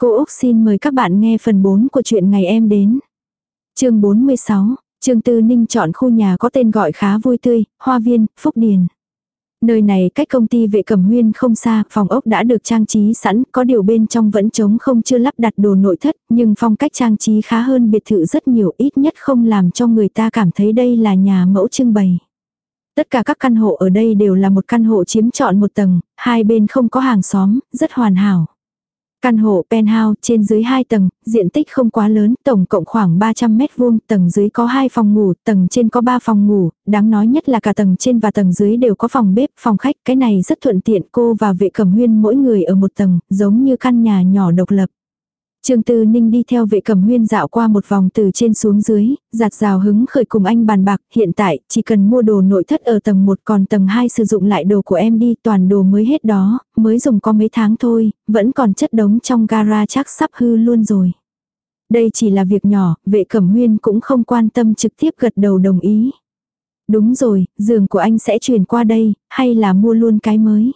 Cô Úc xin mời các bạn nghe phần 4 của chuyện ngày em đến. chương 46, Trương Tư Ninh chọn khu nhà có tên gọi khá vui tươi, Hoa Viên, Phúc Điền. Nơi này cách công ty vệ cẩm huyên không xa, phòng ốc đã được trang trí sẵn, có điều bên trong vẫn trống không chưa lắp đặt đồ nội thất, nhưng phong cách trang trí khá hơn biệt thự rất nhiều, ít nhất không làm cho người ta cảm thấy đây là nhà mẫu trưng bày. Tất cả các căn hộ ở đây đều là một căn hộ chiếm trọn một tầng, hai bên không có hàng xóm, rất hoàn hảo. Căn hộ penthouse trên dưới 2 tầng, diện tích không quá lớn, tổng cộng khoảng 300 mét vuông, tầng dưới có 2 phòng ngủ, tầng trên có 3 phòng ngủ, đáng nói nhất là cả tầng trên và tầng dưới đều có phòng bếp, phòng khách, cái này rất thuận tiện cô và vệ cẩm huyên mỗi người ở một tầng, giống như căn nhà nhỏ độc lập. Trương Tư Ninh đi theo vệ cầm huyên dạo qua một vòng từ trên xuống dưới, giặt rào hứng khởi cùng anh bàn bạc, hiện tại chỉ cần mua đồ nội thất ở tầng 1 còn tầng 2 sử dụng lại đồ của em đi, toàn đồ mới hết đó, mới dùng có mấy tháng thôi, vẫn còn chất đống trong gara chắc sắp hư luôn rồi. Đây chỉ là việc nhỏ, vệ cẩm huyên cũng không quan tâm trực tiếp gật đầu đồng ý. Đúng rồi, giường của anh sẽ chuyển qua đây, hay là mua luôn cái mới.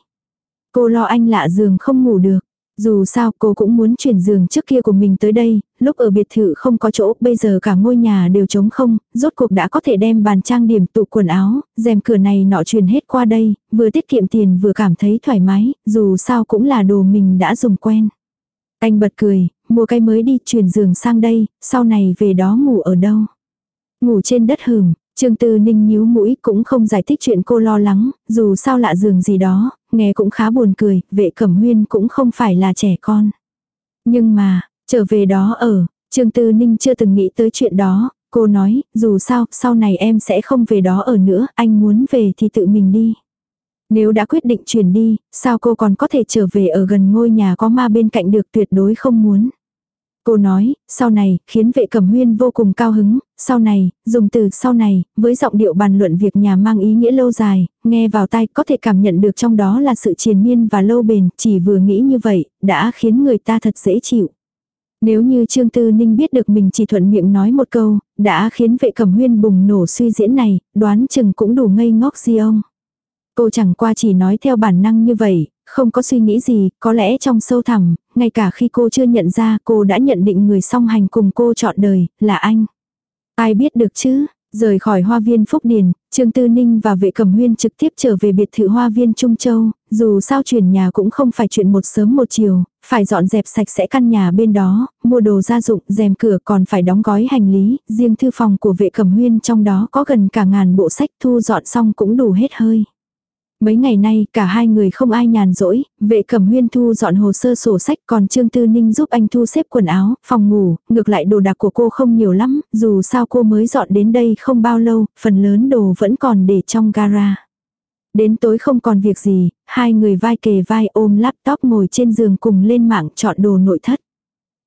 Cô lo anh lạ giường không ngủ được. Dù sao cô cũng muốn chuyển giường trước kia của mình tới đây, lúc ở biệt thự không có chỗ, bây giờ cả ngôi nhà đều trống không, rốt cuộc đã có thể đem bàn trang điểm tủ quần áo, rèm cửa này nọ truyền hết qua đây, vừa tiết kiệm tiền vừa cảm thấy thoải mái, dù sao cũng là đồ mình đã dùng quen. Anh bật cười, mua cái mới đi chuyển giường sang đây, sau này về đó ngủ ở đâu. Ngủ trên đất hừm, Trương Tư Ninh nhíu mũi cũng không giải thích chuyện cô lo lắng, dù sao lạ giường gì đó, nghe cũng khá buồn cười, vệ cẩm huyên cũng không phải là trẻ con. Nhưng mà, trở về đó ở, Trương Tư Ninh chưa từng nghĩ tới chuyện đó, cô nói, dù sao, sau này em sẽ không về đó ở nữa, anh muốn về thì tự mình đi. Nếu đã quyết định chuyển đi, sao cô còn có thể trở về ở gần ngôi nhà có ma bên cạnh được tuyệt đối không muốn. Cô nói, sau này, khiến vệ cẩm huyên vô cùng cao hứng, sau này, dùng từ sau này, với giọng điệu bàn luận việc nhà mang ý nghĩa lâu dài, nghe vào tai có thể cảm nhận được trong đó là sự triền miên và lâu bền, chỉ vừa nghĩ như vậy, đã khiến người ta thật dễ chịu. Nếu như Trương Tư Ninh biết được mình chỉ thuận miệng nói một câu, đã khiến vệ cẩm huyên bùng nổ suy diễn này, đoán chừng cũng đủ ngây ngốc gì ông. Cô chẳng qua chỉ nói theo bản năng như vậy, không có suy nghĩ gì, có lẽ trong sâu thẳm, ngay cả khi cô chưa nhận ra cô đã nhận định người song hành cùng cô chọn đời, là anh. Ai biết được chứ, rời khỏi hoa viên Phúc Điền, Trương Tư Ninh và vệ cầm huyên trực tiếp trở về biệt thự hoa viên Trung Châu, dù sao chuyển nhà cũng không phải chuyện một sớm một chiều, phải dọn dẹp sạch sẽ căn nhà bên đó, mua đồ gia dụng, rèm cửa còn phải đóng gói hành lý, riêng thư phòng của vệ cầm huyên trong đó có gần cả ngàn bộ sách thu dọn xong cũng đủ hết hơi. Mấy ngày nay cả hai người không ai nhàn rỗi, vệ cẩm huyên thu dọn hồ sơ sổ sách còn Trương Tư Ninh giúp anh thu xếp quần áo, phòng ngủ, ngược lại đồ đạc của cô không nhiều lắm, dù sao cô mới dọn đến đây không bao lâu, phần lớn đồ vẫn còn để trong gara. Đến tối không còn việc gì, hai người vai kề vai ôm laptop ngồi trên giường cùng lên mạng chọn đồ nội thất.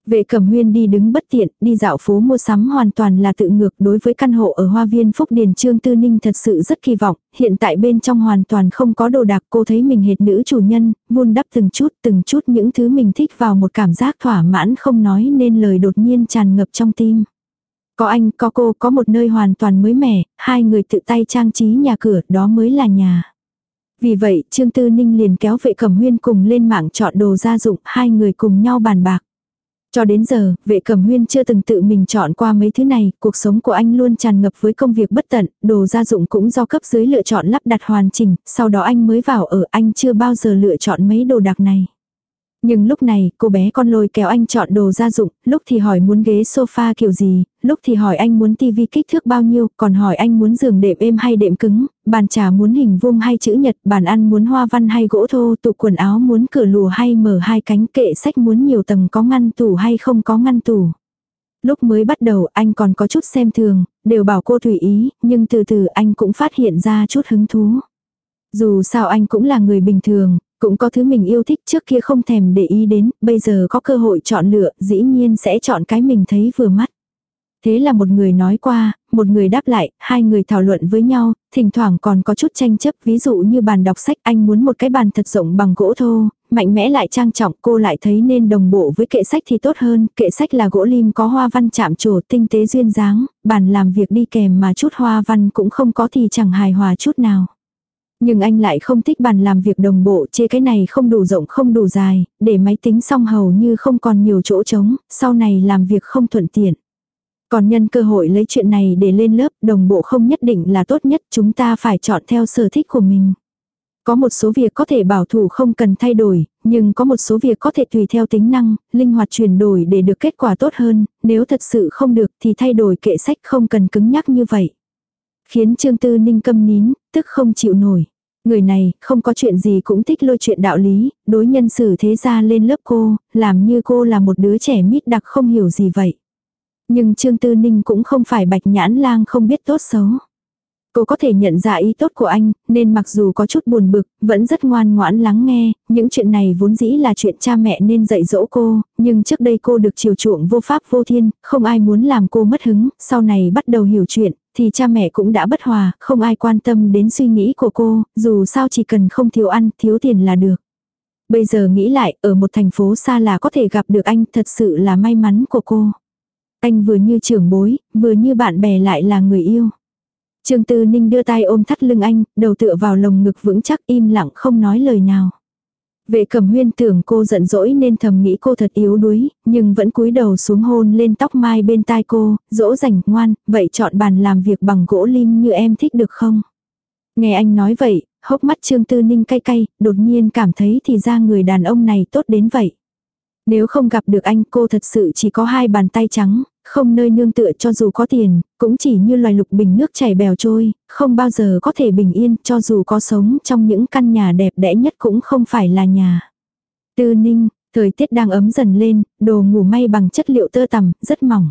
Vệ cẩm huyên đi đứng bất tiện, đi dạo phố mua sắm hoàn toàn là tự ngược đối với căn hộ ở Hoa Viên Phúc Điền Trương Tư Ninh thật sự rất kỳ vọng, hiện tại bên trong hoàn toàn không có đồ đạc cô thấy mình hệt nữ chủ nhân, vun đắp từng chút từng chút những thứ mình thích vào một cảm giác thỏa mãn không nói nên lời đột nhiên tràn ngập trong tim. Có anh, có cô, có một nơi hoàn toàn mới mẻ, hai người tự tay trang trí nhà cửa, đó mới là nhà. Vì vậy, Trương Tư Ninh liền kéo vệ cẩm huyên cùng lên mạng chọn đồ gia dụng, hai người cùng nhau bàn bạc. Cho đến giờ, vệ cẩm huyên chưa từng tự mình chọn qua mấy thứ này, cuộc sống của anh luôn tràn ngập với công việc bất tận, đồ gia dụng cũng do cấp dưới lựa chọn lắp đặt hoàn chỉnh, sau đó anh mới vào ở anh chưa bao giờ lựa chọn mấy đồ đặc này. Nhưng lúc này, cô bé con lôi kéo anh chọn đồ gia dụng, lúc thì hỏi muốn ghế sofa kiểu gì, lúc thì hỏi anh muốn tivi kích thước bao nhiêu, còn hỏi anh muốn giường đệm êm hay đệm cứng, bàn trà muốn hình vuông hay chữ nhật, bàn ăn muốn hoa văn hay gỗ thô, tủ quần áo muốn cửa lùa hay mở hai cánh, kệ sách muốn nhiều tầng có ngăn tủ hay không có ngăn tủ. Lúc mới bắt đầu anh còn có chút xem thường, đều bảo cô tùy ý, nhưng từ từ anh cũng phát hiện ra chút hứng thú. Dù sao anh cũng là người bình thường, cũng có thứ mình yêu thích trước kia không thèm để ý đến, bây giờ có cơ hội chọn lựa, dĩ nhiên sẽ chọn cái mình thấy vừa mắt. Thế là một người nói qua, một người đáp lại, hai người thảo luận với nhau, thỉnh thoảng còn có chút tranh chấp, ví dụ như bàn đọc sách anh muốn một cái bàn thật rộng bằng gỗ thô, mạnh mẽ lại trang trọng, cô lại thấy nên đồng bộ với kệ sách thì tốt hơn, kệ sách là gỗ lim có hoa văn chạm trổ tinh tế duyên dáng, bàn làm việc đi kèm mà chút hoa văn cũng không có thì chẳng hài hòa chút nào. Nhưng anh lại không thích bàn làm việc đồng bộ chê cái này không đủ rộng không đủ dài, để máy tính xong hầu như không còn nhiều chỗ trống, sau này làm việc không thuận tiện. Còn nhân cơ hội lấy chuyện này để lên lớp đồng bộ không nhất định là tốt nhất chúng ta phải chọn theo sở thích của mình. Có một số việc có thể bảo thủ không cần thay đổi, nhưng có một số việc có thể tùy theo tính năng, linh hoạt chuyển đổi để được kết quả tốt hơn, nếu thật sự không được thì thay đổi kệ sách không cần cứng nhắc như vậy. Khiến Trương Tư Ninh câm nín, tức không chịu nổi. Người này, không có chuyện gì cũng thích lôi chuyện đạo lý, đối nhân xử thế ra lên lớp cô, làm như cô là một đứa trẻ mít đặc không hiểu gì vậy. Nhưng Trương Tư Ninh cũng không phải bạch nhãn lang không biết tốt xấu. Cô có thể nhận ra ý tốt của anh, nên mặc dù có chút buồn bực, vẫn rất ngoan ngoãn lắng nghe, những chuyện này vốn dĩ là chuyện cha mẹ nên dạy dỗ cô, nhưng trước đây cô được chiều chuộng vô pháp vô thiên, không ai muốn làm cô mất hứng, sau này bắt đầu hiểu chuyện, thì cha mẹ cũng đã bất hòa, không ai quan tâm đến suy nghĩ của cô, dù sao chỉ cần không thiếu ăn, thiếu tiền là được. Bây giờ nghĩ lại, ở một thành phố xa là có thể gặp được anh, thật sự là may mắn của cô. Anh vừa như trưởng bối, vừa như bạn bè lại là người yêu. Trương Tư Ninh đưa tay ôm thắt lưng anh, đầu tựa vào lồng ngực vững chắc im lặng không nói lời nào. Vệ cầm huyên tưởng cô giận dỗi nên thầm nghĩ cô thật yếu đuối, nhưng vẫn cúi đầu xuống hôn lên tóc mai bên tai cô, dỗ dành ngoan, vậy chọn bàn làm việc bằng gỗ lim như em thích được không? Nghe anh nói vậy, hốc mắt Trương Tư Ninh cay cay, đột nhiên cảm thấy thì ra người đàn ông này tốt đến vậy. Nếu không gặp được anh cô thật sự chỉ có hai bàn tay trắng, không nơi nương tựa cho dù có tiền, cũng chỉ như loài lục bình nước chảy bèo trôi, không bao giờ có thể bình yên cho dù có sống trong những căn nhà đẹp đẽ nhất cũng không phải là nhà. Tư ninh, thời tiết đang ấm dần lên, đồ ngủ may bằng chất liệu tơ tằm, rất mỏng.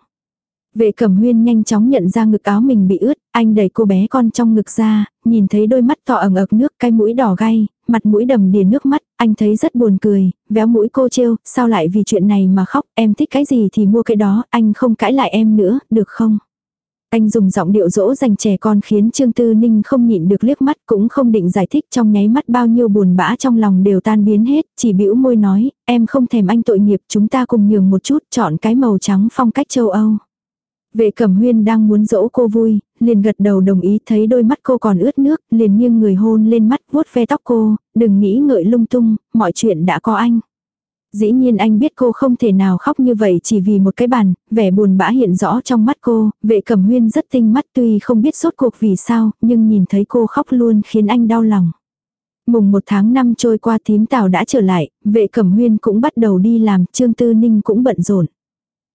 Vệ cẩm huyên nhanh chóng nhận ra ngực áo mình bị ướt, anh đẩy cô bé con trong ngực ra, nhìn thấy đôi mắt to ẩn ực nước cái mũi đỏ gay, mặt mũi đầm đìa nước mắt, anh thấy rất buồn cười, véo mũi cô trêu, sao lại vì chuyện này mà khóc, em thích cái gì thì mua cái đó, anh không cãi lại em nữa, được không? Anh dùng giọng điệu dỗ dành trẻ con khiến Trương Tư Ninh không nhịn được liếc mắt cũng không định giải thích trong nháy mắt bao nhiêu buồn bã trong lòng đều tan biến hết, chỉ bĩu môi nói, em không thèm anh tội nghiệp chúng ta cùng nhường một chút chọn cái màu trắng phong cách châu Âu. Vệ cẩm huyên đang muốn dỗ cô vui, liền gật đầu đồng ý thấy đôi mắt cô còn ướt nước, liền nghiêng người hôn lên mắt vuốt ve tóc cô, đừng nghĩ ngợi lung tung, mọi chuyện đã có anh. Dĩ nhiên anh biết cô không thể nào khóc như vậy chỉ vì một cái bàn, vẻ buồn bã hiện rõ trong mắt cô, vệ cẩm huyên rất tinh mắt tuy không biết sốt cuộc vì sao, nhưng nhìn thấy cô khóc luôn khiến anh đau lòng. Mùng một tháng năm trôi qua Thím tào đã trở lại, vệ cẩm huyên cũng bắt đầu đi làm, trương tư ninh cũng bận rộn.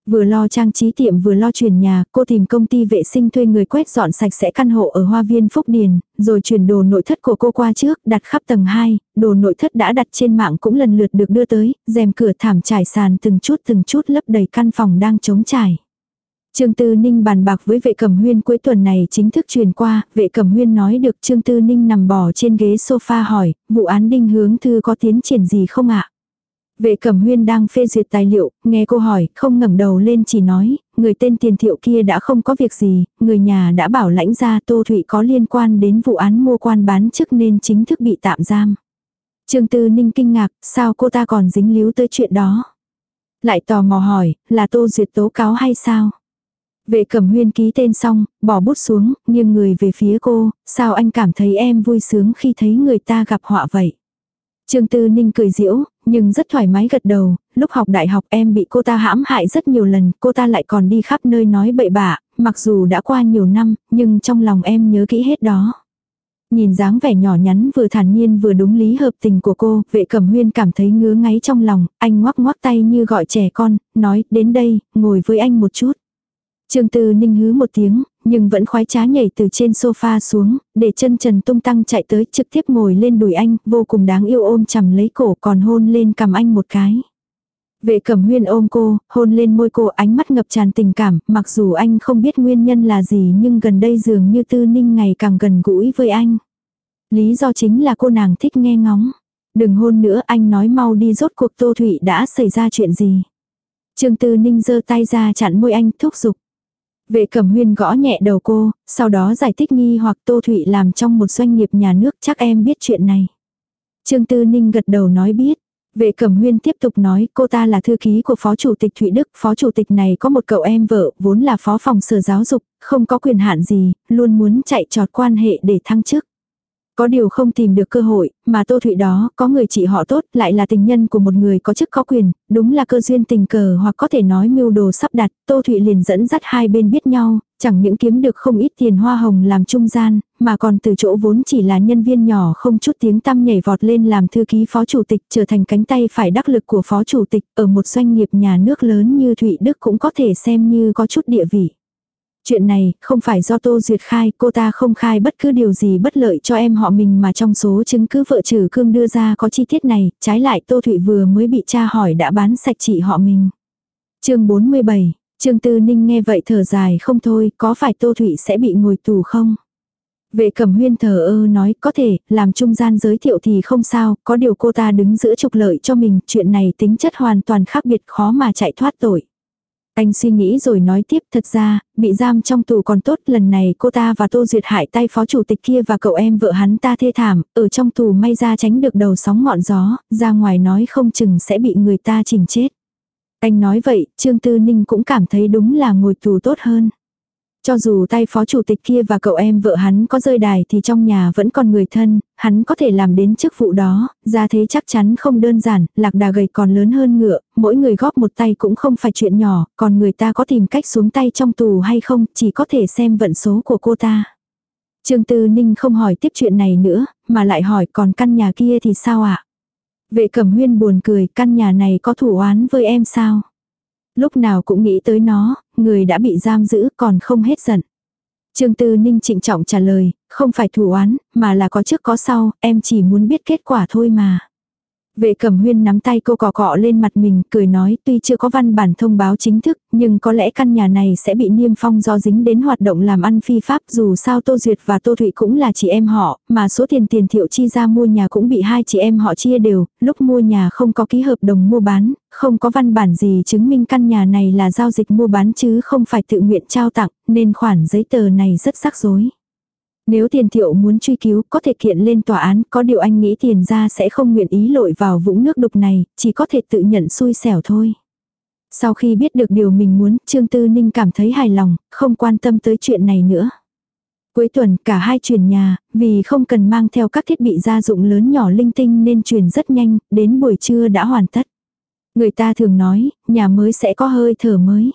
Vừa lo trang trí tiệm vừa lo chuyển nhà, cô tìm công ty vệ sinh thuê người quét dọn sạch sẽ căn hộ ở Hoa Viên Phúc Điền, rồi chuyển đồ nội thất của cô qua trước, đặt khắp tầng 2, đồ nội thất đã đặt trên mạng cũng lần lượt được đưa tới, rèm cửa thảm trải sàn từng chút từng chút lấp đầy căn phòng đang trống trải. Trương Tư Ninh bàn bạc với vệ cẩm huyên cuối tuần này chính thức truyền qua, vệ cẩm huyên nói được Trương Tư Ninh nằm bò trên ghế sofa hỏi, vụ án đinh hướng thư có tiến triển gì không ạ? Vệ cẩm huyên đang phê duyệt tài liệu, nghe cô hỏi, không ngẩng đầu lên chỉ nói, người tên tiền thiệu kia đã không có việc gì, người nhà đã bảo lãnh ra Tô Thụy có liên quan đến vụ án mua quan bán chức nên chính thức bị tạm giam. Trương Tư Ninh kinh ngạc, sao cô ta còn dính líu tới chuyện đó? Lại tò mò hỏi, là Tô Duyệt tố cáo hay sao? Vệ cẩm huyên ký tên xong, bỏ bút xuống, nghiêng người về phía cô, sao anh cảm thấy em vui sướng khi thấy người ta gặp họa vậy? Trương Tư Ninh cười diễu, nhưng rất thoải mái gật đầu, lúc học đại học em bị cô ta hãm hại rất nhiều lần, cô ta lại còn đi khắp nơi nói bậy bạ, mặc dù đã qua nhiều năm, nhưng trong lòng em nhớ kỹ hết đó. Nhìn dáng vẻ nhỏ nhắn vừa thản nhiên vừa đúng lý hợp tình của cô, vệ cẩm huyên cảm thấy ngứa ngáy trong lòng, anh ngoắc ngoắc tay như gọi trẻ con, nói, đến đây, ngồi với anh một chút. Trương Tư Ninh hứ một tiếng, nhưng vẫn khoái trá nhảy từ trên sofa xuống, để chân trần tung tăng chạy tới trực tiếp ngồi lên đùi anh, vô cùng đáng yêu ôm chầm lấy cổ còn hôn lên cầm anh một cái. Vệ cẩm huyên ôm cô, hôn lên môi cô ánh mắt ngập tràn tình cảm, mặc dù anh không biết nguyên nhân là gì nhưng gần đây dường như tư ninh ngày càng gần gũi với anh. Lý do chính là cô nàng thích nghe ngóng. Đừng hôn nữa anh nói mau đi rốt cuộc Tô Thụy đã xảy ra chuyện gì. Trương Tư Ninh giơ tay ra chặn môi anh thúc giục. Vệ cẩm huyên gõ nhẹ đầu cô, sau đó giải thích nghi hoặc Tô Thụy làm trong một doanh nghiệp nhà nước chắc em biết chuyện này. Trương Tư Ninh gật đầu nói biết. Vệ cẩm huyên tiếp tục nói cô ta là thư ký của Phó Chủ tịch Thụy Đức. Phó Chủ tịch này có một cậu em vợ vốn là phó phòng sở giáo dục, không có quyền hạn gì, luôn muốn chạy trọt quan hệ để thăng chức. Có điều không tìm được cơ hội, mà Tô Thụy đó có người chị họ tốt, lại là tình nhân của một người có chức có quyền, đúng là cơ duyên tình cờ hoặc có thể nói mưu đồ sắp đặt, Tô Thụy liền dẫn dắt hai bên biết nhau, chẳng những kiếm được không ít tiền hoa hồng làm trung gian, mà còn từ chỗ vốn chỉ là nhân viên nhỏ không chút tiếng tăm nhảy vọt lên làm thư ký phó chủ tịch trở thành cánh tay phải đắc lực của phó chủ tịch ở một doanh nghiệp nhà nước lớn như Thụy Đức cũng có thể xem như có chút địa vị. Chuyện này không phải do Tô Duyệt khai, cô ta không khai bất cứ điều gì bất lợi cho em họ mình mà trong số chứng cứ vợ trừ cương đưa ra có chi tiết này, trái lại Tô Thụy vừa mới bị cha hỏi đã bán sạch chị họ mình. chương 47, Trương Tư Ninh nghe vậy thở dài không thôi, có phải Tô Thụy sẽ bị ngồi tù không? Vệ cẩm huyên thờ ơ nói có thể, làm trung gian giới thiệu thì không sao, có điều cô ta đứng giữa trục lợi cho mình, chuyện này tính chất hoàn toàn khác biệt khó mà chạy thoát tội. Anh suy nghĩ rồi nói tiếp thật ra, bị giam trong tù còn tốt lần này cô ta và Tô Duyệt hại tay phó chủ tịch kia và cậu em vợ hắn ta thê thảm, ở trong tù may ra tránh được đầu sóng ngọn gió, ra ngoài nói không chừng sẽ bị người ta chỉnh chết. Anh nói vậy, Trương Tư Ninh cũng cảm thấy đúng là ngồi tù tốt hơn. Cho dù tay phó chủ tịch kia và cậu em vợ hắn có rơi đài thì trong nhà vẫn còn người thân, hắn có thể làm đến chức vụ đó, ra thế chắc chắn không đơn giản, lạc đà gầy còn lớn hơn ngựa, mỗi người góp một tay cũng không phải chuyện nhỏ, còn người ta có tìm cách xuống tay trong tù hay không, chỉ có thể xem vận số của cô ta. Trương Tư Ninh không hỏi tiếp chuyện này nữa, mà lại hỏi còn căn nhà kia thì sao ạ? À? Vệ cẩm huyên buồn cười, căn nhà này có thủ oán với em sao? Lúc nào cũng nghĩ tới nó, người đã bị giam giữ còn không hết giận. Trương Tư Ninh trịnh trọng trả lời, không phải thủ oán, mà là có trước có sau, em chỉ muốn biết kết quả thôi mà. Vệ cẩm huyên nắm tay cô cọ cọ lên mặt mình, cười nói tuy chưa có văn bản thông báo chính thức, nhưng có lẽ căn nhà này sẽ bị niêm phong do dính đến hoạt động làm ăn phi pháp dù sao Tô Duyệt và Tô Thụy cũng là chị em họ, mà số tiền tiền thiệu chi ra mua nhà cũng bị hai chị em họ chia đều, lúc mua nhà không có ký hợp đồng mua bán, không có văn bản gì chứng minh căn nhà này là giao dịch mua bán chứ không phải tự nguyện trao tặng, nên khoản giấy tờ này rất rắc rối. Nếu tiền thiệu muốn truy cứu có thể kiện lên tòa án, có điều anh nghĩ tiền ra sẽ không nguyện ý lội vào vũng nước đục này, chỉ có thể tự nhận xui xẻo thôi. Sau khi biết được điều mình muốn, Trương Tư Ninh cảm thấy hài lòng, không quan tâm tới chuyện này nữa. Cuối tuần cả hai chuyển nhà, vì không cần mang theo các thiết bị gia dụng lớn nhỏ linh tinh nên chuyển rất nhanh, đến buổi trưa đã hoàn tất. Người ta thường nói, nhà mới sẽ có hơi thở mới.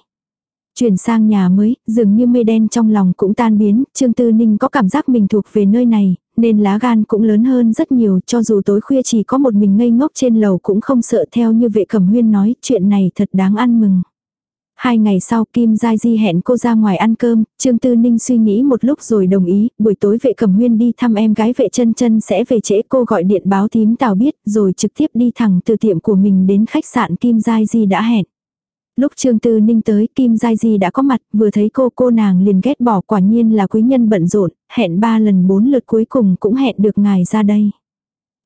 Chuyển sang nhà mới, dường như mê đen trong lòng cũng tan biến, Trương Tư Ninh có cảm giác mình thuộc về nơi này, nên lá gan cũng lớn hơn rất nhiều, cho dù tối khuya chỉ có một mình ngây ngốc trên lầu cũng không sợ theo như vệ cẩm huyên nói, chuyện này thật đáng ăn mừng. Hai ngày sau Kim Giai Di hẹn cô ra ngoài ăn cơm, Trương Tư Ninh suy nghĩ một lúc rồi đồng ý, buổi tối vệ cẩm huyên đi thăm em gái vệ chân chân sẽ về trễ cô gọi điện báo tím tào biết rồi trực tiếp đi thẳng từ tiệm của mình đến khách sạn Kim Giai Di đã hẹn. Lúc Trương Tư Ninh tới Kim Giai Di đã có mặt, vừa thấy cô cô nàng liền ghét bỏ quả nhiên là quý nhân bận rộn, hẹn ba lần bốn lượt cuối cùng cũng hẹn được ngài ra đây.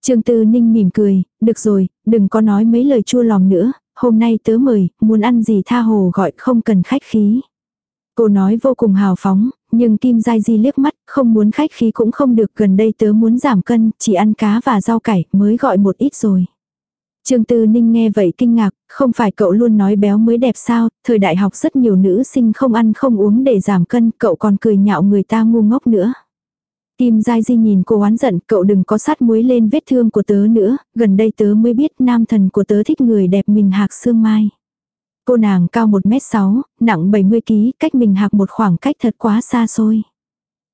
Trương Tư Ninh mỉm cười, được rồi, đừng có nói mấy lời chua lòng nữa, hôm nay tớ mời, muốn ăn gì tha hồ gọi không cần khách khí. Cô nói vô cùng hào phóng, nhưng Kim Giai Di liếc mắt, không muốn khách khí cũng không được gần đây tớ muốn giảm cân, chỉ ăn cá và rau cải mới gọi một ít rồi. Trương Tư Ninh nghe vậy kinh ngạc, không phải cậu luôn nói béo mới đẹp sao, thời đại học rất nhiều nữ sinh không ăn không uống để giảm cân, cậu còn cười nhạo người ta ngu ngốc nữa. Kim Giai Di nhìn cô oán giận, cậu đừng có sát muối lên vết thương của tớ nữa, gần đây tớ mới biết nam thần của tớ thích người đẹp mình hạc xương mai. Cô nàng cao 1m6, nặng 70kg, cách mình hạc một khoảng cách thật quá xa xôi.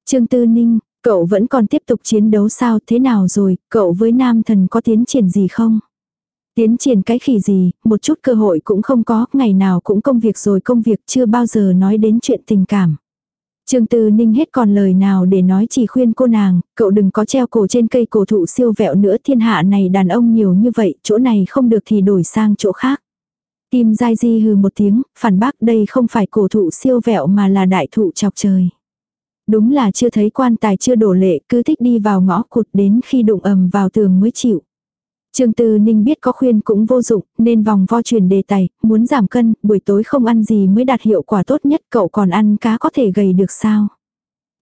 Trương Tư Ninh, cậu vẫn còn tiếp tục chiến đấu sao thế nào rồi, cậu với nam thần có tiến triển gì không? Tiến triển cái khỉ gì, một chút cơ hội cũng không có, ngày nào cũng công việc rồi công việc chưa bao giờ nói đến chuyện tình cảm. Trương Tư Ninh hết còn lời nào để nói chỉ khuyên cô nàng, cậu đừng có treo cổ trên cây cổ thụ siêu vẹo nữa thiên hạ này đàn ông nhiều như vậy, chỗ này không được thì đổi sang chỗ khác. Kim Giai Di hừ một tiếng, phản bác đây không phải cổ thụ siêu vẹo mà là đại thụ chọc trời. Đúng là chưa thấy quan tài chưa đổ lệ, cứ thích đi vào ngõ cụt đến khi đụng ầm vào tường mới chịu. Trương Tư Ninh biết có khuyên cũng vô dụng, nên vòng vo truyền đề tài, muốn giảm cân, buổi tối không ăn gì mới đạt hiệu quả tốt nhất, cậu còn ăn cá có thể gầy được sao?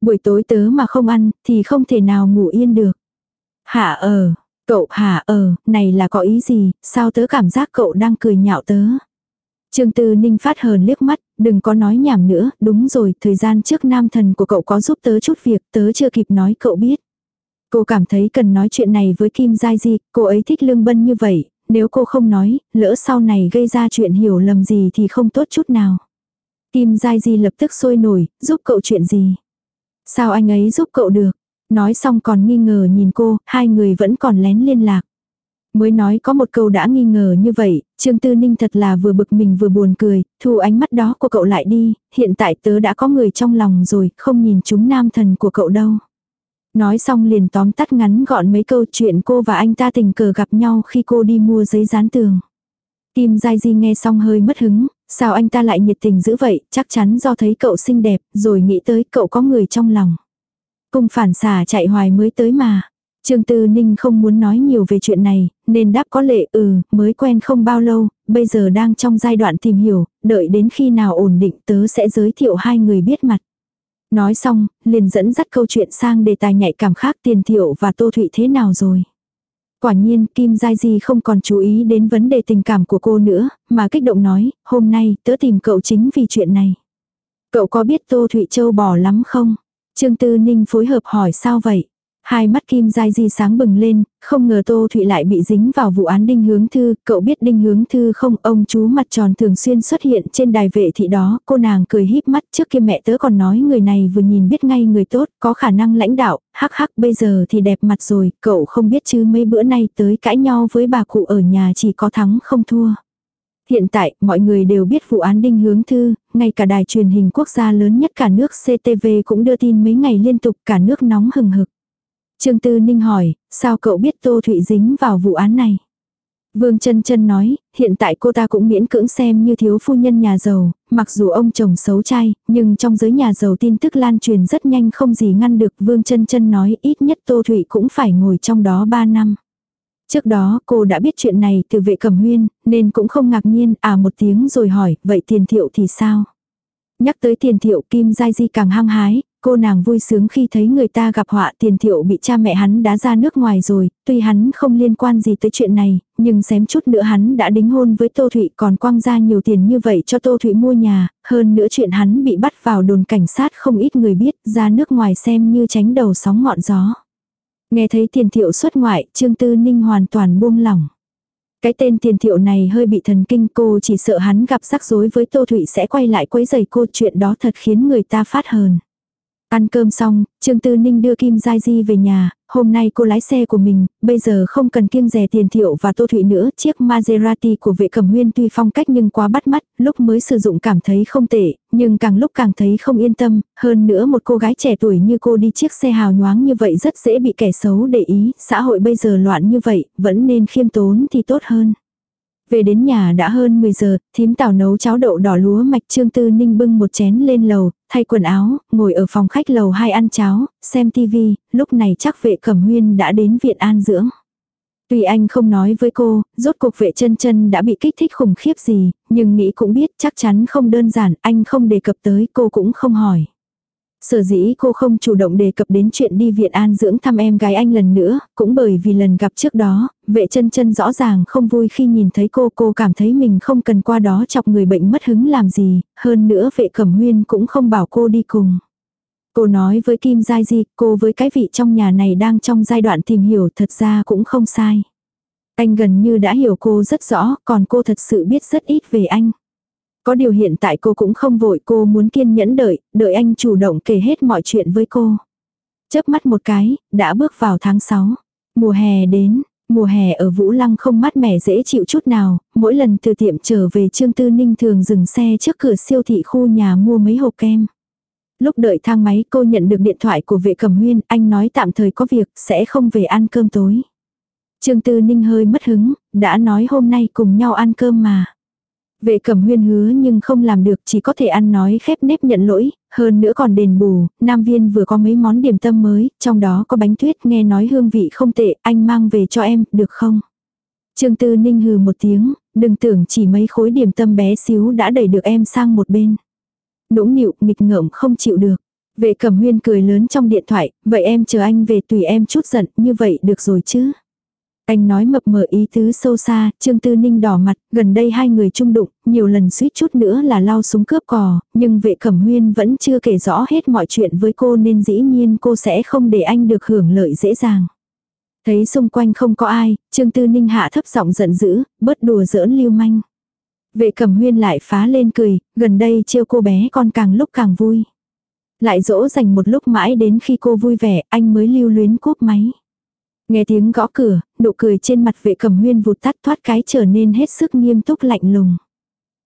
Buổi tối tớ mà không ăn, thì không thể nào ngủ yên được. Hả ờ, cậu hả ờ, này là có ý gì, sao tớ cảm giác cậu đang cười nhạo tớ? Trương Tư Ninh phát hờn liếc mắt, đừng có nói nhảm nữa, đúng rồi, thời gian trước nam thần của cậu có giúp tớ chút việc, tớ chưa kịp nói cậu biết. Cô cảm thấy cần nói chuyện này với Kim Giai Di, cô ấy thích Lương Bân như vậy, nếu cô không nói, lỡ sau này gây ra chuyện hiểu lầm gì thì không tốt chút nào. Kim Giai Di lập tức sôi nổi, giúp cậu chuyện gì? Sao anh ấy giúp cậu được? Nói xong còn nghi ngờ nhìn cô, hai người vẫn còn lén liên lạc. Mới nói có một câu đã nghi ngờ như vậy, Trương Tư Ninh thật là vừa bực mình vừa buồn cười, thu ánh mắt đó của cậu lại đi, hiện tại tớ đã có người trong lòng rồi, không nhìn chúng nam thần của cậu đâu. Nói xong liền tóm tắt ngắn gọn mấy câu chuyện cô và anh ta tình cờ gặp nhau khi cô đi mua giấy dán tường. Tim Giai Di nghe xong hơi mất hứng, sao anh ta lại nhiệt tình dữ vậy, chắc chắn do thấy cậu xinh đẹp, rồi nghĩ tới cậu có người trong lòng. Cung phản xả chạy hoài mới tới mà. Trương Tư Ninh không muốn nói nhiều về chuyện này, nên đáp có lệ ừ, mới quen không bao lâu, bây giờ đang trong giai đoạn tìm hiểu, đợi đến khi nào ổn định tớ sẽ giới thiệu hai người biết mặt. Nói xong, liền dẫn dắt câu chuyện sang đề tài nhạy cảm khác tiền thiệu và tô thụy thế nào rồi. Quả nhiên Kim Giai Di không còn chú ý đến vấn đề tình cảm của cô nữa, mà kích động nói, hôm nay tớ tìm cậu chính vì chuyện này. Cậu có biết Tô Thụy Châu bỏ lắm không? Trương Tư Ninh phối hợp hỏi sao vậy? Hai mắt Kim Giai Di sáng bừng lên, không ngờ Tô Thụy lại bị dính vào vụ án Đinh Hướng Thư, cậu biết Đinh Hướng Thư không, ông chú mặt tròn thường xuyên xuất hiện trên đài vệ thị đó, cô nàng cười híp mắt trước kia mẹ tớ còn nói người này vừa nhìn biết ngay người tốt, có khả năng lãnh đạo, hắc hắc bây giờ thì đẹp mặt rồi, cậu không biết chứ mấy bữa nay tới cãi nhau với bà cụ ở nhà chỉ có thắng không thua. Hiện tại, mọi người đều biết vụ án Đinh Hướng Thư, ngay cả đài truyền hình quốc gia lớn nhất cả nước CTV cũng đưa tin mấy ngày liên tục cả nước nóng hừng hực. Trương Tư Ninh hỏi, sao cậu biết Tô Thụy dính vào vụ án này? Vương chân chân nói, hiện tại cô ta cũng miễn cưỡng xem như thiếu phu nhân nhà giàu, mặc dù ông chồng xấu trai, nhưng trong giới nhà giàu tin tức lan truyền rất nhanh không gì ngăn được. Vương chân chân nói ít nhất Tô Thụy cũng phải ngồi trong đó 3 năm. Trước đó cô đã biết chuyện này từ vệ cẩm huyên, nên cũng không ngạc nhiên, à một tiếng rồi hỏi, vậy tiền thiệu thì sao? Nhắc tới tiền thiệu Kim Giai Di càng hăng hái, cô nàng vui sướng khi thấy người ta gặp họa tiền thiệu bị cha mẹ hắn đá ra nước ngoài rồi, tuy hắn không liên quan gì tới chuyện này, nhưng xém chút nữa hắn đã đính hôn với Tô Thụy còn quăng ra nhiều tiền như vậy cho Tô Thụy mua nhà, hơn nữa chuyện hắn bị bắt vào đồn cảnh sát không ít người biết, ra nước ngoài xem như tránh đầu sóng ngọn gió. Nghe thấy tiền thiệu xuất ngoại, Trương Tư Ninh hoàn toàn buông lỏng. Cái tên tiền thiệu này hơi bị thần kinh cô chỉ sợ hắn gặp rắc rối với Tô Thụy sẽ quay lại quấy giày cô chuyện đó thật khiến người ta phát hờn. Ăn cơm xong, Trương Tư Ninh đưa Kim Giai Di về nhà, hôm nay cô lái xe của mình, bây giờ không cần kiêng rè tiền thiệu và tô thụy nữa, chiếc Maserati của vệ cẩm huyên tuy phong cách nhưng quá bắt mắt, lúc mới sử dụng cảm thấy không tệ, nhưng càng lúc càng thấy không yên tâm, hơn nữa một cô gái trẻ tuổi như cô đi chiếc xe hào nhoáng như vậy rất dễ bị kẻ xấu để ý, xã hội bây giờ loạn như vậy, vẫn nên khiêm tốn thì tốt hơn. Về đến nhà đã hơn 10 giờ, thím tảo nấu cháo đậu đỏ lúa mạch Trương Tư Ninh bưng một chén lên lầu, thay quần áo, ngồi ở phòng khách lầu hai ăn cháo, xem tivi, lúc này chắc vệ cẩm huyên đã đến viện an dưỡng. Tuy anh không nói với cô, rốt cuộc vệ chân chân đã bị kích thích khủng khiếp gì, nhưng nghĩ cũng biết chắc chắn không đơn giản, anh không đề cập tới cô cũng không hỏi. Sở dĩ cô không chủ động đề cập đến chuyện đi viện an dưỡng thăm em gái anh lần nữa, cũng bởi vì lần gặp trước đó, vệ chân chân rõ ràng không vui khi nhìn thấy cô, cô cảm thấy mình không cần qua đó chọc người bệnh mất hứng làm gì, hơn nữa vệ cẩm huyên cũng không bảo cô đi cùng. Cô nói với Kim Giai Di, cô với cái vị trong nhà này đang trong giai đoạn tìm hiểu thật ra cũng không sai. Anh gần như đã hiểu cô rất rõ, còn cô thật sự biết rất ít về anh. Có điều hiện tại cô cũng không vội cô muốn kiên nhẫn đợi, đợi anh chủ động kể hết mọi chuyện với cô. Chớp mắt một cái, đã bước vào tháng 6. Mùa hè đến, mùa hè ở Vũ Lăng không mát mẻ dễ chịu chút nào, mỗi lần từ tiệm trở về Trương Tư Ninh thường dừng xe trước cửa siêu thị khu nhà mua mấy hộp kem. Lúc đợi thang máy cô nhận được điện thoại của vệ cẩm huyên, anh nói tạm thời có việc, sẽ không về ăn cơm tối. Trương Tư Ninh hơi mất hứng, đã nói hôm nay cùng nhau ăn cơm mà. Vệ cẩm huyên hứa nhưng không làm được chỉ có thể ăn nói khép nếp nhận lỗi, hơn nữa còn đền bù, Nam Viên vừa có mấy món điểm tâm mới, trong đó có bánh tuyết nghe nói hương vị không tệ, anh mang về cho em, được không? Trương Tư Ninh hừ một tiếng, đừng tưởng chỉ mấy khối điểm tâm bé xíu đã đẩy được em sang một bên. Nũng nịu, nghịch ngợm không chịu được. Vệ cẩm huyên cười lớn trong điện thoại, vậy em chờ anh về tùy em chút giận, như vậy được rồi chứ. Anh nói mập mờ ý tứ sâu xa, Trương Tư Ninh đỏ mặt, gần đây hai người chung đụng, nhiều lần suýt chút nữa là lao súng cướp cò, nhưng vệ cẩm huyên vẫn chưa kể rõ hết mọi chuyện với cô nên dĩ nhiên cô sẽ không để anh được hưởng lợi dễ dàng. Thấy xung quanh không có ai, Trương Tư Ninh hạ thấp giọng giận dữ, bớt đùa giỡn lưu manh. Vệ cẩm huyên lại phá lên cười, gần đây trêu cô bé con càng lúc càng vui. Lại dỗ dành một lúc mãi đến khi cô vui vẻ, anh mới lưu luyến cúp máy. Nghe tiếng gõ cửa, nụ cười trên mặt vệ cẩm huyên vụt tắt thoát cái trở nên hết sức nghiêm túc lạnh lùng.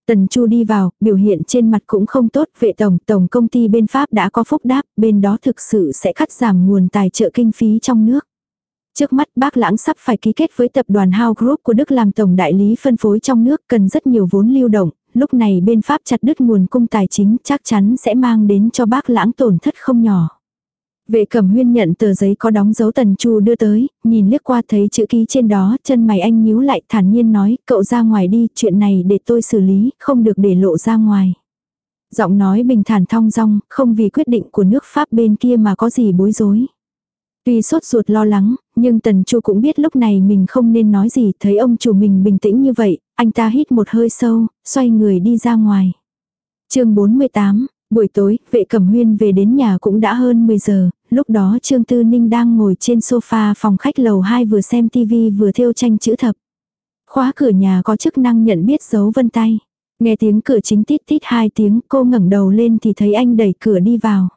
Tần Chu đi vào, biểu hiện trên mặt cũng không tốt, vệ tổng, tổng công ty bên Pháp đã có phúc đáp, bên đó thực sự sẽ cắt giảm nguồn tài trợ kinh phí trong nước. Trước mắt bác lãng sắp phải ký kết với tập đoàn Hao Group của Đức làm tổng đại lý phân phối trong nước cần rất nhiều vốn lưu động, lúc này bên Pháp chặt đứt nguồn cung tài chính chắc chắn sẽ mang đến cho bác lãng tổn thất không nhỏ. Vệ cẩm huyên nhận tờ giấy có đóng dấu tần chu đưa tới, nhìn liếc qua thấy chữ ký trên đó, chân mày anh nhíu lại thản nhiên nói, cậu ra ngoài đi, chuyện này để tôi xử lý, không được để lộ ra ngoài. Giọng nói bình thản thong dong, không vì quyết định của nước Pháp bên kia mà có gì bối rối. Tuy sốt ruột lo lắng, nhưng Tần Chu cũng biết lúc này mình không nên nói gì, thấy ông chủ mình bình tĩnh như vậy, anh ta hít một hơi sâu, xoay người đi ra ngoài. chương 48, buổi tối, vệ cẩm huyên về đến nhà cũng đã hơn 10 giờ, lúc đó Trương Tư Ninh đang ngồi trên sofa phòng khách lầu 2 vừa xem tivi vừa thêu tranh chữ thập. Khóa cửa nhà có chức năng nhận biết dấu vân tay. Nghe tiếng cửa chính tít tít hai tiếng cô ngẩng đầu lên thì thấy anh đẩy cửa đi vào.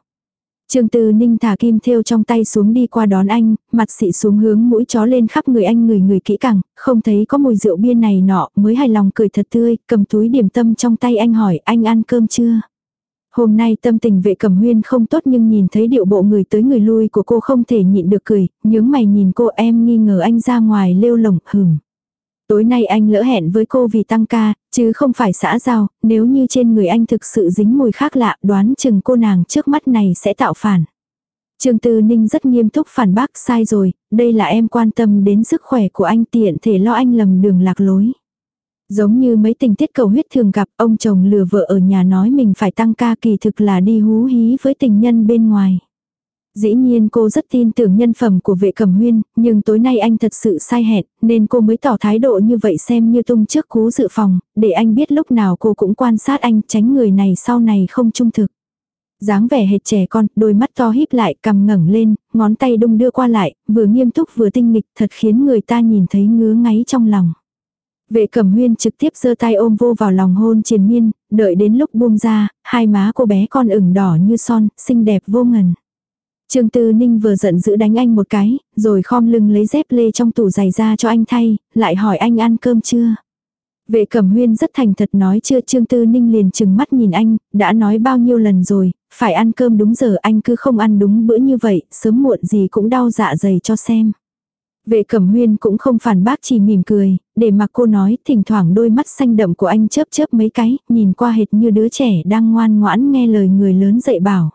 Trương Tư Ninh thả kim thêu trong tay xuống đi qua đón anh, mặt xị xuống hướng mũi chó lên khắp người anh người người kỹ càng, không thấy có mùi rượu bia này nọ, mới hài lòng cười thật tươi, cầm túi điểm tâm trong tay anh hỏi anh ăn cơm chưa. Hôm nay tâm tình vệ cẩm huyên không tốt nhưng nhìn thấy điệu bộ người tới người lui của cô không thể nhịn được cười, nhướng mày nhìn cô em nghi ngờ anh ra ngoài lêu lồng hừm. Tối nay anh lỡ hẹn với cô vì tăng ca, chứ không phải xã giao, nếu như trên người anh thực sự dính mùi khác lạ đoán chừng cô nàng trước mắt này sẽ tạo phản. Trương Tư Ninh rất nghiêm túc phản bác sai rồi, đây là em quan tâm đến sức khỏe của anh tiện thể lo anh lầm đường lạc lối. Giống như mấy tình tiết cầu huyết thường gặp ông chồng lừa vợ ở nhà nói mình phải tăng ca kỳ thực là đi hú hí với tình nhân bên ngoài. Dĩ nhiên cô rất tin tưởng nhân phẩm của vệ cẩm huyên, nhưng tối nay anh thật sự sai hẹn, nên cô mới tỏ thái độ như vậy xem như tung trước cú dự phòng, để anh biết lúc nào cô cũng quan sát anh tránh người này sau này không trung thực. dáng vẻ hệt trẻ con, đôi mắt to híp lại, cầm ngẩng lên, ngón tay đung đưa qua lại, vừa nghiêm túc vừa tinh nghịch thật khiến người ta nhìn thấy ngứa ngáy trong lòng. Vệ cẩm huyên trực tiếp giơ tay ôm vô vào lòng hôn triền miên, đợi đến lúc buông ra, hai má cô bé con ửng đỏ như son, xinh đẹp vô ngần. Trương Tư Ninh vừa giận giữ đánh anh một cái, rồi khom lưng lấy dép lê trong tủ giày ra cho anh thay, lại hỏi anh ăn cơm chưa. Vệ cẩm huyên rất thành thật nói chưa Trương Tư Ninh liền chừng mắt nhìn anh, đã nói bao nhiêu lần rồi, phải ăn cơm đúng giờ anh cứ không ăn đúng bữa như vậy, sớm muộn gì cũng đau dạ dày cho xem. Vệ cẩm huyên cũng không phản bác chỉ mỉm cười, để mặc cô nói, thỉnh thoảng đôi mắt xanh đậm của anh chớp chớp mấy cái, nhìn qua hệt như đứa trẻ đang ngoan ngoãn nghe lời người lớn dạy bảo.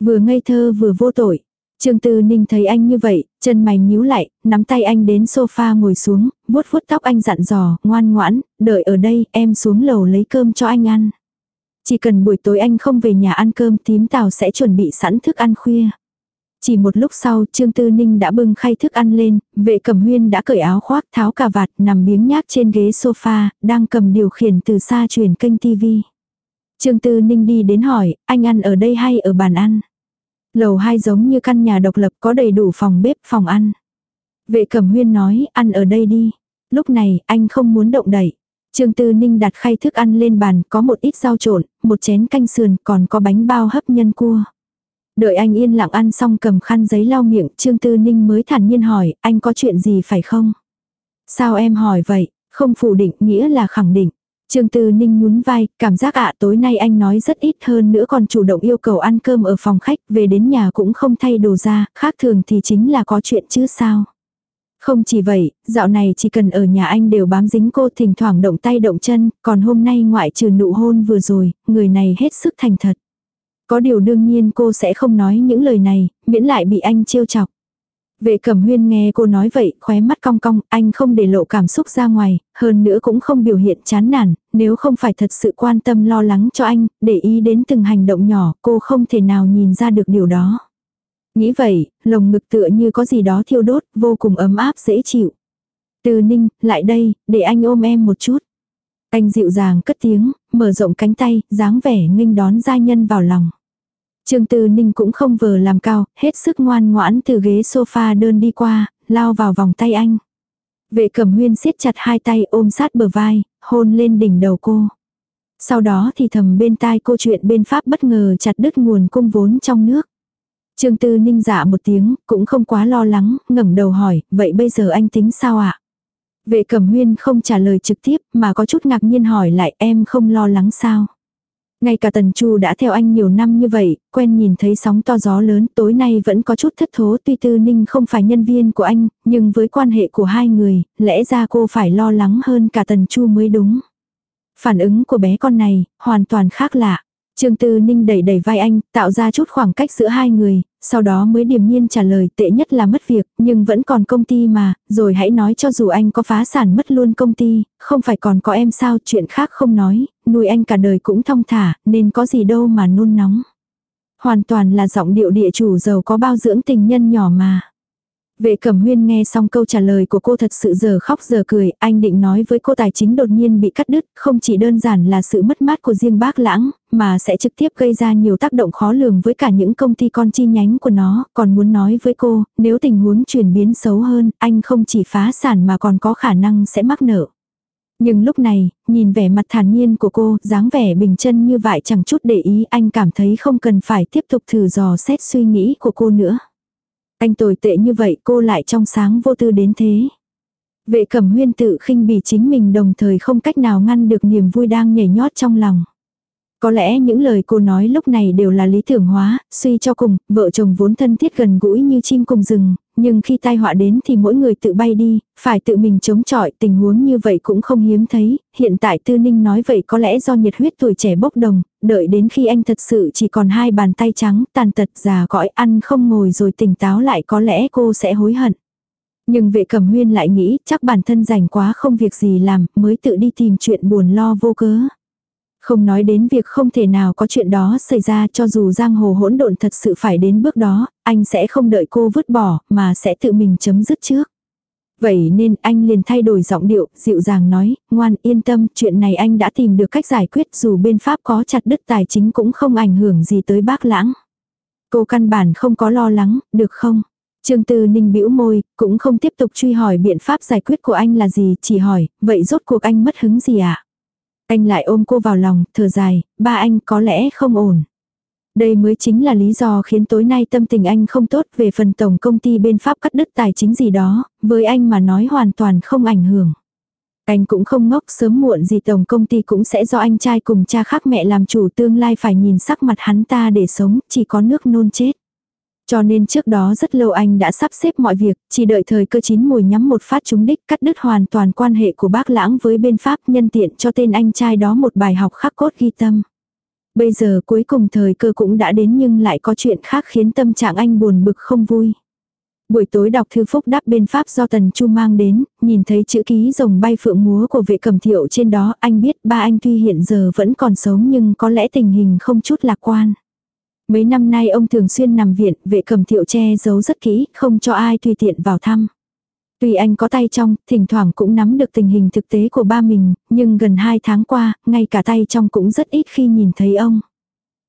Vừa ngây thơ vừa vô tội. Trương Tư Ninh thấy anh như vậy, chân mày nhíu lại, nắm tay anh đến sofa ngồi xuống, vuốt vuốt tóc anh dặn dò, ngoan ngoãn, đợi ở đây, em xuống lầu lấy cơm cho anh ăn. Chỉ cần buổi tối anh không về nhà ăn cơm tím tàu sẽ chuẩn bị sẵn thức ăn khuya. Chỉ một lúc sau, Trương Tư Ninh đã bưng khay thức ăn lên, vệ cẩm huyên đã cởi áo khoác tháo cà vạt nằm biếng nhác trên ghế sofa, đang cầm điều khiển từ xa chuyển kênh tivi. Trương Tư Ninh đi đến hỏi, anh ăn ở đây hay ở bàn ăn? Lầu hai giống như căn nhà độc lập có đầy đủ phòng bếp, phòng ăn. Vệ cẩm huyên nói, ăn ở đây đi. Lúc này, anh không muốn động đẩy. Trương Tư Ninh đặt khay thức ăn lên bàn, có một ít rau trộn, một chén canh sườn, còn có bánh bao hấp nhân cua. Đợi anh yên lặng ăn xong cầm khăn giấy lau miệng, Trương Tư Ninh mới thản nhiên hỏi, anh có chuyện gì phải không? Sao em hỏi vậy? Không phủ định nghĩa là khẳng định. Trương Tư Ninh nhún vai, cảm giác ạ à, tối nay anh nói rất ít hơn nữa còn chủ động yêu cầu ăn cơm ở phòng khách, về đến nhà cũng không thay đồ ra, khác thường thì chính là có chuyện chứ sao. Không chỉ vậy, dạo này chỉ cần ở nhà anh đều bám dính cô thỉnh thoảng động tay động chân, còn hôm nay ngoại trừ nụ hôn vừa rồi, người này hết sức thành thật. Có điều đương nhiên cô sẽ không nói những lời này, miễn lại bị anh trêu chọc. Vệ cẩm huyên nghe cô nói vậy, khóe mắt cong cong, anh không để lộ cảm xúc ra ngoài, hơn nữa cũng không biểu hiện chán nản, nếu không phải thật sự quan tâm lo lắng cho anh, để ý đến từng hành động nhỏ, cô không thể nào nhìn ra được điều đó. Nghĩ vậy, lồng ngực tựa như có gì đó thiêu đốt, vô cùng ấm áp dễ chịu. Từ ninh, lại đây, để anh ôm em một chút. Anh dịu dàng cất tiếng, mở rộng cánh tay, dáng vẻ nghênh đón gia nhân vào lòng. Trương Tư Ninh cũng không vờ làm cao, hết sức ngoan ngoãn từ ghế sofa đơn đi qua, lao vào vòng tay anh. Vệ cẩm huyên siết chặt hai tay ôm sát bờ vai, hôn lên đỉnh đầu cô. Sau đó thì thầm bên tai cô chuyện bên Pháp bất ngờ chặt đứt nguồn cung vốn trong nước. Trương Tư Ninh dạ một tiếng, cũng không quá lo lắng, ngẩng đầu hỏi, vậy bây giờ anh tính sao ạ? Vệ cẩm huyên không trả lời trực tiếp mà có chút ngạc nhiên hỏi lại em không lo lắng sao? Ngay cả Tần Chu đã theo anh nhiều năm như vậy, quen nhìn thấy sóng to gió lớn, tối nay vẫn có chút thất thố tuy Tư Ninh không phải nhân viên của anh, nhưng với quan hệ của hai người, lẽ ra cô phải lo lắng hơn cả Tần Chu mới đúng. Phản ứng của bé con này, hoàn toàn khác lạ. Trương Tư Ninh đẩy đẩy vai anh, tạo ra chút khoảng cách giữa hai người, sau đó mới điềm nhiên trả lời tệ nhất là mất việc, nhưng vẫn còn công ty mà, rồi hãy nói cho dù anh có phá sản mất luôn công ty, không phải còn có em sao, chuyện khác không nói, nuôi anh cả đời cũng thong thả, nên có gì đâu mà nôn nóng. Hoàn toàn là giọng điệu địa chủ giàu có bao dưỡng tình nhân nhỏ mà. Vệ cẩm huyên nghe xong câu trả lời của cô thật sự giờ khóc giờ cười, anh định nói với cô tài chính đột nhiên bị cắt đứt, không chỉ đơn giản là sự mất mát của riêng bác lãng, mà sẽ trực tiếp gây ra nhiều tác động khó lường với cả những công ty con chi nhánh của nó, còn muốn nói với cô, nếu tình huống chuyển biến xấu hơn, anh không chỉ phá sản mà còn có khả năng sẽ mắc nợ. Nhưng lúc này, nhìn vẻ mặt thản nhiên của cô, dáng vẻ bình chân như vậy chẳng chút để ý, anh cảm thấy không cần phải tiếp tục thử dò xét suy nghĩ của cô nữa. Anh tồi tệ như vậy cô lại trong sáng vô tư đến thế. Vệ cẩm huyên tự khinh bỉ chính mình đồng thời không cách nào ngăn được niềm vui đang nhảy nhót trong lòng. Có lẽ những lời cô nói lúc này đều là lý tưởng hóa, suy cho cùng, vợ chồng vốn thân thiết gần gũi như chim cùng rừng, nhưng khi tai họa đến thì mỗi người tự bay đi, phải tự mình chống chọi, tình huống như vậy cũng không hiếm thấy, hiện tại Tư Ninh nói vậy có lẽ do nhiệt huyết tuổi trẻ bốc đồng, đợi đến khi anh thật sự chỉ còn hai bàn tay trắng, tàn tật già cõi ăn không ngồi rồi tỉnh táo lại có lẽ cô sẽ hối hận. Nhưng vệ cẩm huyên lại nghĩ chắc bản thân rảnh quá không việc gì làm mới tự đi tìm chuyện buồn lo vô cớ. Không nói đến việc không thể nào có chuyện đó xảy ra cho dù giang hồ hỗn độn thật sự phải đến bước đó, anh sẽ không đợi cô vứt bỏ mà sẽ tự mình chấm dứt trước. Vậy nên anh liền thay đổi giọng điệu, dịu dàng nói, ngoan yên tâm, chuyện này anh đã tìm được cách giải quyết dù bên Pháp có chặt đứt tài chính cũng không ảnh hưởng gì tới bác lãng. Cô căn bản không có lo lắng, được không? Trương Tư Ninh bĩu môi, cũng không tiếp tục truy hỏi biện pháp giải quyết của anh là gì, chỉ hỏi, vậy rốt cuộc anh mất hứng gì ạ? À? Anh lại ôm cô vào lòng, thở dài, ba anh có lẽ không ổn. Đây mới chính là lý do khiến tối nay tâm tình anh không tốt về phần tổng công ty bên Pháp cắt đứt tài chính gì đó, với anh mà nói hoàn toàn không ảnh hưởng. Anh cũng không ngốc sớm muộn gì tổng công ty cũng sẽ do anh trai cùng cha khác mẹ làm chủ tương lai phải nhìn sắc mặt hắn ta để sống, chỉ có nước nôn chết. Cho nên trước đó rất lâu anh đã sắp xếp mọi việc, chỉ đợi thời cơ chín mùi nhắm một phát trúng đích cắt đứt hoàn toàn quan hệ của bác lãng với bên Pháp nhân tiện cho tên anh trai đó một bài học khắc cốt ghi tâm. Bây giờ cuối cùng thời cơ cũng đã đến nhưng lại có chuyện khác khiến tâm trạng anh buồn bực không vui. Buổi tối đọc thư phúc đáp bên Pháp do Tần Chu mang đến, nhìn thấy chữ ký rồng bay phượng múa của vệ cầm thiệu trên đó, anh biết ba anh tuy hiện giờ vẫn còn sống nhưng có lẽ tình hình không chút lạc quan. Mấy năm nay ông thường xuyên nằm viện, vệ cầm thiệu che giấu rất kỹ, không cho ai tùy tiện vào thăm. Tuy anh có tay trong, thỉnh thoảng cũng nắm được tình hình thực tế của ba mình, nhưng gần hai tháng qua, ngay cả tay trong cũng rất ít khi nhìn thấy ông.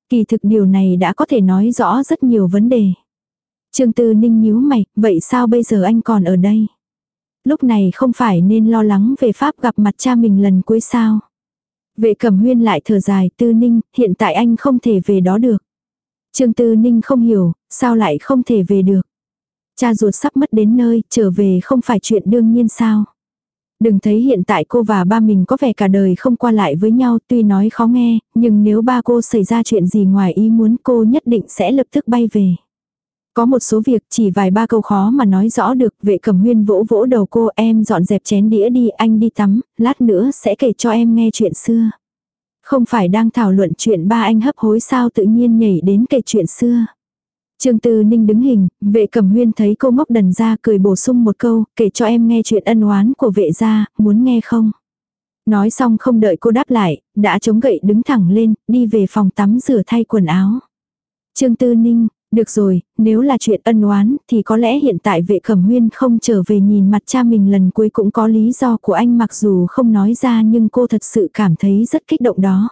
Kỳ thực điều này đã có thể nói rõ rất nhiều vấn đề. Trương Tư Ninh nhíu mày, vậy sao bây giờ anh còn ở đây? Lúc này không phải nên lo lắng về Pháp gặp mặt cha mình lần cuối sao? Vệ cẩm huyên lại thở dài, Tư Ninh, hiện tại anh không thể về đó được. Trương Tư Ninh không hiểu, sao lại không thể về được. Cha ruột sắp mất đến nơi, trở về không phải chuyện đương nhiên sao. Đừng thấy hiện tại cô và ba mình có vẻ cả đời không qua lại với nhau tuy nói khó nghe, nhưng nếu ba cô xảy ra chuyện gì ngoài ý muốn cô nhất định sẽ lập tức bay về. Có một số việc chỉ vài ba câu khó mà nói rõ được vệ cẩm huyên vỗ vỗ đầu cô em dọn dẹp chén đĩa đi anh đi tắm, lát nữa sẽ kể cho em nghe chuyện xưa. Không phải đang thảo luận chuyện ba anh hấp hối sao tự nhiên nhảy đến kể chuyện xưa. Trương Tư Ninh đứng hình, vệ cầm huyên thấy cô ngốc đần ra cười bổ sung một câu, kể cho em nghe chuyện ân oán của vệ gia, muốn nghe không? Nói xong không đợi cô đáp lại, đã chống gậy đứng thẳng lên, đi về phòng tắm rửa thay quần áo. Trương Tư Ninh, được rồi, nếu là chuyện ân oán thì có lẽ hiện tại vệ khẩm huyên không trở về nhìn mặt cha mình lần cuối cũng có lý do của anh mặc dù không nói ra nhưng cô thật sự cảm thấy rất kích động đó.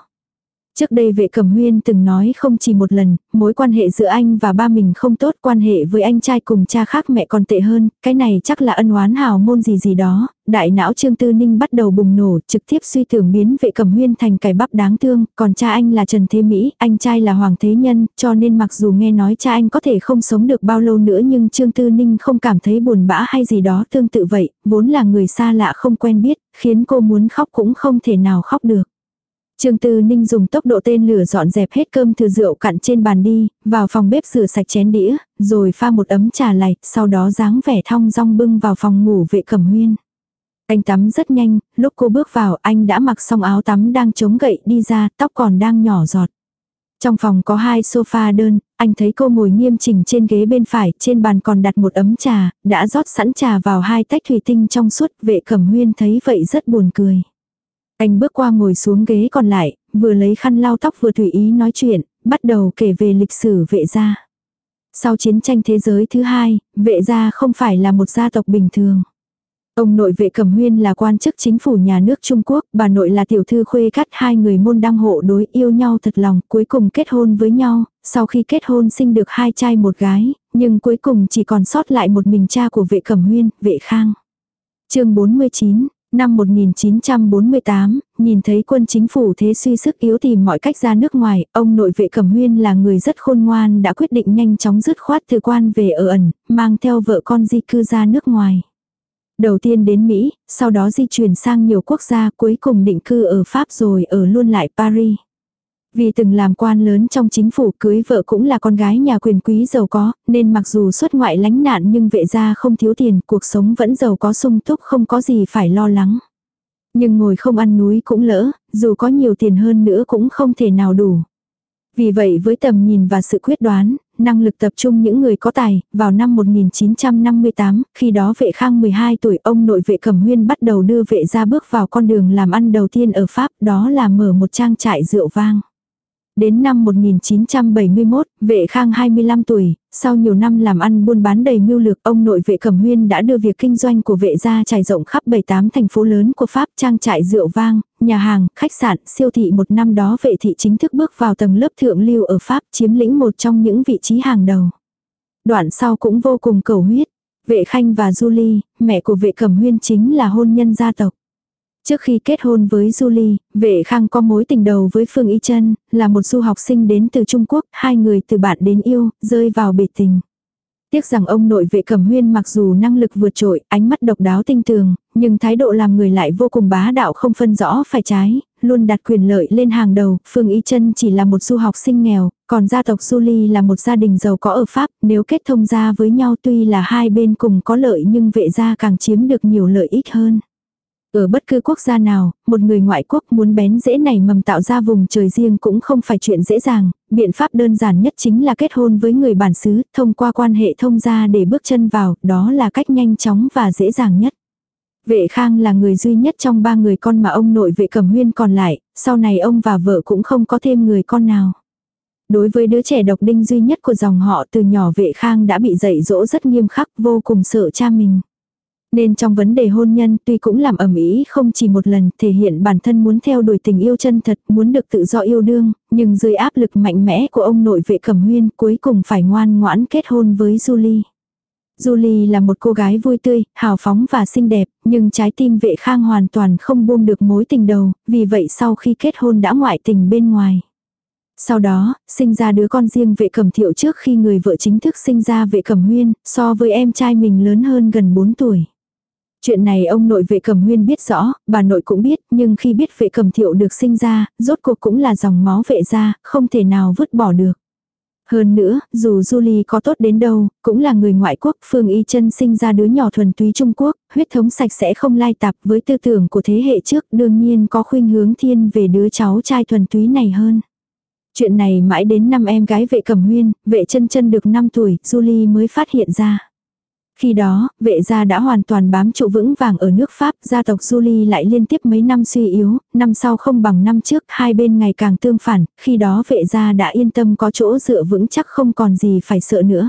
Trước đây vệ cẩm huyên từng nói không chỉ một lần, mối quan hệ giữa anh và ba mình không tốt, quan hệ với anh trai cùng cha khác mẹ còn tệ hơn, cái này chắc là ân oán hào môn gì gì đó, đại não Trương Tư Ninh bắt đầu bùng nổ, trực tiếp suy tưởng biến vệ cẩm huyên thành cải bắp đáng thương, còn cha anh là Trần Thế Mỹ, anh trai là Hoàng Thế Nhân, cho nên mặc dù nghe nói cha anh có thể không sống được bao lâu nữa nhưng Trương Tư Ninh không cảm thấy buồn bã hay gì đó tương tự vậy, vốn là người xa lạ không quen biết, khiến cô muốn khóc cũng không thể nào khóc được. Trương Tư Ninh dùng tốc độ tên lửa dọn dẹp hết cơm thừa rượu cặn trên bàn đi, vào phòng bếp rửa sạch chén đĩa, rồi pha một ấm trà lạnh, sau đó dáng vẻ thong dong bưng vào phòng ngủ vệ cẩm huyên. Anh tắm rất nhanh, lúc cô bước vào anh đã mặc xong áo tắm đang chống gậy đi ra, tóc còn đang nhỏ giọt. Trong phòng có hai sofa đơn, anh thấy cô ngồi nghiêm chỉnh trên ghế bên phải, trên bàn còn đặt một ấm trà, đã rót sẵn trà vào hai tách thủy tinh trong suốt, vệ cẩm huyên thấy vậy rất buồn cười. Anh bước qua ngồi xuống ghế còn lại, vừa lấy khăn lau tóc vừa tùy ý nói chuyện, bắt đầu kể về lịch sử vệ gia. Sau chiến tranh thế giới thứ hai, vệ gia không phải là một gia tộc bình thường. Ông nội vệ cẩm huyên là quan chức chính phủ nhà nước Trung Quốc, bà nội là tiểu thư khuê cắt hai người môn đăng hộ đối yêu nhau thật lòng, cuối cùng kết hôn với nhau, sau khi kết hôn sinh được hai trai một gái, nhưng cuối cùng chỉ còn sót lại một mình cha của vệ cẩm huyên, vệ khang. chương 49, Năm 1948, nhìn thấy quân chính phủ thế suy sức yếu tìm mọi cách ra nước ngoài, ông nội vệ cẩm huyên là người rất khôn ngoan đã quyết định nhanh chóng dứt khoát từ quan về ở ẩn, mang theo vợ con di cư ra nước ngoài. Đầu tiên đến Mỹ, sau đó di chuyển sang nhiều quốc gia cuối cùng định cư ở Pháp rồi ở luôn lại Paris. Vì từng làm quan lớn trong chính phủ cưới vợ cũng là con gái nhà quyền quý giàu có, nên mặc dù xuất ngoại lánh nạn nhưng vệ gia không thiếu tiền, cuộc sống vẫn giàu có sung túc không có gì phải lo lắng. Nhưng ngồi không ăn núi cũng lỡ, dù có nhiều tiền hơn nữa cũng không thể nào đủ. Vì vậy với tầm nhìn và sự quyết đoán, năng lực tập trung những người có tài, vào năm 1958, khi đó vệ khang 12 tuổi ông nội vệ cẩm huyên bắt đầu đưa vệ gia bước vào con đường làm ăn đầu tiên ở Pháp đó là mở một trang trại rượu vang. Đến năm 1971, vệ khang 25 tuổi, sau nhiều năm làm ăn buôn bán đầy mưu lược, ông nội vệ cẩm huyên đã đưa việc kinh doanh của vệ gia trải rộng khắp 78 thành phố lớn của Pháp, trang trại rượu vang, nhà hàng, khách sạn, siêu thị một năm đó vệ thị chính thức bước vào tầng lớp thượng lưu ở Pháp, chiếm lĩnh một trong những vị trí hàng đầu. Đoạn sau cũng vô cùng cầu huyết. Vệ Khanh và Julie, mẹ của vệ cẩm huyên chính là hôn nhân gia tộc. Trước khi kết hôn với Julie, vệ khang có mối tình đầu với Phương Y Trân, là một du học sinh đến từ Trung Quốc, hai người từ bạn đến yêu, rơi vào bể tình. Tiếc rằng ông nội vệ cẩm huyên mặc dù năng lực vượt trội, ánh mắt độc đáo tinh tường, nhưng thái độ làm người lại vô cùng bá đạo không phân rõ phải trái, luôn đặt quyền lợi lên hàng đầu. Phương Y Trân chỉ là một du học sinh nghèo, còn gia tộc Julie là một gia đình giàu có ở Pháp, nếu kết thông gia với nhau tuy là hai bên cùng có lợi nhưng vệ gia càng chiếm được nhiều lợi ích hơn. Ở bất cứ quốc gia nào, một người ngoại quốc muốn bén dễ này mầm tạo ra vùng trời riêng cũng không phải chuyện dễ dàng, biện pháp đơn giản nhất chính là kết hôn với người bản xứ, thông qua quan hệ thông gia để bước chân vào, đó là cách nhanh chóng và dễ dàng nhất. Vệ Khang là người duy nhất trong ba người con mà ông nội vệ cẩm huyên còn lại, sau này ông và vợ cũng không có thêm người con nào. Đối với đứa trẻ độc đinh duy nhất của dòng họ từ nhỏ vệ Khang đã bị dạy dỗ rất nghiêm khắc vô cùng sợ cha mình. Nên trong vấn đề hôn nhân tuy cũng làm ẩm ý không chỉ một lần thể hiện bản thân muốn theo đuổi tình yêu chân thật, muốn được tự do yêu đương, nhưng dưới áp lực mạnh mẽ của ông nội vệ cẩm huyên cuối cùng phải ngoan ngoãn kết hôn với Julie. Julie là một cô gái vui tươi, hào phóng và xinh đẹp, nhưng trái tim vệ khang hoàn toàn không buông được mối tình đầu, vì vậy sau khi kết hôn đã ngoại tình bên ngoài. Sau đó, sinh ra đứa con riêng vệ cẩm thiệu trước khi người vợ chính thức sinh ra vệ cẩm huyên, so với em trai mình lớn hơn gần 4 tuổi. Chuyện này ông nội vệ cầm huyên biết rõ, bà nội cũng biết, nhưng khi biết vệ cầm thiệu được sinh ra, rốt cuộc cũng là dòng máu vệ ra, không thể nào vứt bỏ được. Hơn nữa, dù Julie có tốt đến đâu, cũng là người ngoại quốc, Phương Y chân sinh ra đứa nhỏ thuần túy Trung Quốc, huyết thống sạch sẽ không lai tạp với tư tưởng của thế hệ trước, đương nhiên có khuynh hướng thiên về đứa cháu trai thuần túy này hơn. Chuyện này mãi đến năm em gái vệ cầm huyên, vệ chân chân được 5 tuổi, Julie mới phát hiện ra. Khi đó, vệ gia đã hoàn toàn bám trụ vững vàng ở nước Pháp, gia tộc Julie lại liên tiếp mấy năm suy yếu, năm sau không bằng năm trước, hai bên ngày càng tương phản, khi đó vệ gia đã yên tâm có chỗ dựa vững chắc không còn gì phải sợ nữa.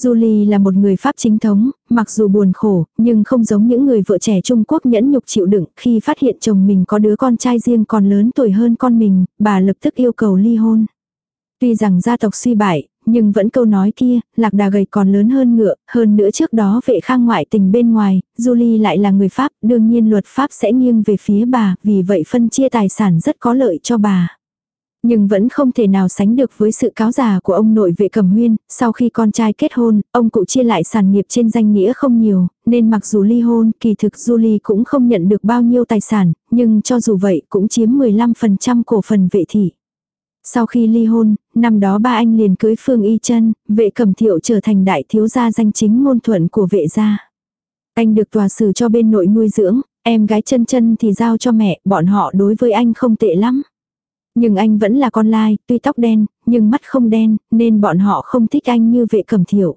Julie là một người Pháp chính thống, mặc dù buồn khổ, nhưng không giống những người vợ trẻ Trung Quốc nhẫn nhục chịu đựng khi phát hiện chồng mình có đứa con trai riêng còn lớn tuổi hơn con mình, bà lập tức yêu cầu ly hôn. Tuy rằng gia tộc suy bại, nhưng vẫn câu nói kia, lạc đà gầy còn lớn hơn ngựa, hơn nữa trước đó vệ khang ngoại tình bên ngoài, Julie lại là người Pháp, đương nhiên luật Pháp sẽ nghiêng về phía bà, vì vậy phân chia tài sản rất có lợi cho bà. Nhưng vẫn không thể nào sánh được với sự cáo già của ông nội vệ cẩm nguyên sau khi con trai kết hôn, ông cụ chia lại sản nghiệp trên danh nghĩa không nhiều, nên mặc dù ly hôn, kỳ thực Julie cũng không nhận được bao nhiêu tài sản, nhưng cho dù vậy cũng chiếm 15% cổ phần vệ thị. Sau khi ly hôn, năm đó ba anh liền cưới Phương Y Trân vệ cẩm thiệu trở thành đại thiếu gia danh chính ngôn thuận của vệ gia. Anh được tòa xử cho bên nội nuôi dưỡng, em gái chân chân thì giao cho mẹ, bọn họ đối với anh không tệ lắm. Nhưng anh vẫn là con lai, tuy tóc đen, nhưng mắt không đen, nên bọn họ không thích anh như vệ cẩm thiệu.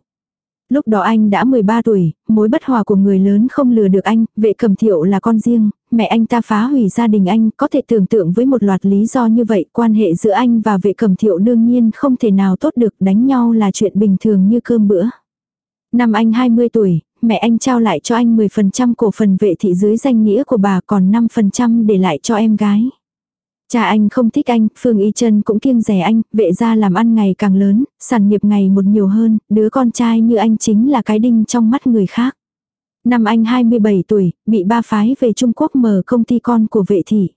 Lúc đó anh đã 13 tuổi, mối bất hòa của người lớn không lừa được anh, vệ cầm thiệu là con riêng, mẹ anh ta phá hủy gia đình anh, có thể tưởng tượng với một loạt lý do như vậy, quan hệ giữa anh và vệ cầm thiệu đương nhiên không thể nào tốt được, đánh nhau là chuyện bình thường như cơm bữa. Năm anh 20 tuổi, mẹ anh trao lại cho anh 10% cổ phần vệ thị dưới danh nghĩa của bà còn 5% để lại cho em gái. Cha anh không thích anh, Phương Y Trân cũng kiêng rẻ anh, vệ ra làm ăn ngày càng lớn, sản nghiệp ngày một nhiều hơn, đứa con trai như anh chính là cái đinh trong mắt người khác. Năm anh 27 tuổi, bị ba phái về Trung Quốc mở công ty con của vệ thị.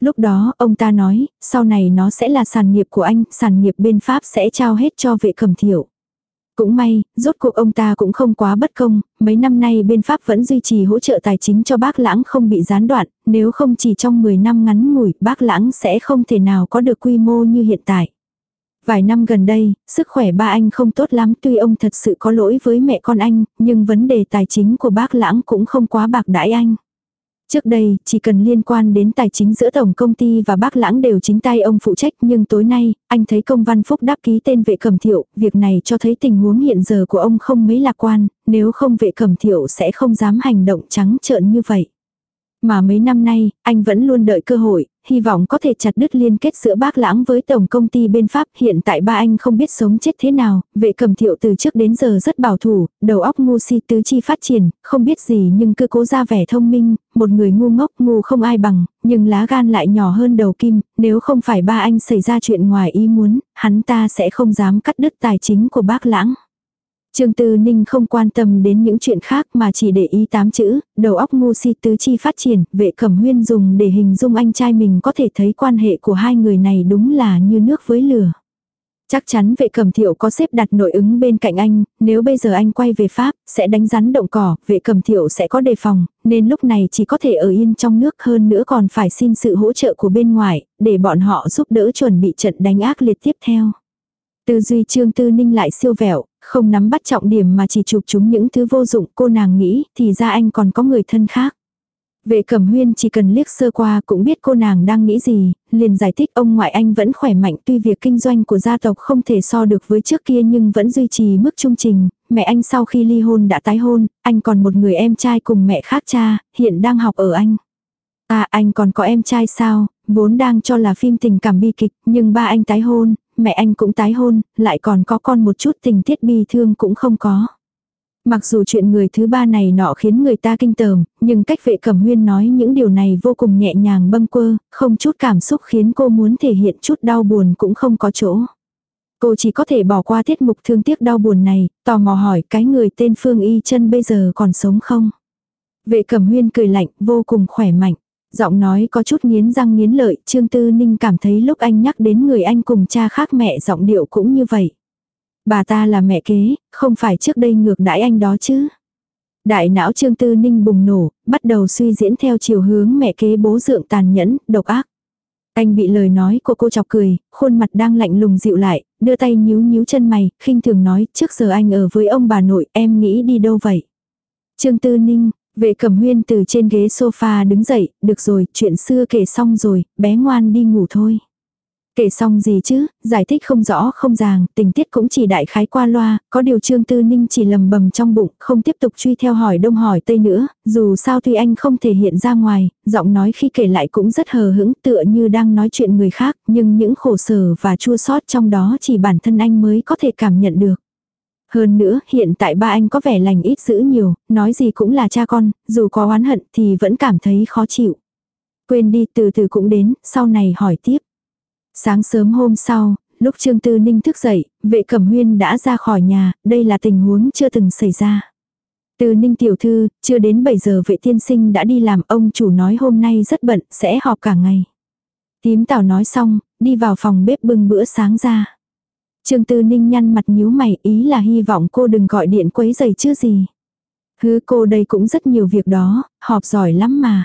Lúc đó, ông ta nói, sau này nó sẽ là sản nghiệp của anh, sản nghiệp bên Pháp sẽ trao hết cho vệ cẩm thiệu. Cũng may, rốt cuộc ông ta cũng không quá bất công, mấy năm nay bên Pháp vẫn duy trì hỗ trợ tài chính cho bác lãng không bị gián đoạn, nếu không chỉ trong 10 năm ngắn ngủi, bác lãng sẽ không thể nào có được quy mô như hiện tại. Vài năm gần đây, sức khỏe ba anh không tốt lắm tuy ông thật sự có lỗi với mẹ con anh, nhưng vấn đề tài chính của bác lãng cũng không quá bạc đãi anh. Trước đây, chỉ cần liên quan đến tài chính giữa tổng công ty và bác lãng đều chính tay ông phụ trách nhưng tối nay, anh thấy công văn phúc đáp ký tên vệ cẩm thiệu, việc này cho thấy tình huống hiện giờ của ông không mấy lạc quan, nếu không vệ cẩm thiệu sẽ không dám hành động trắng trợn như vậy. Mà mấy năm nay, anh vẫn luôn đợi cơ hội, hy vọng có thể chặt đứt liên kết giữa bác lãng với tổng công ty bên Pháp. Hiện tại ba anh không biết sống chết thế nào, vệ cầm thiệu từ trước đến giờ rất bảo thủ, đầu óc ngu si tứ chi phát triển, không biết gì nhưng cứ cố ra vẻ thông minh, một người ngu ngốc ngu không ai bằng, nhưng lá gan lại nhỏ hơn đầu kim, nếu không phải ba anh xảy ra chuyện ngoài ý muốn, hắn ta sẽ không dám cắt đứt tài chính của bác lãng. Trương Tư Ninh không quan tâm đến những chuyện khác mà chỉ để ý tám chữ, đầu óc ngu si tứ chi phát triển, vệ cẩm huyên dùng để hình dung anh trai mình có thể thấy quan hệ của hai người này đúng là như nước với lửa. Chắc chắn vệ cẩm thiệu có xếp đặt nội ứng bên cạnh anh, nếu bây giờ anh quay về Pháp, sẽ đánh rắn động cỏ, vệ cẩm thiệu sẽ có đề phòng, nên lúc này chỉ có thể ở yên trong nước hơn nữa còn phải xin sự hỗ trợ của bên ngoài, để bọn họ giúp đỡ chuẩn bị trận đánh ác liệt tiếp theo. Tư duy trương tư ninh lại siêu vẹo, không nắm bắt trọng điểm mà chỉ chụp chúng những thứ vô dụng cô nàng nghĩ thì ra anh còn có người thân khác. Vệ cẩm huyên chỉ cần liếc sơ qua cũng biết cô nàng đang nghĩ gì, liền giải thích ông ngoại anh vẫn khỏe mạnh tuy việc kinh doanh của gia tộc không thể so được với trước kia nhưng vẫn duy trì mức trung trình, mẹ anh sau khi ly hôn đã tái hôn, anh còn một người em trai cùng mẹ khác cha, hiện đang học ở anh. À anh còn có em trai sao, vốn đang cho là phim tình cảm bi kịch, nhưng ba anh tái hôn, mẹ anh cũng tái hôn, lại còn có con một chút tình tiết bi thương cũng không có. Mặc dù chuyện người thứ ba này nọ khiến người ta kinh tởm, nhưng cách vệ cẩm huyên nói những điều này vô cùng nhẹ nhàng bâng quơ, không chút cảm xúc khiến cô muốn thể hiện chút đau buồn cũng không có chỗ. Cô chỉ có thể bỏ qua tiết mục thương tiếc đau buồn này, tò mò hỏi cái người tên Phương Y chân bây giờ còn sống không? Vệ cẩm huyên cười lạnh, vô cùng khỏe mạnh. Giọng nói có chút nghiến răng nghiến lợi, Trương Tư Ninh cảm thấy lúc anh nhắc đến người anh cùng cha khác mẹ giọng điệu cũng như vậy. Bà ta là mẹ kế, không phải trước đây ngược đãi anh đó chứ. Đại não Trương Tư Ninh bùng nổ, bắt đầu suy diễn theo chiều hướng mẹ kế bố dượng tàn nhẫn, độc ác. Anh bị lời nói của cô chọc cười, khuôn mặt đang lạnh lùng dịu lại, đưa tay nhíu nhíu chân mày, khinh thường nói, trước giờ anh ở với ông bà nội, em nghĩ đi đâu vậy? Trương Tư Ninh, Vệ cẩm huyên từ trên ghế sofa đứng dậy, được rồi, chuyện xưa kể xong rồi, bé ngoan đi ngủ thôi. Kể xong gì chứ, giải thích không rõ không ràng, tình tiết cũng chỉ đại khái qua loa, có điều Trương Tư Ninh chỉ lầm bầm trong bụng, không tiếp tục truy theo hỏi đông hỏi tây nữa, dù sao tuy anh không thể hiện ra ngoài, giọng nói khi kể lại cũng rất hờ hững tựa như đang nói chuyện người khác, nhưng những khổ sở và chua sót trong đó chỉ bản thân anh mới có thể cảm nhận được. Hơn nữa, hiện tại ba anh có vẻ lành ít dữ nhiều, nói gì cũng là cha con, dù có oán hận thì vẫn cảm thấy khó chịu. Quên đi từ từ cũng đến, sau này hỏi tiếp. Sáng sớm hôm sau, lúc Trương Tư Ninh thức dậy, vệ cẩm huyên đã ra khỏi nhà, đây là tình huống chưa từng xảy ra. Từ Ninh tiểu thư, chưa đến 7 giờ vệ tiên sinh đã đi làm ông chủ nói hôm nay rất bận, sẽ họp cả ngày. Tím tảo nói xong, đi vào phòng bếp bưng bữa sáng ra. Trương Tư Ninh nhăn mặt nhíu mày ý là hy vọng cô đừng gọi điện quấy giày chứ gì. Hứ cô đây cũng rất nhiều việc đó, họp giỏi lắm mà.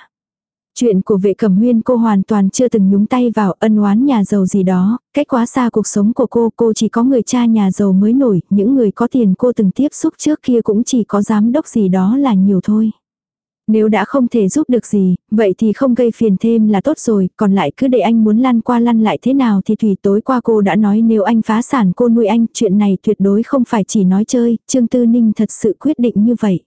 Chuyện của vệ cẩm huyên cô hoàn toàn chưa từng nhúng tay vào ân oán nhà giàu gì đó, cách quá xa cuộc sống của cô, cô chỉ có người cha nhà giàu mới nổi, những người có tiền cô từng tiếp xúc trước kia cũng chỉ có giám đốc gì đó là nhiều thôi. Nếu đã không thể giúp được gì, vậy thì không gây phiền thêm là tốt rồi, còn lại cứ để anh muốn lăn qua lăn lại thế nào thì tùy tối qua cô đã nói nếu anh phá sản cô nuôi anh, chuyện này tuyệt đối không phải chỉ nói chơi, Trương Tư Ninh thật sự quyết định như vậy.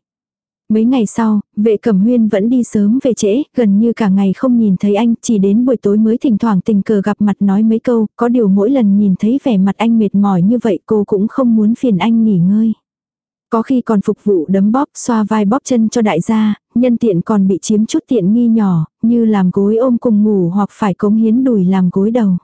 Mấy ngày sau, vệ cẩm huyên vẫn đi sớm về trễ, gần như cả ngày không nhìn thấy anh, chỉ đến buổi tối mới thỉnh thoảng tình cờ gặp mặt nói mấy câu, có điều mỗi lần nhìn thấy vẻ mặt anh mệt mỏi như vậy cô cũng không muốn phiền anh nghỉ ngơi. Có khi còn phục vụ đấm bóp, xoa vai bóp chân cho đại gia, nhân tiện còn bị chiếm chút tiện nghi nhỏ, như làm gối ôm cùng ngủ hoặc phải cống hiến đùi làm gối đầu.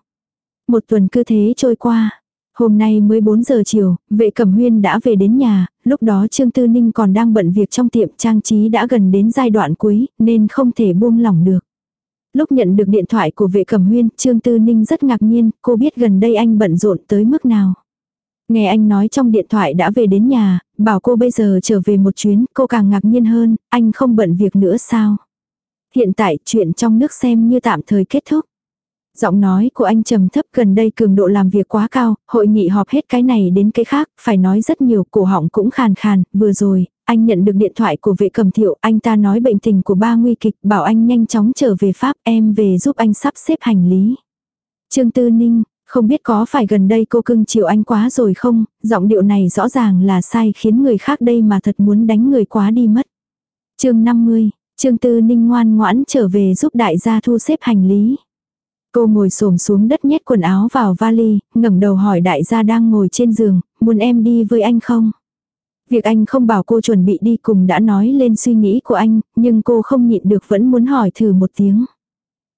Một tuần cứ thế trôi qua. Hôm nay mới 4 giờ chiều, vệ cẩm huyên đã về đến nhà, lúc đó Trương Tư Ninh còn đang bận việc trong tiệm trang trí đã gần đến giai đoạn cuối, nên không thể buông lỏng được. Lúc nhận được điện thoại của vệ cẩm huyên, Trương Tư Ninh rất ngạc nhiên, cô biết gần đây anh bận rộn tới mức nào. Nghe anh nói trong điện thoại đã về đến nhà, bảo cô bây giờ trở về một chuyến, cô càng ngạc nhiên hơn, anh không bận việc nữa sao? Hiện tại chuyện trong nước xem như tạm thời kết thúc. Giọng nói của anh trầm thấp gần đây cường độ làm việc quá cao, hội nghị họp hết cái này đến cái khác, phải nói rất nhiều, cổ họng cũng khàn khàn, vừa rồi, anh nhận được điện thoại của vệ cầm thiệu, anh ta nói bệnh tình của ba nguy kịch, bảo anh nhanh chóng trở về Pháp, em về giúp anh sắp xếp hành lý. Trương Tư Ninh, không biết có phải gần đây cô cưng chiều anh quá rồi không, giọng điệu này rõ ràng là sai khiến người khác đây mà thật muốn đánh người quá đi mất. chương 50, Trương Tư Ninh ngoan ngoãn trở về giúp đại gia thu xếp hành lý. Cô ngồi xổm xuống đất nhét quần áo vào vali, ngẩng đầu hỏi đại gia đang ngồi trên giường, muốn em đi với anh không? Việc anh không bảo cô chuẩn bị đi cùng đã nói lên suy nghĩ của anh, nhưng cô không nhịn được vẫn muốn hỏi thử một tiếng.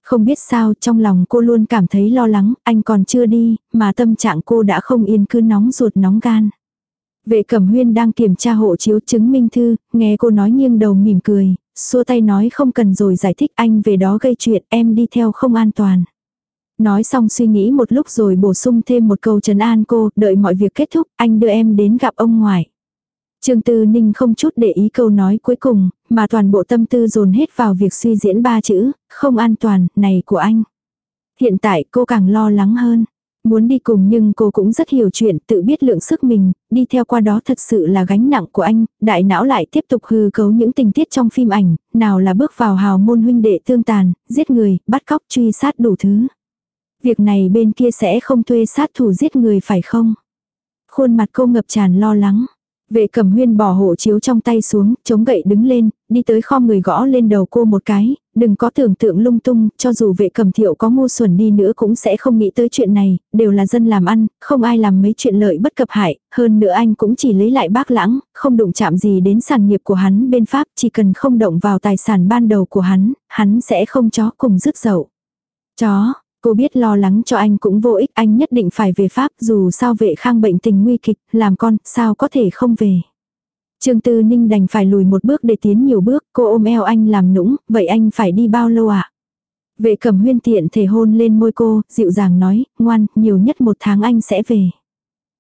Không biết sao trong lòng cô luôn cảm thấy lo lắng, anh còn chưa đi, mà tâm trạng cô đã không yên cứ nóng ruột nóng gan. Vệ cẩm huyên đang kiểm tra hộ chiếu chứng minh thư, nghe cô nói nghiêng đầu mỉm cười, xua tay nói không cần rồi giải thích anh về đó gây chuyện em đi theo không an toàn. Nói xong suy nghĩ một lúc rồi bổ sung thêm một câu trấn an cô, đợi mọi việc kết thúc, anh đưa em đến gặp ông ngoại. Trương Tư Ninh không chút để ý câu nói cuối cùng, mà toàn bộ tâm tư dồn hết vào việc suy diễn ba chữ, không an toàn, này của anh. Hiện tại cô càng lo lắng hơn. Muốn đi cùng nhưng cô cũng rất hiểu chuyện, tự biết lượng sức mình, đi theo qua đó thật sự là gánh nặng của anh, đại não lại tiếp tục hư cấu những tình tiết trong phim ảnh, nào là bước vào hào môn huynh đệ tương tàn, giết người, bắt cóc, truy sát đủ thứ. Việc này bên kia sẽ không thuê sát thủ giết người phải không? Khuôn mặt cô ngập tràn lo lắng. Vệ cẩm huyên bỏ hộ chiếu trong tay xuống, chống gậy đứng lên, đi tới kho người gõ lên đầu cô một cái, đừng có tưởng tượng lung tung, cho dù vệ cẩm thiệu có ngu xuẩn đi nữa cũng sẽ không nghĩ tới chuyện này, đều là dân làm ăn, không ai làm mấy chuyện lợi bất cập hại, hơn nữa anh cũng chỉ lấy lại bác lãng, không đụng chạm gì đến sản nghiệp của hắn bên Pháp, chỉ cần không động vào tài sản ban đầu của hắn, hắn sẽ không chó cùng rước dậu. Chó, Cô biết lo lắng cho anh cũng vô ích, anh nhất định phải về Pháp dù sao vệ khang bệnh tình nguy kịch, làm con, sao có thể không về. Trương Tư Ninh đành phải lùi một bước để tiến nhiều bước, cô ôm eo anh làm nũng, vậy anh phải đi bao lâu ạ? À? Vệ cẩm huyên tiện thể hôn lên môi cô, dịu dàng nói, ngoan, nhiều nhất một tháng anh sẽ về.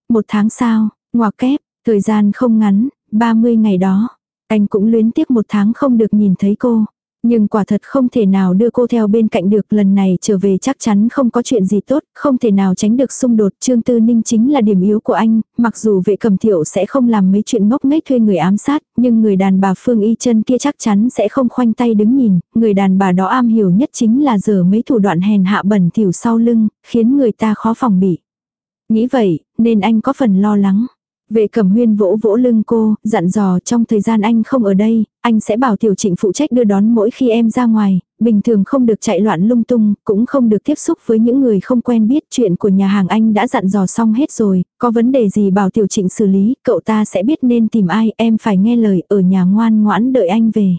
Một tháng sau, ngoặc kép, thời gian không ngắn, 30 ngày đó. Anh cũng luyến tiếc một tháng không được nhìn thấy cô. Nhưng quả thật không thể nào đưa cô theo bên cạnh được lần này trở về chắc chắn không có chuyện gì tốt, không thể nào tránh được xung đột. Trương Tư Ninh chính là điểm yếu của anh, mặc dù vệ cầm thiệu sẽ không làm mấy chuyện ngốc nghếch thuê người ám sát, nhưng người đàn bà Phương Y chân kia chắc chắn sẽ không khoanh tay đứng nhìn, người đàn bà đó am hiểu nhất chính là giờ mấy thủ đoạn hèn hạ bẩn thỉu sau lưng, khiến người ta khó phòng bị. Nghĩ vậy, nên anh có phần lo lắng. Vệ cẩm huyên vỗ vỗ lưng cô, dặn dò trong thời gian anh không ở đây, anh sẽ bảo tiểu trịnh phụ trách đưa đón mỗi khi em ra ngoài, bình thường không được chạy loạn lung tung, cũng không được tiếp xúc với những người không quen biết chuyện của nhà hàng anh đã dặn dò xong hết rồi, có vấn đề gì bảo tiểu trịnh xử lý, cậu ta sẽ biết nên tìm ai, em phải nghe lời ở nhà ngoan ngoãn đợi anh về.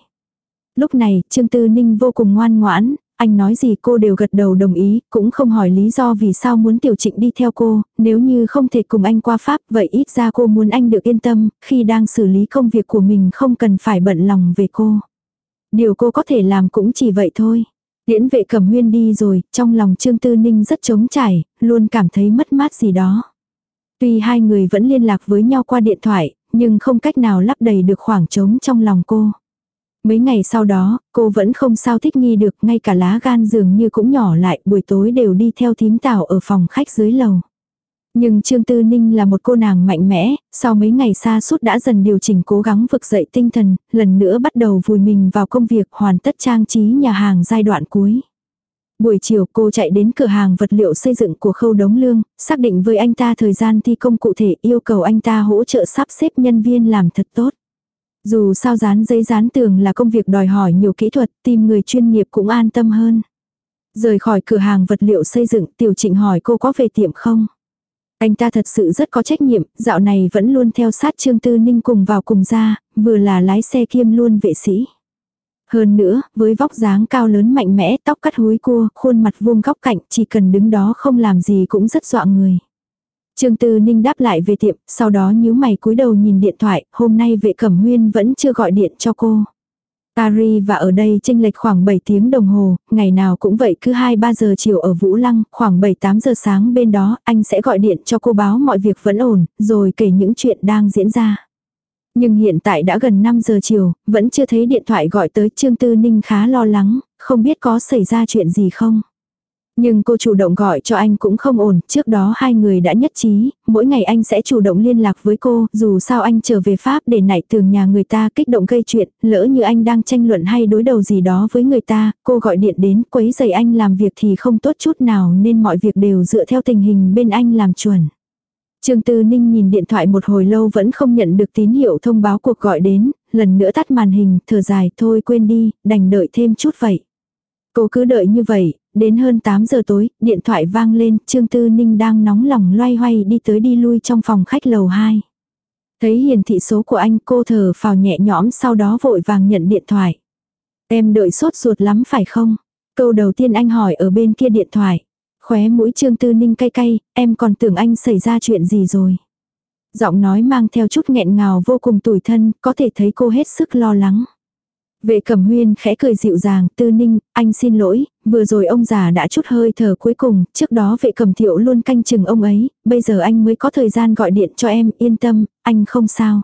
Lúc này, Trương Tư Ninh vô cùng ngoan ngoãn, anh nói gì cô đều gật đầu đồng ý, cũng không hỏi lý do vì sao muốn tiểu trịnh đi theo cô, nếu như không thể cùng anh qua Pháp vậy ít ra cô muốn anh được yên tâm, khi đang xử lý công việc của mình không cần phải bận lòng về cô. Điều cô có thể làm cũng chỉ vậy thôi. Điễn vệ cẩm huyên đi rồi, trong lòng Trương Tư Ninh rất trống trải, luôn cảm thấy mất mát gì đó. Tuy hai người vẫn liên lạc với nhau qua điện thoại, nhưng không cách nào lấp đầy được khoảng trống trong lòng cô. Mấy ngày sau đó, cô vẫn không sao thích nghi được, ngay cả lá gan dường như cũng nhỏ lại, buổi tối đều đi theo thím tảo ở phòng khách dưới lầu. Nhưng Trương Tư Ninh là một cô nàng mạnh mẽ, sau mấy ngày xa suốt đã dần điều chỉnh cố gắng vực dậy tinh thần, lần nữa bắt đầu vùi mình vào công việc hoàn tất trang trí nhà hàng giai đoạn cuối. Buổi chiều cô chạy đến cửa hàng vật liệu xây dựng của khâu đống lương, xác định với anh ta thời gian thi công cụ thể yêu cầu anh ta hỗ trợ sắp xếp nhân viên làm thật tốt. Dù sao dán giấy dán tường là công việc đòi hỏi nhiều kỹ thuật, tìm người chuyên nghiệp cũng an tâm hơn. Rời khỏi cửa hàng vật liệu xây dựng, tiểu trịnh hỏi cô có về tiệm không? Anh ta thật sự rất có trách nhiệm, dạo này vẫn luôn theo sát Trương Tư Ninh cùng vào cùng ra, vừa là lái xe kiêm luôn vệ sĩ. Hơn nữa, với vóc dáng cao lớn mạnh mẽ, tóc cắt húi cua, khuôn mặt vuông góc cạnh, chỉ cần đứng đó không làm gì cũng rất dọa người. Trương Tư Ninh đáp lại về tiệm, sau đó nhíu mày cúi đầu nhìn điện thoại, hôm nay vệ cẩm huyên vẫn chưa gọi điện cho cô. Tari và ở đây chênh lệch khoảng 7 tiếng đồng hồ, ngày nào cũng vậy cứ 2-3 giờ chiều ở Vũ Lăng, khoảng 7-8 giờ sáng bên đó, anh sẽ gọi điện cho cô báo mọi việc vẫn ổn, rồi kể những chuyện đang diễn ra. Nhưng hiện tại đã gần 5 giờ chiều, vẫn chưa thấy điện thoại gọi tới Trương Tư Ninh khá lo lắng, không biết có xảy ra chuyện gì không. Nhưng cô chủ động gọi cho anh cũng không ổn, trước đó hai người đã nhất trí, mỗi ngày anh sẽ chủ động liên lạc với cô, dù sao anh trở về Pháp để nảy tường nhà người ta kích động gây chuyện, lỡ như anh đang tranh luận hay đối đầu gì đó với người ta, cô gọi điện đến quấy giày anh làm việc thì không tốt chút nào nên mọi việc đều dựa theo tình hình bên anh làm chuẩn. Trương Tư Ninh nhìn điện thoại một hồi lâu vẫn không nhận được tín hiệu thông báo cuộc gọi đến, lần nữa tắt màn hình, thở dài thôi quên đi, đành đợi thêm chút vậy. Cô cứ đợi như vậy, đến hơn 8 giờ tối, điện thoại vang lên, Trương Tư Ninh đang nóng lòng loay hoay đi tới đi lui trong phòng khách lầu 2. Thấy hiển thị số của anh cô thở phào nhẹ nhõm sau đó vội vàng nhận điện thoại. Em đợi sốt ruột lắm phải không? Câu đầu tiên anh hỏi ở bên kia điện thoại. Khóe mũi Trương Tư Ninh cay cay, em còn tưởng anh xảy ra chuyện gì rồi. Giọng nói mang theo chút nghẹn ngào vô cùng tủi thân, có thể thấy cô hết sức lo lắng. Vệ cẩm huyên khẽ cười dịu dàng, tư ninh, anh xin lỗi, vừa rồi ông già đã chút hơi thở cuối cùng, trước đó vệ cẩm thiệu luôn canh chừng ông ấy, bây giờ anh mới có thời gian gọi điện cho em, yên tâm, anh không sao.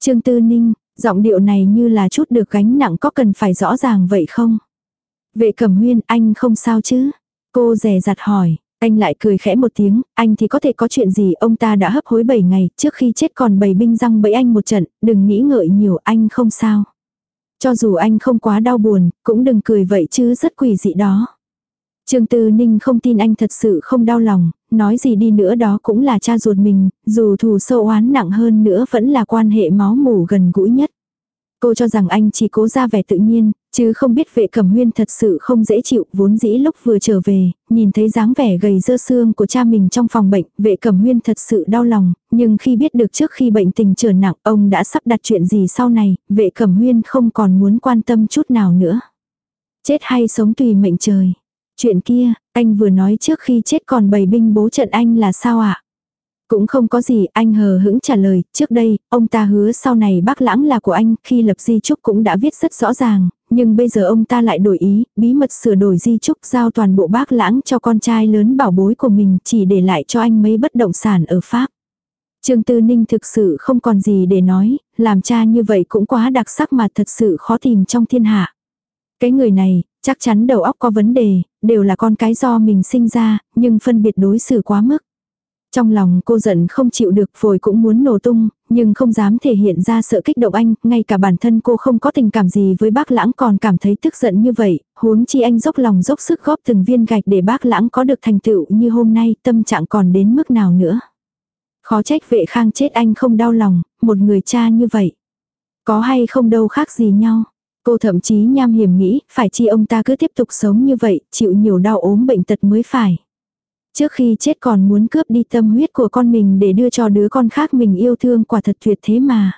Trương tư ninh, giọng điệu này như là chút được gánh nặng có cần phải rõ ràng vậy không? Vệ cẩm huyên, anh không sao chứ? Cô rè rặt hỏi, anh lại cười khẽ một tiếng, anh thì có thể có chuyện gì, ông ta đã hấp hối 7 ngày, trước khi chết còn bày binh răng bẫy anh một trận, đừng nghĩ ngợi nhiều, anh không sao. Cho dù anh không quá đau buồn, cũng đừng cười vậy chứ rất quỷ dị đó. Trương Tư Ninh không tin anh thật sự không đau lòng, nói gì đi nữa đó cũng là cha ruột mình, dù thù sâu oán nặng hơn nữa vẫn là quan hệ máu mủ gần gũi nhất. Cô cho rằng anh chỉ cố ra vẻ tự nhiên, chứ không biết vệ cẩm huyên thật sự không dễ chịu, vốn dĩ lúc vừa trở về, nhìn thấy dáng vẻ gầy dơ xương của cha mình trong phòng bệnh, vệ cẩm huyên thật sự đau lòng, nhưng khi biết được trước khi bệnh tình trở nặng, ông đã sắp đặt chuyện gì sau này, vệ cẩm huyên không còn muốn quan tâm chút nào nữa. Chết hay sống tùy mệnh trời. Chuyện kia, anh vừa nói trước khi chết còn bày binh bố trận anh là sao ạ? À? Cũng không có gì, anh hờ hững trả lời, trước đây, ông ta hứa sau này bác lãng là của anh, khi lập di trúc cũng đã viết rất rõ ràng, nhưng bây giờ ông ta lại đổi ý, bí mật sửa đổi di trúc giao toàn bộ bác lãng cho con trai lớn bảo bối của mình, chỉ để lại cho anh mấy bất động sản ở Pháp. Trương Tư Ninh thực sự không còn gì để nói, làm cha như vậy cũng quá đặc sắc mà thật sự khó tìm trong thiên hạ. Cái người này, chắc chắn đầu óc có vấn đề, đều là con cái do mình sinh ra, nhưng phân biệt đối xử quá mức. Trong lòng cô giận không chịu được phổi cũng muốn nổ tung, nhưng không dám thể hiện ra sợ kích động anh, ngay cả bản thân cô không có tình cảm gì với bác lãng còn cảm thấy tức giận như vậy, huống chi anh dốc lòng dốc sức góp từng viên gạch để bác lãng có được thành tựu như hôm nay, tâm trạng còn đến mức nào nữa. Khó trách vệ khang chết anh không đau lòng, một người cha như vậy. Có hay không đâu khác gì nhau. Cô thậm chí nham hiểm nghĩ, phải chi ông ta cứ tiếp tục sống như vậy, chịu nhiều đau ốm bệnh tật mới phải. Trước khi chết còn muốn cướp đi tâm huyết của con mình để đưa cho đứa con khác mình yêu thương quả thật tuyệt thế mà.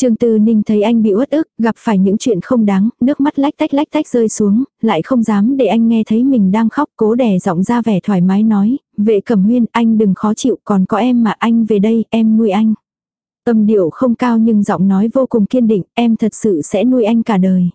Trương Tư Ninh thấy anh bị uất ức, gặp phải những chuyện không đáng, nước mắt lách tách lách tách rơi xuống, lại không dám để anh nghe thấy mình đang khóc, cố đè giọng ra vẻ thoải mái nói, vệ cẩm huyên anh đừng khó chịu, còn có em mà anh về đây, em nuôi anh. Âm điệu không cao nhưng giọng nói vô cùng kiên định, em thật sự sẽ nuôi anh cả đời.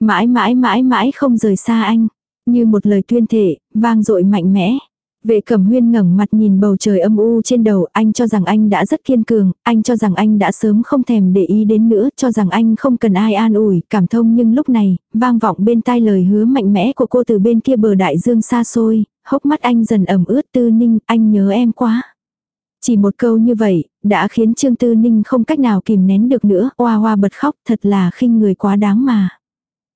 Mãi mãi mãi mãi không rời xa anh, như một lời tuyên thể, vang dội mạnh mẽ. Vệ cẩm huyên ngẩng mặt nhìn bầu trời âm u trên đầu, anh cho rằng anh đã rất kiên cường, anh cho rằng anh đã sớm không thèm để ý đến nữa, cho rằng anh không cần ai an ủi, cảm thông nhưng lúc này, vang vọng bên tai lời hứa mạnh mẽ của cô từ bên kia bờ đại dương xa xôi, hốc mắt anh dần ẩm ướt tư ninh, anh nhớ em quá. Chỉ một câu như vậy, đã khiến Trương Tư Ninh không cách nào kìm nén được nữa, oa oa bật khóc, thật là khinh người quá đáng mà.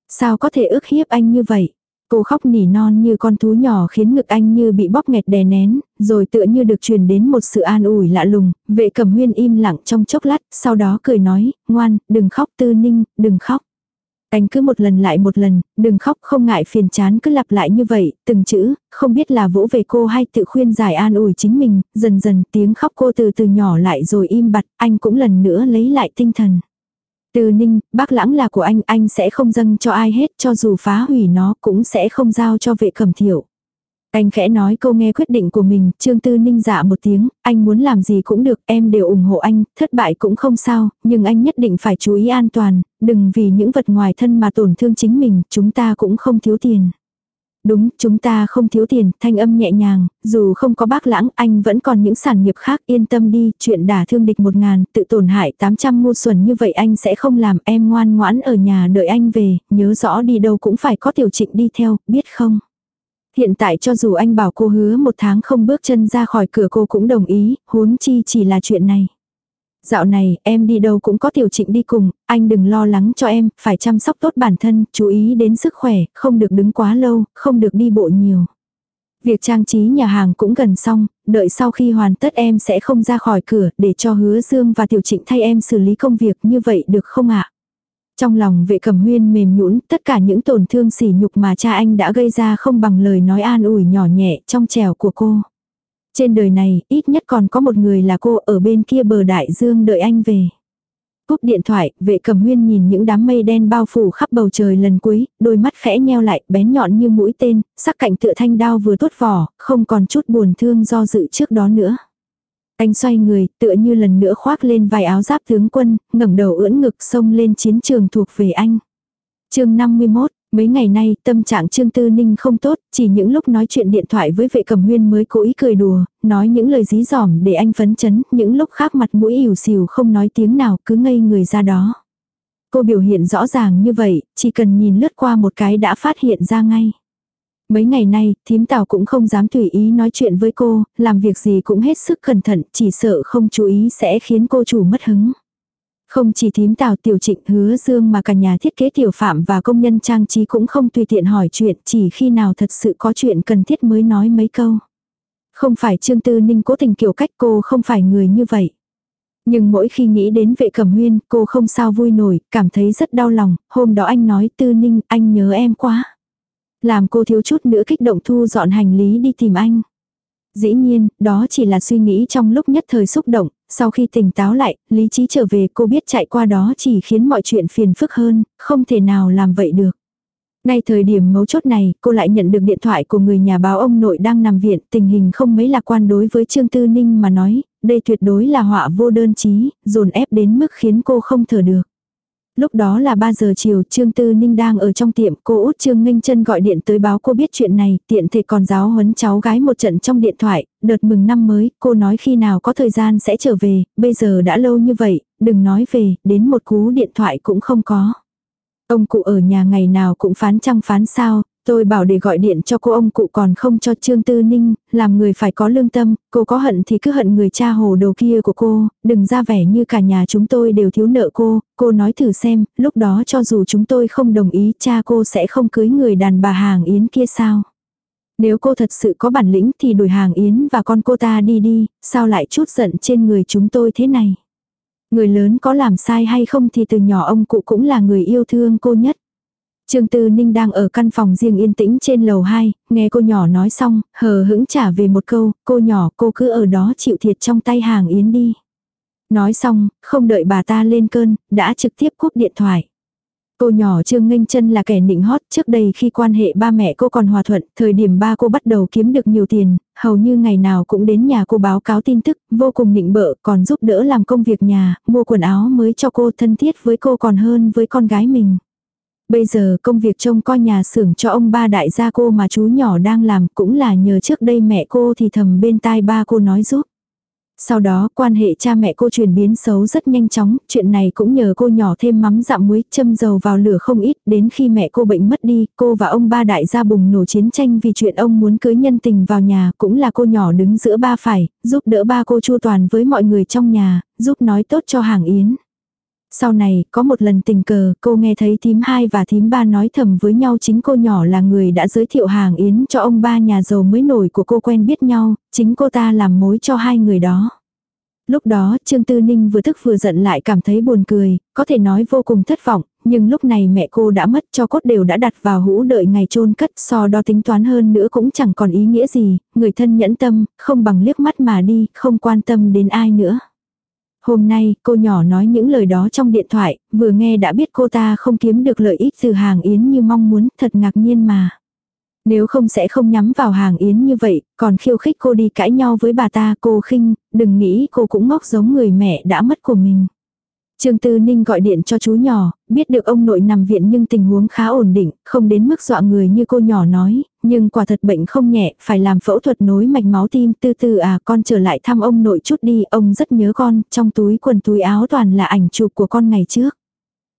Sao có thể ức hiếp anh như vậy? Cô khóc nỉ non như con thú nhỏ khiến ngực anh như bị bóp nghẹt đè nén, rồi tựa như được truyền đến một sự an ủi lạ lùng, vệ cầm huyên im lặng trong chốc lát, sau đó cười nói, ngoan, đừng khóc tư ninh, đừng khóc. Anh cứ một lần lại một lần, đừng khóc không ngại phiền chán cứ lặp lại như vậy, từng chữ, không biết là vỗ về cô hay tự khuyên giải an ủi chính mình, dần dần tiếng khóc cô từ từ nhỏ lại rồi im bặt, anh cũng lần nữa lấy lại tinh thần. Từ ninh, bác lãng là của anh, anh sẽ không dâng cho ai hết, cho dù phá hủy nó cũng sẽ không giao cho vệ cẩm thiểu. Anh khẽ nói câu nghe quyết định của mình, Trương Tư Ninh dạ một tiếng, anh muốn làm gì cũng được, em đều ủng hộ anh, thất bại cũng không sao, nhưng anh nhất định phải chú ý an toàn, đừng vì những vật ngoài thân mà tổn thương chính mình, chúng ta cũng không thiếu tiền. Đúng, chúng ta không thiếu tiền, thanh âm nhẹ nhàng, dù không có bác lãng, anh vẫn còn những sản nghiệp khác, yên tâm đi, chuyện đả thương địch một ngàn, tự tổn hại 800 ngu xuẩn như vậy anh sẽ không làm, em ngoan ngoãn ở nhà đợi anh về, nhớ rõ đi đâu cũng phải có tiểu trịnh đi theo, biết không? Hiện tại cho dù anh bảo cô hứa một tháng không bước chân ra khỏi cửa cô cũng đồng ý, huống chi chỉ là chuyện này. Dạo này, em đi đâu cũng có tiểu trịnh đi cùng, anh đừng lo lắng cho em, phải chăm sóc tốt bản thân, chú ý đến sức khỏe, không được đứng quá lâu, không được đi bộ nhiều. Việc trang trí nhà hàng cũng gần xong, đợi sau khi hoàn tất em sẽ không ra khỏi cửa để cho hứa Dương và tiểu trịnh thay em xử lý công việc như vậy được không ạ? Trong lòng vệ cẩm huyên mềm nhũn tất cả những tổn thương sỉ nhục mà cha anh đã gây ra không bằng lời nói an ủi nhỏ nhẹ trong trèo của cô. Trên đời này, ít nhất còn có một người là cô ở bên kia bờ đại dương đợi anh về. Cúp điện thoại, vệ cầm huyên nhìn những đám mây đen bao phủ khắp bầu trời lần cuối, đôi mắt khẽ nheo lại, bén nhọn như mũi tên, sắc cạnh tựa thanh đao vừa tốt vỏ, không còn chút buồn thương do dự trước đó nữa. Anh xoay người, tựa như lần nữa khoác lên vài áo giáp tướng quân, ngẩng đầu ưỡn ngực xông lên chiến trường thuộc về anh. chương 51, Mấy ngày nay, tâm trạng Trương Tư Ninh không tốt, chỉ những lúc nói chuyện điện thoại với vệ cầm huyên mới cố ý cười đùa, nói những lời dí dỏm để anh phấn chấn, những lúc khác mặt mũi ỉu xìu không nói tiếng nào cứ ngây người ra đó. Cô biểu hiện rõ ràng như vậy, chỉ cần nhìn lướt qua một cái đã phát hiện ra ngay. Mấy ngày nay, thím tào cũng không dám tùy ý nói chuyện với cô, làm việc gì cũng hết sức cẩn thận, chỉ sợ không chú ý sẽ khiến cô chủ mất hứng. Không chỉ thím tào tiểu trịnh hứa dương mà cả nhà thiết kế tiểu phạm và công nhân trang trí cũng không tùy tiện hỏi chuyện chỉ khi nào thật sự có chuyện cần thiết mới nói mấy câu. Không phải Trương Tư Ninh cố tình kiểu cách cô không phải người như vậy. Nhưng mỗi khi nghĩ đến vệ cẩm huyên cô không sao vui nổi, cảm thấy rất đau lòng, hôm đó anh nói Tư Ninh anh nhớ em quá. Làm cô thiếu chút nữa kích động thu dọn hành lý đi tìm anh. Dĩ nhiên, đó chỉ là suy nghĩ trong lúc nhất thời xúc động, sau khi tỉnh táo lại, lý trí trở về cô biết chạy qua đó chỉ khiến mọi chuyện phiền phức hơn, không thể nào làm vậy được. Ngay thời điểm mấu chốt này, cô lại nhận được điện thoại của người nhà báo ông nội đang nằm viện, tình hình không mấy lạc quan đối với Trương Tư Ninh mà nói, đây tuyệt đối là họa vô đơn chí, dồn ép đến mức khiến cô không thở được. Lúc đó là 3 giờ chiều, Trương Tư Ninh đang ở trong tiệm, cô út Trương Nghênh chân gọi điện tới báo cô biết chuyện này, tiện thể còn giáo huấn cháu gái một trận trong điện thoại, đợt mừng năm mới, cô nói khi nào có thời gian sẽ trở về, bây giờ đã lâu như vậy, đừng nói về, đến một cú điện thoại cũng không có. Ông cụ ở nhà ngày nào cũng phán trăng phán sao, tôi bảo để gọi điện cho cô ông cụ còn không cho Trương Tư Ninh, làm người phải có lương tâm, cô có hận thì cứ hận người cha hồ đồ kia của cô, đừng ra vẻ như cả nhà chúng tôi đều thiếu nợ cô, cô nói thử xem, lúc đó cho dù chúng tôi không đồng ý cha cô sẽ không cưới người đàn bà hàng yến kia sao. Nếu cô thật sự có bản lĩnh thì đuổi hàng yến và con cô ta đi đi, sao lại chút giận trên người chúng tôi thế này. Người lớn có làm sai hay không thì từ nhỏ ông cụ cũng là người yêu thương cô nhất. Trương Tư Ninh đang ở căn phòng riêng yên tĩnh trên lầu 2, nghe cô nhỏ nói xong, hờ hững trả về một câu, cô nhỏ cô cứ ở đó chịu thiệt trong tay hàng yến đi. Nói xong, không đợi bà ta lên cơn, đã trực tiếp cúp điện thoại. Cô nhỏ Trương Nghênh chân là kẻ nịnh hót trước đây khi quan hệ ba mẹ cô còn hòa thuận, thời điểm ba cô bắt đầu kiếm được nhiều tiền, hầu như ngày nào cũng đến nhà cô báo cáo tin tức, vô cùng nịnh bợ, còn giúp đỡ làm công việc nhà, mua quần áo mới cho cô thân thiết với cô còn hơn với con gái mình. Bây giờ công việc trông coi nhà xưởng cho ông ba đại gia cô mà chú nhỏ đang làm cũng là nhờ trước đây mẹ cô thì thầm bên tai ba cô nói giúp. Sau đó quan hệ cha mẹ cô chuyển biến xấu rất nhanh chóng, chuyện này cũng nhờ cô nhỏ thêm mắm dặm muối, châm dầu vào lửa không ít, đến khi mẹ cô bệnh mất đi, cô và ông ba đại gia bùng nổ chiến tranh vì chuyện ông muốn cưới nhân tình vào nhà, cũng là cô nhỏ đứng giữa ba phải, giúp đỡ ba cô chu toàn với mọi người trong nhà, giúp nói tốt cho hàng yến. Sau này, có một lần tình cờ, cô nghe thấy thím hai và thím ba nói thầm với nhau chính cô nhỏ là người đã giới thiệu hàng yến cho ông ba nhà giàu mới nổi của cô quen biết nhau, chính cô ta làm mối cho hai người đó. Lúc đó, Trương Tư Ninh vừa thức vừa giận lại cảm thấy buồn cười, có thể nói vô cùng thất vọng, nhưng lúc này mẹ cô đã mất cho cốt đều đã đặt vào hũ đợi ngày chôn cất, so đo tính toán hơn nữa cũng chẳng còn ý nghĩa gì, người thân nhẫn tâm, không bằng liếc mắt mà đi, không quan tâm đến ai nữa. Hôm nay, cô nhỏ nói những lời đó trong điện thoại, vừa nghe đã biết cô ta không kiếm được lợi ích từ hàng yến như mong muốn, thật ngạc nhiên mà. Nếu không sẽ không nhắm vào hàng yến như vậy, còn khiêu khích cô đi cãi nhau với bà ta cô khinh, đừng nghĩ cô cũng ngốc giống người mẹ đã mất của mình. Trương Tư Ninh gọi điện cho chú nhỏ, biết được ông nội nằm viện nhưng tình huống khá ổn định, không đến mức dọa người như cô nhỏ nói, nhưng quả thật bệnh không nhẹ, phải làm phẫu thuật nối mạch máu tim, từ từ à con trở lại thăm ông nội chút đi, ông rất nhớ con, trong túi quần túi áo toàn là ảnh chụp của con ngày trước.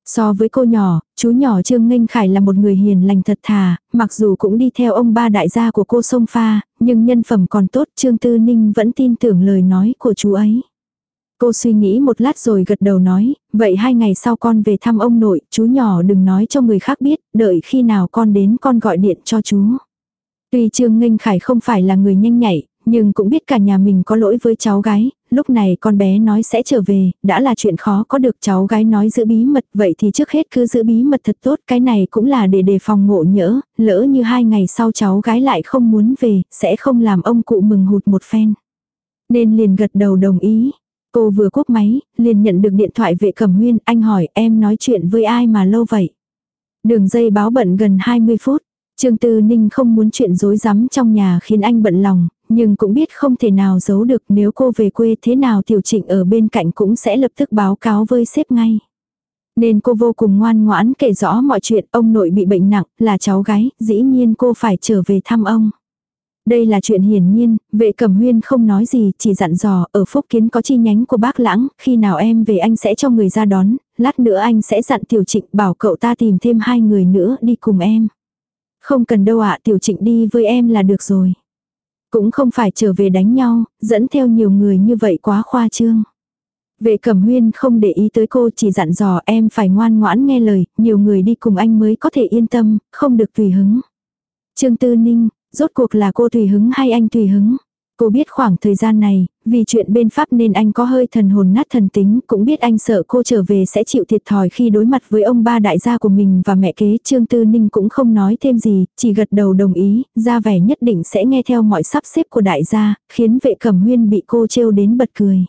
So với cô nhỏ, chú nhỏ Trương Nghênh Khải là một người hiền lành thật thà, mặc dù cũng đi theo ông ba đại gia của cô sông pha, nhưng nhân phẩm còn tốt Trương Tư Ninh vẫn tin tưởng lời nói của chú ấy. Cô suy nghĩ một lát rồi gật đầu nói, vậy hai ngày sau con về thăm ông nội, chú nhỏ đừng nói cho người khác biết, đợi khi nào con đến con gọi điện cho chú. Tuy Trương Nghênh Khải không phải là người nhanh nhạy, nhưng cũng biết cả nhà mình có lỗi với cháu gái, lúc này con bé nói sẽ trở về, đã là chuyện khó có được cháu gái nói giữ bí mật, vậy thì trước hết cứ giữ bí mật thật tốt, cái này cũng là để đề phòng ngộ nhỡ, lỡ như hai ngày sau cháu gái lại không muốn về, sẽ không làm ông cụ mừng hụt một phen. Nên liền gật đầu đồng ý. Cô vừa cúp máy, liền nhận được điện thoại vệ cẩm huyên, anh hỏi em nói chuyện với ai mà lâu vậy. Đường dây báo bận gần 20 phút. Trương Tư Ninh không muốn chuyện rối rắm trong nhà khiến anh bận lòng, nhưng cũng biết không thể nào giấu được nếu cô về quê thế nào tiểu trịnh ở bên cạnh cũng sẽ lập tức báo cáo với sếp ngay. Nên cô vô cùng ngoan ngoãn kể rõ mọi chuyện ông nội bị bệnh nặng, là cháu gái, dĩ nhiên cô phải trở về thăm ông. Đây là chuyện hiển nhiên, vệ cẩm huyên không nói gì, chỉ dặn dò, ở Phúc Kiến có chi nhánh của bác lãng, khi nào em về anh sẽ cho người ra đón, lát nữa anh sẽ dặn tiểu trịnh bảo cậu ta tìm thêm hai người nữa đi cùng em. Không cần đâu ạ, tiểu trịnh đi với em là được rồi. Cũng không phải trở về đánh nhau, dẫn theo nhiều người như vậy quá khoa trương. Vệ cẩm huyên không để ý tới cô chỉ dặn dò em phải ngoan ngoãn nghe lời, nhiều người đi cùng anh mới có thể yên tâm, không được tùy hứng. Trương Tư Ninh, rốt cuộc là cô tùy hứng hay anh tùy hứng? Cô biết khoảng thời gian này, vì chuyện bên Pháp nên anh có hơi thần hồn nát thần tính, cũng biết anh sợ cô trở về sẽ chịu thiệt thòi khi đối mặt với ông ba đại gia của mình và mẹ kế. Trương Tư Ninh cũng không nói thêm gì, chỉ gật đầu đồng ý, ra vẻ nhất định sẽ nghe theo mọi sắp xếp của đại gia, khiến vệ cẩm huyên bị cô trêu đến bật cười.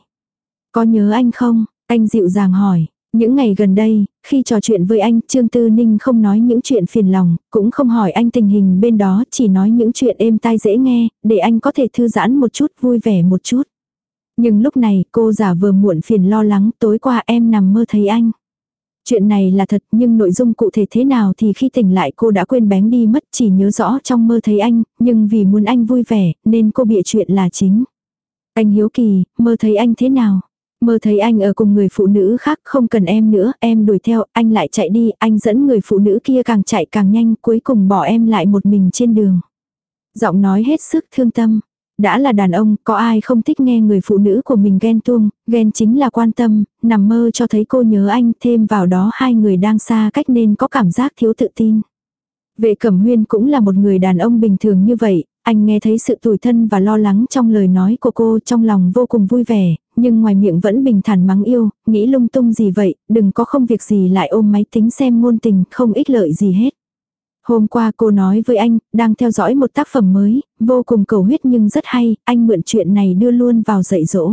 Có nhớ anh không? Anh dịu dàng hỏi. Những ngày gần đây, khi trò chuyện với anh, Trương Tư Ninh không nói những chuyện phiền lòng, cũng không hỏi anh tình hình bên đó, chỉ nói những chuyện êm tai dễ nghe, để anh có thể thư giãn một chút, vui vẻ một chút. Nhưng lúc này, cô giả vờ muộn phiền lo lắng, tối qua em nằm mơ thấy anh. Chuyện này là thật, nhưng nội dung cụ thể thế nào thì khi tỉnh lại cô đã quên bén đi mất, chỉ nhớ rõ trong mơ thấy anh, nhưng vì muốn anh vui vẻ, nên cô bịa chuyện là chính. Anh hiếu kỳ, mơ thấy anh thế nào? Mơ thấy anh ở cùng người phụ nữ khác không cần em nữa, em đuổi theo, anh lại chạy đi, anh dẫn người phụ nữ kia càng chạy càng nhanh, cuối cùng bỏ em lại một mình trên đường. Giọng nói hết sức thương tâm. Đã là đàn ông, có ai không thích nghe người phụ nữ của mình ghen tuông, ghen chính là quan tâm, nằm mơ cho thấy cô nhớ anh, thêm vào đó hai người đang xa cách nên có cảm giác thiếu tự tin. Vệ Cẩm Huyên cũng là một người đàn ông bình thường như vậy, anh nghe thấy sự tủi thân và lo lắng trong lời nói của cô trong lòng vô cùng vui vẻ, nhưng ngoài miệng vẫn bình thản mắng yêu, nghĩ lung tung gì vậy, đừng có không việc gì lại ôm máy tính xem ngôn tình, không ích lợi gì hết. Hôm qua cô nói với anh, đang theo dõi một tác phẩm mới, vô cùng cầu huyết nhưng rất hay, anh mượn chuyện này đưa luôn vào dạy dỗ.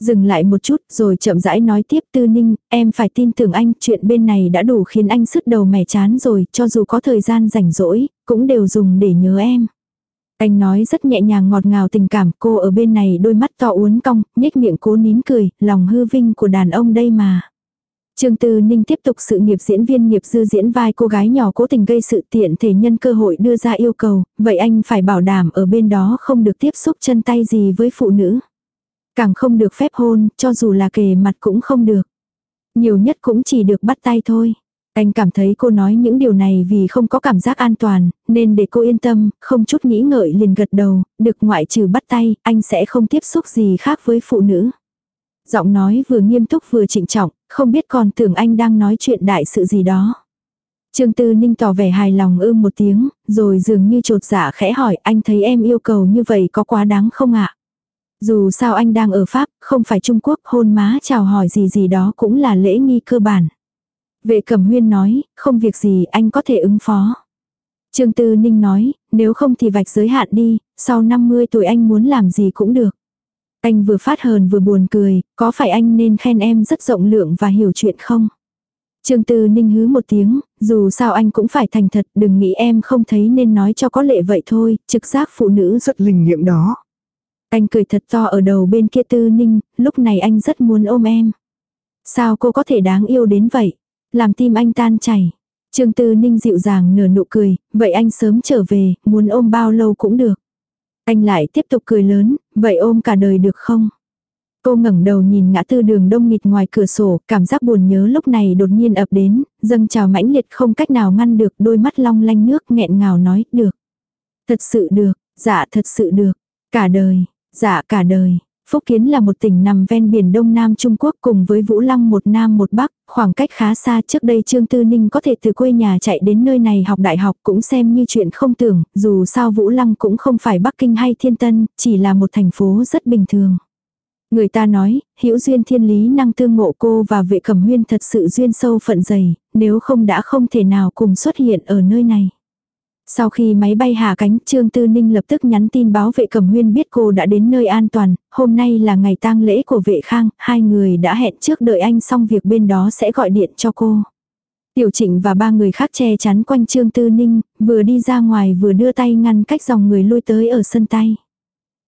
Dừng lại một chút rồi chậm rãi nói tiếp tư ninh, em phải tin tưởng anh, chuyện bên này đã đủ khiến anh sứt đầu mẻ chán rồi, cho dù có thời gian rảnh rỗi, cũng đều dùng để nhớ em. Anh nói rất nhẹ nhàng ngọt ngào tình cảm, cô ở bên này đôi mắt to uốn cong, nhếch miệng cố nín cười, lòng hư vinh của đàn ông đây mà. Trương Tư Ninh tiếp tục sự nghiệp diễn viên nghiệp dư diễn vai cô gái nhỏ cố tình gây sự tiện thể nhân cơ hội đưa ra yêu cầu, vậy anh phải bảo đảm ở bên đó không được tiếp xúc chân tay gì với phụ nữ. Càng không được phép hôn, cho dù là kề mặt cũng không được. Nhiều nhất cũng chỉ được bắt tay thôi. Anh cảm thấy cô nói những điều này vì không có cảm giác an toàn, nên để cô yên tâm, không chút nghĩ ngợi liền gật đầu, được ngoại trừ bắt tay, anh sẽ không tiếp xúc gì khác với phụ nữ. Giọng nói vừa nghiêm túc vừa trịnh trọng, không biết còn tưởng anh đang nói chuyện đại sự gì đó. Trương Tư Ninh tỏ vẻ hài lòng ưm một tiếng, rồi dường như trột dạ khẽ hỏi anh thấy em yêu cầu như vậy có quá đáng không ạ? Dù sao anh đang ở Pháp, không phải Trung Quốc, hôn má chào hỏi gì gì đó cũng là lễ nghi cơ bản. Vệ cẩm huyên nói, không việc gì anh có thể ứng phó. Trương Tư Ninh nói, nếu không thì vạch giới hạn đi, sau 50 tuổi anh muốn làm gì cũng được. Anh vừa phát hờn vừa buồn cười, có phải anh nên khen em rất rộng lượng và hiểu chuyện không? Trương Tư Ninh hứ một tiếng, dù sao anh cũng phải thành thật, đừng nghĩ em không thấy nên nói cho có lệ vậy thôi, trực giác phụ nữ rất linh nghiệm đó. Anh cười thật to ở đầu bên kia Tư Ninh, lúc này anh rất muốn ôm em. Sao cô có thể đáng yêu đến vậy? Làm tim anh tan chảy. Trương Tư Ninh dịu dàng nở nụ cười, vậy anh sớm trở về, muốn ôm bao lâu cũng được. Anh lại tiếp tục cười lớn, vậy ôm cả đời được không? Cô ngẩng đầu nhìn ngã tư đường đông nghịt ngoài cửa sổ, cảm giác buồn nhớ lúc này đột nhiên ập đến, dâng trào mãnh liệt không cách nào ngăn được, đôi mắt long lanh nước nghẹn ngào nói, được. Thật sự được, dạ thật sự được, cả đời, dạ cả đời, Phúc Kiến là một tỉnh nằm ven biển Đông Nam Trung Quốc cùng với Vũ Lăng một Nam một Bắc, khoảng cách khá xa trước đây Trương Tư Ninh có thể từ quê nhà chạy đến nơi này học đại học cũng xem như chuyện không tưởng, dù sao Vũ Lăng cũng không phải Bắc Kinh hay Thiên Tân, chỉ là một thành phố rất bình thường. Người ta nói, hữu duyên thiên lý năng tương ngộ cô và vệ cẩm huyên thật sự duyên sâu phận dày, nếu không đã không thể nào cùng xuất hiện ở nơi này. Sau khi máy bay hạ cánh, Trương Tư Ninh lập tức nhắn tin báo vệ cẩm huyên biết cô đã đến nơi an toàn, hôm nay là ngày tang lễ của vệ khang, hai người đã hẹn trước đợi anh xong việc bên đó sẽ gọi điện cho cô. Tiểu trịnh và ba người khác che chắn quanh Trương Tư Ninh, vừa đi ra ngoài vừa đưa tay ngăn cách dòng người lui tới ở sân tay.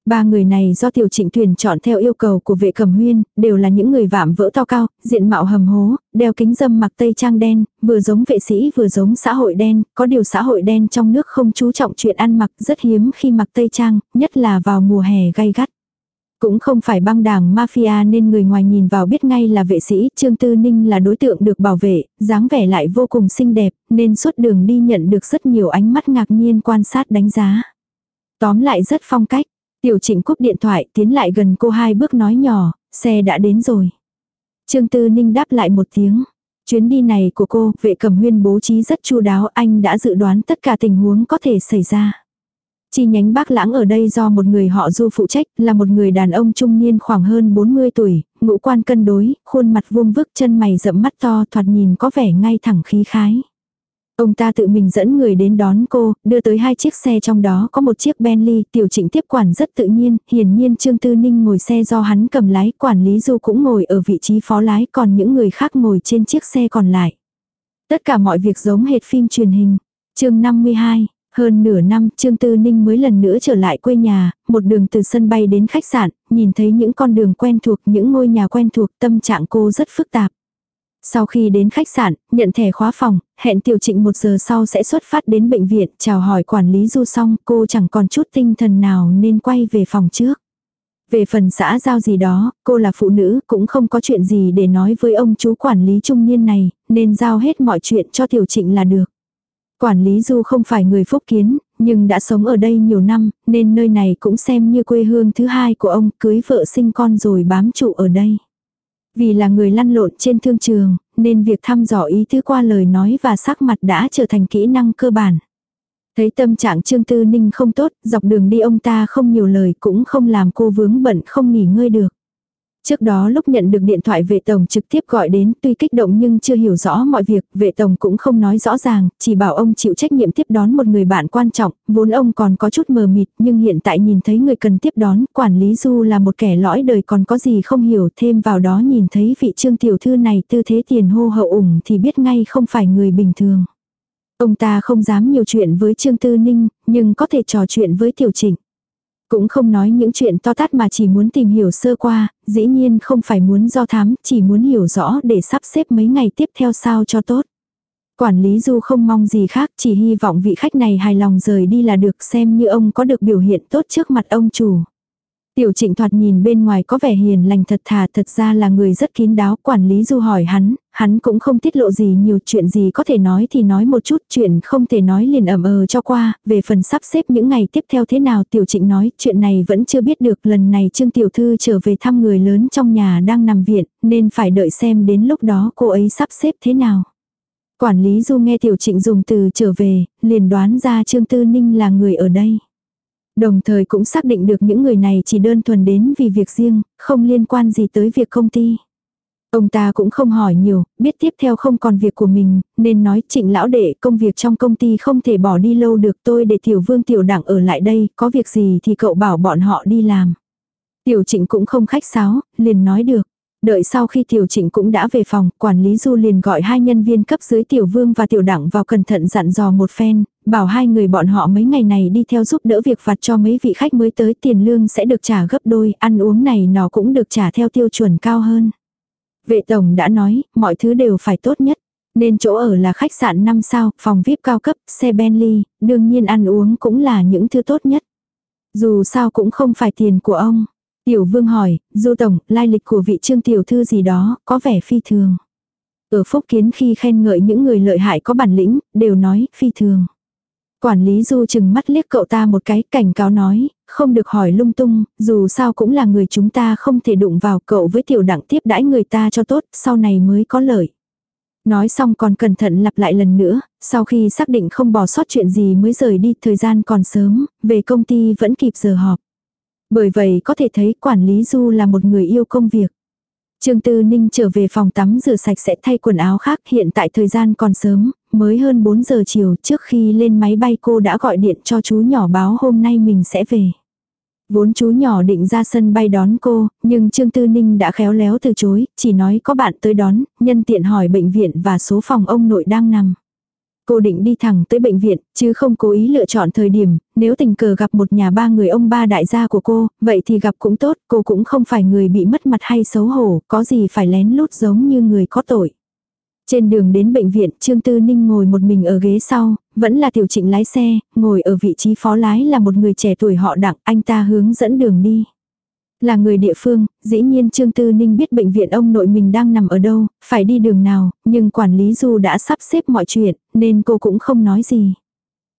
Ba người này do tiểu trịnh tuyển chọn theo yêu cầu của vệ cẩm huyên, đều là những người vạm vỡ to cao, diện mạo hầm hố, đeo kính dâm mặc tây trang đen, vừa giống vệ sĩ vừa giống xã hội đen, có điều xã hội đen trong nước không chú trọng chuyện ăn mặc rất hiếm khi mặc tây trang, nhất là vào mùa hè gay gắt. Cũng không phải băng đảng mafia nên người ngoài nhìn vào biết ngay là vệ sĩ, Trương Tư Ninh là đối tượng được bảo vệ, dáng vẻ lại vô cùng xinh đẹp, nên suốt đường đi nhận được rất nhiều ánh mắt ngạc nhiên quan sát đánh giá. Tóm lại rất phong cách, Tiểu trịnh cúp điện thoại tiến lại gần cô hai bước nói nhỏ, xe đã đến rồi. Trương Tư Ninh đáp lại một tiếng. Chuyến đi này của cô, vệ cầm huyên bố trí rất chu đáo, anh đã dự đoán tất cả tình huống có thể xảy ra. Chi nhánh bác lãng ở đây do một người họ du phụ trách, là một người đàn ông trung niên khoảng hơn 40 tuổi, ngũ quan cân đối, khuôn mặt vuông vức chân mày rậm mắt to thoạt nhìn có vẻ ngay thẳng khí khái. Ông ta tự mình dẫn người đến đón cô, đưa tới hai chiếc xe trong đó có một chiếc Bentley, tiểu trịnh tiếp quản rất tự nhiên, hiển nhiên Trương Tư Ninh ngồi xe do hắn cầm lái, quản lý du cũng ngồi ở vị trí phó lái, còn những người khác ngồi trên chiếc xe còn lại. Tất cả mọi việc giống hệt phim truyền hình. chương 52, hơn nửa năm Trương Tư Ninh mới lần nữa trở lại quê nhà, một đường từ sân bay đến khách sạn, nhìn thấy những con đường quen thuộc, những ngôi nhà quen thuộc, tâm trạng cô rất phức tạp. Sau khi đến khách sạn, nhận thẻ khóa phòng, hẹn tiểu trịnh một giờ sau sẽ xuất phát đến bệnh viện, chào hỏi quản lý du xong, cô chẳng còn chút tinh thần nào nên quay về phòng trước. Về phần xã giao gì đó, cô là phụ nữ, cũng không có chuyện gì để nói với ông chú quản lý trung niên này, nên giao hết mọi chuyện cho tiểu trịnh là được. Quản lý du không phải người phúc kiến, nhưng đã sống ở đây nhiều năm, nên nơi này cũng xem như quê hương thứ hai của ông, cưới vợ sinh con rồi bám trụ ở đây. Vì là người lăn lộn trên thương trường, nên việc thăm dò ý tứ qua lời nói và sắc mặt đã trở thành kỹ năng cơ bản. Thấy tâm trạng Trương Tư Ninh không tốt, dọc đường đi ông ta không nhiều lời cũng không làm cô vướng bận không nghỉ ngơi được. Trước đó lúc nhận được điện thoại vệ tổng trực tiếp gọi đến tuy kích động nhưng chưa hiểu rõ mọi việc, vệ tổng cũng không nói rõ ràng, chỉ bảo ông chịu trách nhiệm tiếp đón một người bạn quan trọng, vốn ông còn có chút mờ mịt nhưng hiện tại nhìn thấy người cần tiếp đón, quản lý du là một kẻ lõi đời còn có gì không hiểu thêm vào đó nhìn thấy vị trương tiểu thư này tư thế tiền hô hậu ủng thì biết ngay không phải người bình thường. Ông ta không dám nhiều chuyện với Trương Tư Ninh, nhưng có thể trò chuyện với Tiểu Trịnh. Cũng không nói những chuyện to tát mà chỉ muốn tìm hiểu sơ qua, dĩ nhiên không phải muốn do thám, chỉ muốn hiểu rõ để sắp xếp mấy ngày tiếp theo sao cho tốt. Quản lý Du không mong gì khác, chỉ hy vọng vị khách này hài lòng rời đi là được xem như ông có được biểu hiện tốt trước mặt ông chủ. Tiểu trịnh thoạt nhìn bên ngoài có vẻ hiền lành thật thà thật ra là người rất kín đáo. Quản lý du hỏi hắn, hắn cũng không tiết lộ gì nhiều chuyện gì có thể nói thì nói một chút chuyện không thể nói liền ẩm ờ cho qua. Về phần sắp xếp những ngày tiếp theo thế nào tiểu trịnh nói chuyện này vẫn chưa biết được lần này Trương Tiểu Thư trở về thăm người lớn trong nhà đang nằm viện nên phải đợi xem đến lúc đó cô ấy sắp xếp thế nào. Quản lý du nghe tiểu trịnh dùng từ trở về, liền đoán ra Trương Tư Ninh là người ở đây. Đồng thời cũng xác định được những người này chỉ đơn thuần đến vì việc riêng, không liên quan gì tới việc công ty. Ông ta cũng không hỏi nhiều, biết tiếp theo không còn việc của mình, nên nói trịnh lão đệ công việc trong công ty không thể bỏ đi lâu được tôi để tiểu vương tiểu đảng ở lại đây, có việc gì thì cậu bảo bọn họ đi làm. Tiểu trịnh cũng không khách sáo, liền nói được. Đợi sau khi tiểu trịnh cũng đã về phòng, quản lý du liền gọi hai nhân viên cấp dưới tiểu vương và tiểu đẳng vào cẩn thận dặn dò một phen, bảo hai người bọn họ mấy ngày này đi theo giúp đỡ việc phạt cho mấy vị khách mới tới tiền lương sẽ được trả gấp đôi, ăn uống này nó cũng được trả theo tiêu chuẩn cao hơn. Vệ tổng đã nói, mọi thứ đều phải tốt nhất. Nên chỗ ở là khách sạn 5 sao, phòng VIP cao cấp, xe Bentley, đương nhiên ăn uống cũng là những thứ tốt nhất. Dù sao cũng không phải tiền của ông. Tiểu vương hỏi, Du Tổng, lai lịch của vị trương tiểu thư gì đó, có vẻ phi thường. Ở phúc kiến khi khen ngợi những người lợi hại có bản lĩnh, đều nói, phi thường. Quản lý Du chừng mắt liếc cậu ta một cái, cảnh cáo nói, không được hỏi lung tung, dù sao cũng là người chúng ta không thể đụng vào cậu với tiểu đặng tiếp đãi người ta cho tốt, sau này mới có lợi. Nói xong còn cẩn thận lặp lại lần nữa, sau khi xác định không bỏ sót chuyện gì mới rời đi, thời gian còn sớm, về công ty vẫn kịp giờ họp. Bởi vậy có thể thấy quản lý Du là một người yêu công việc. Trương Tư Ninh trở về phòng tắm rửa sạch sẽ thay quần áo khác hiện tại thời gian còn sớm, mới hơn 4 giờ chiều trước khi lên máy bay cô đã gọi điện cho chú nhỏ báo hôm nay mình sẽ về. Vốn chú nhỏ định ra sân bay đón cô, nhưng Trương Tư Ninh đã khéo léo từ chối, chỉ nói có bạn tới đón, nhân tiện hỏi bệnh viện và số phòng ông nội đang nằm. Cô định đi thẳng tới bệnh viện, chứ không cố ý lựa chọn thời điểm, nếu tình cờ gặp một nhà ba người ông ba đại gia của cô, vậy thì gặp cũng tốt, cô cũng không phải người bị mất mặt hay xấu hổ, có gì phải lén lút giống như người có tội. Trên đường đến bệnh viện, Trương Tư Ninh ngồi một mình ở ghế sau, vẫn là tiểu trịnh lái xe, ngồi ở vị trí phó lái là một người trẻ tuổi họ đặng, anh ta hướng dẫn đường đi. Là người địa phương, dĩ nhiên Trương Tư Ninh biết bệnh viện ông nội mình đang nằm ở đâu, phải đi đường nào, nhưng quản lý Du đã sắp xếp mọi chuyện, nên cô cũng không nói gì.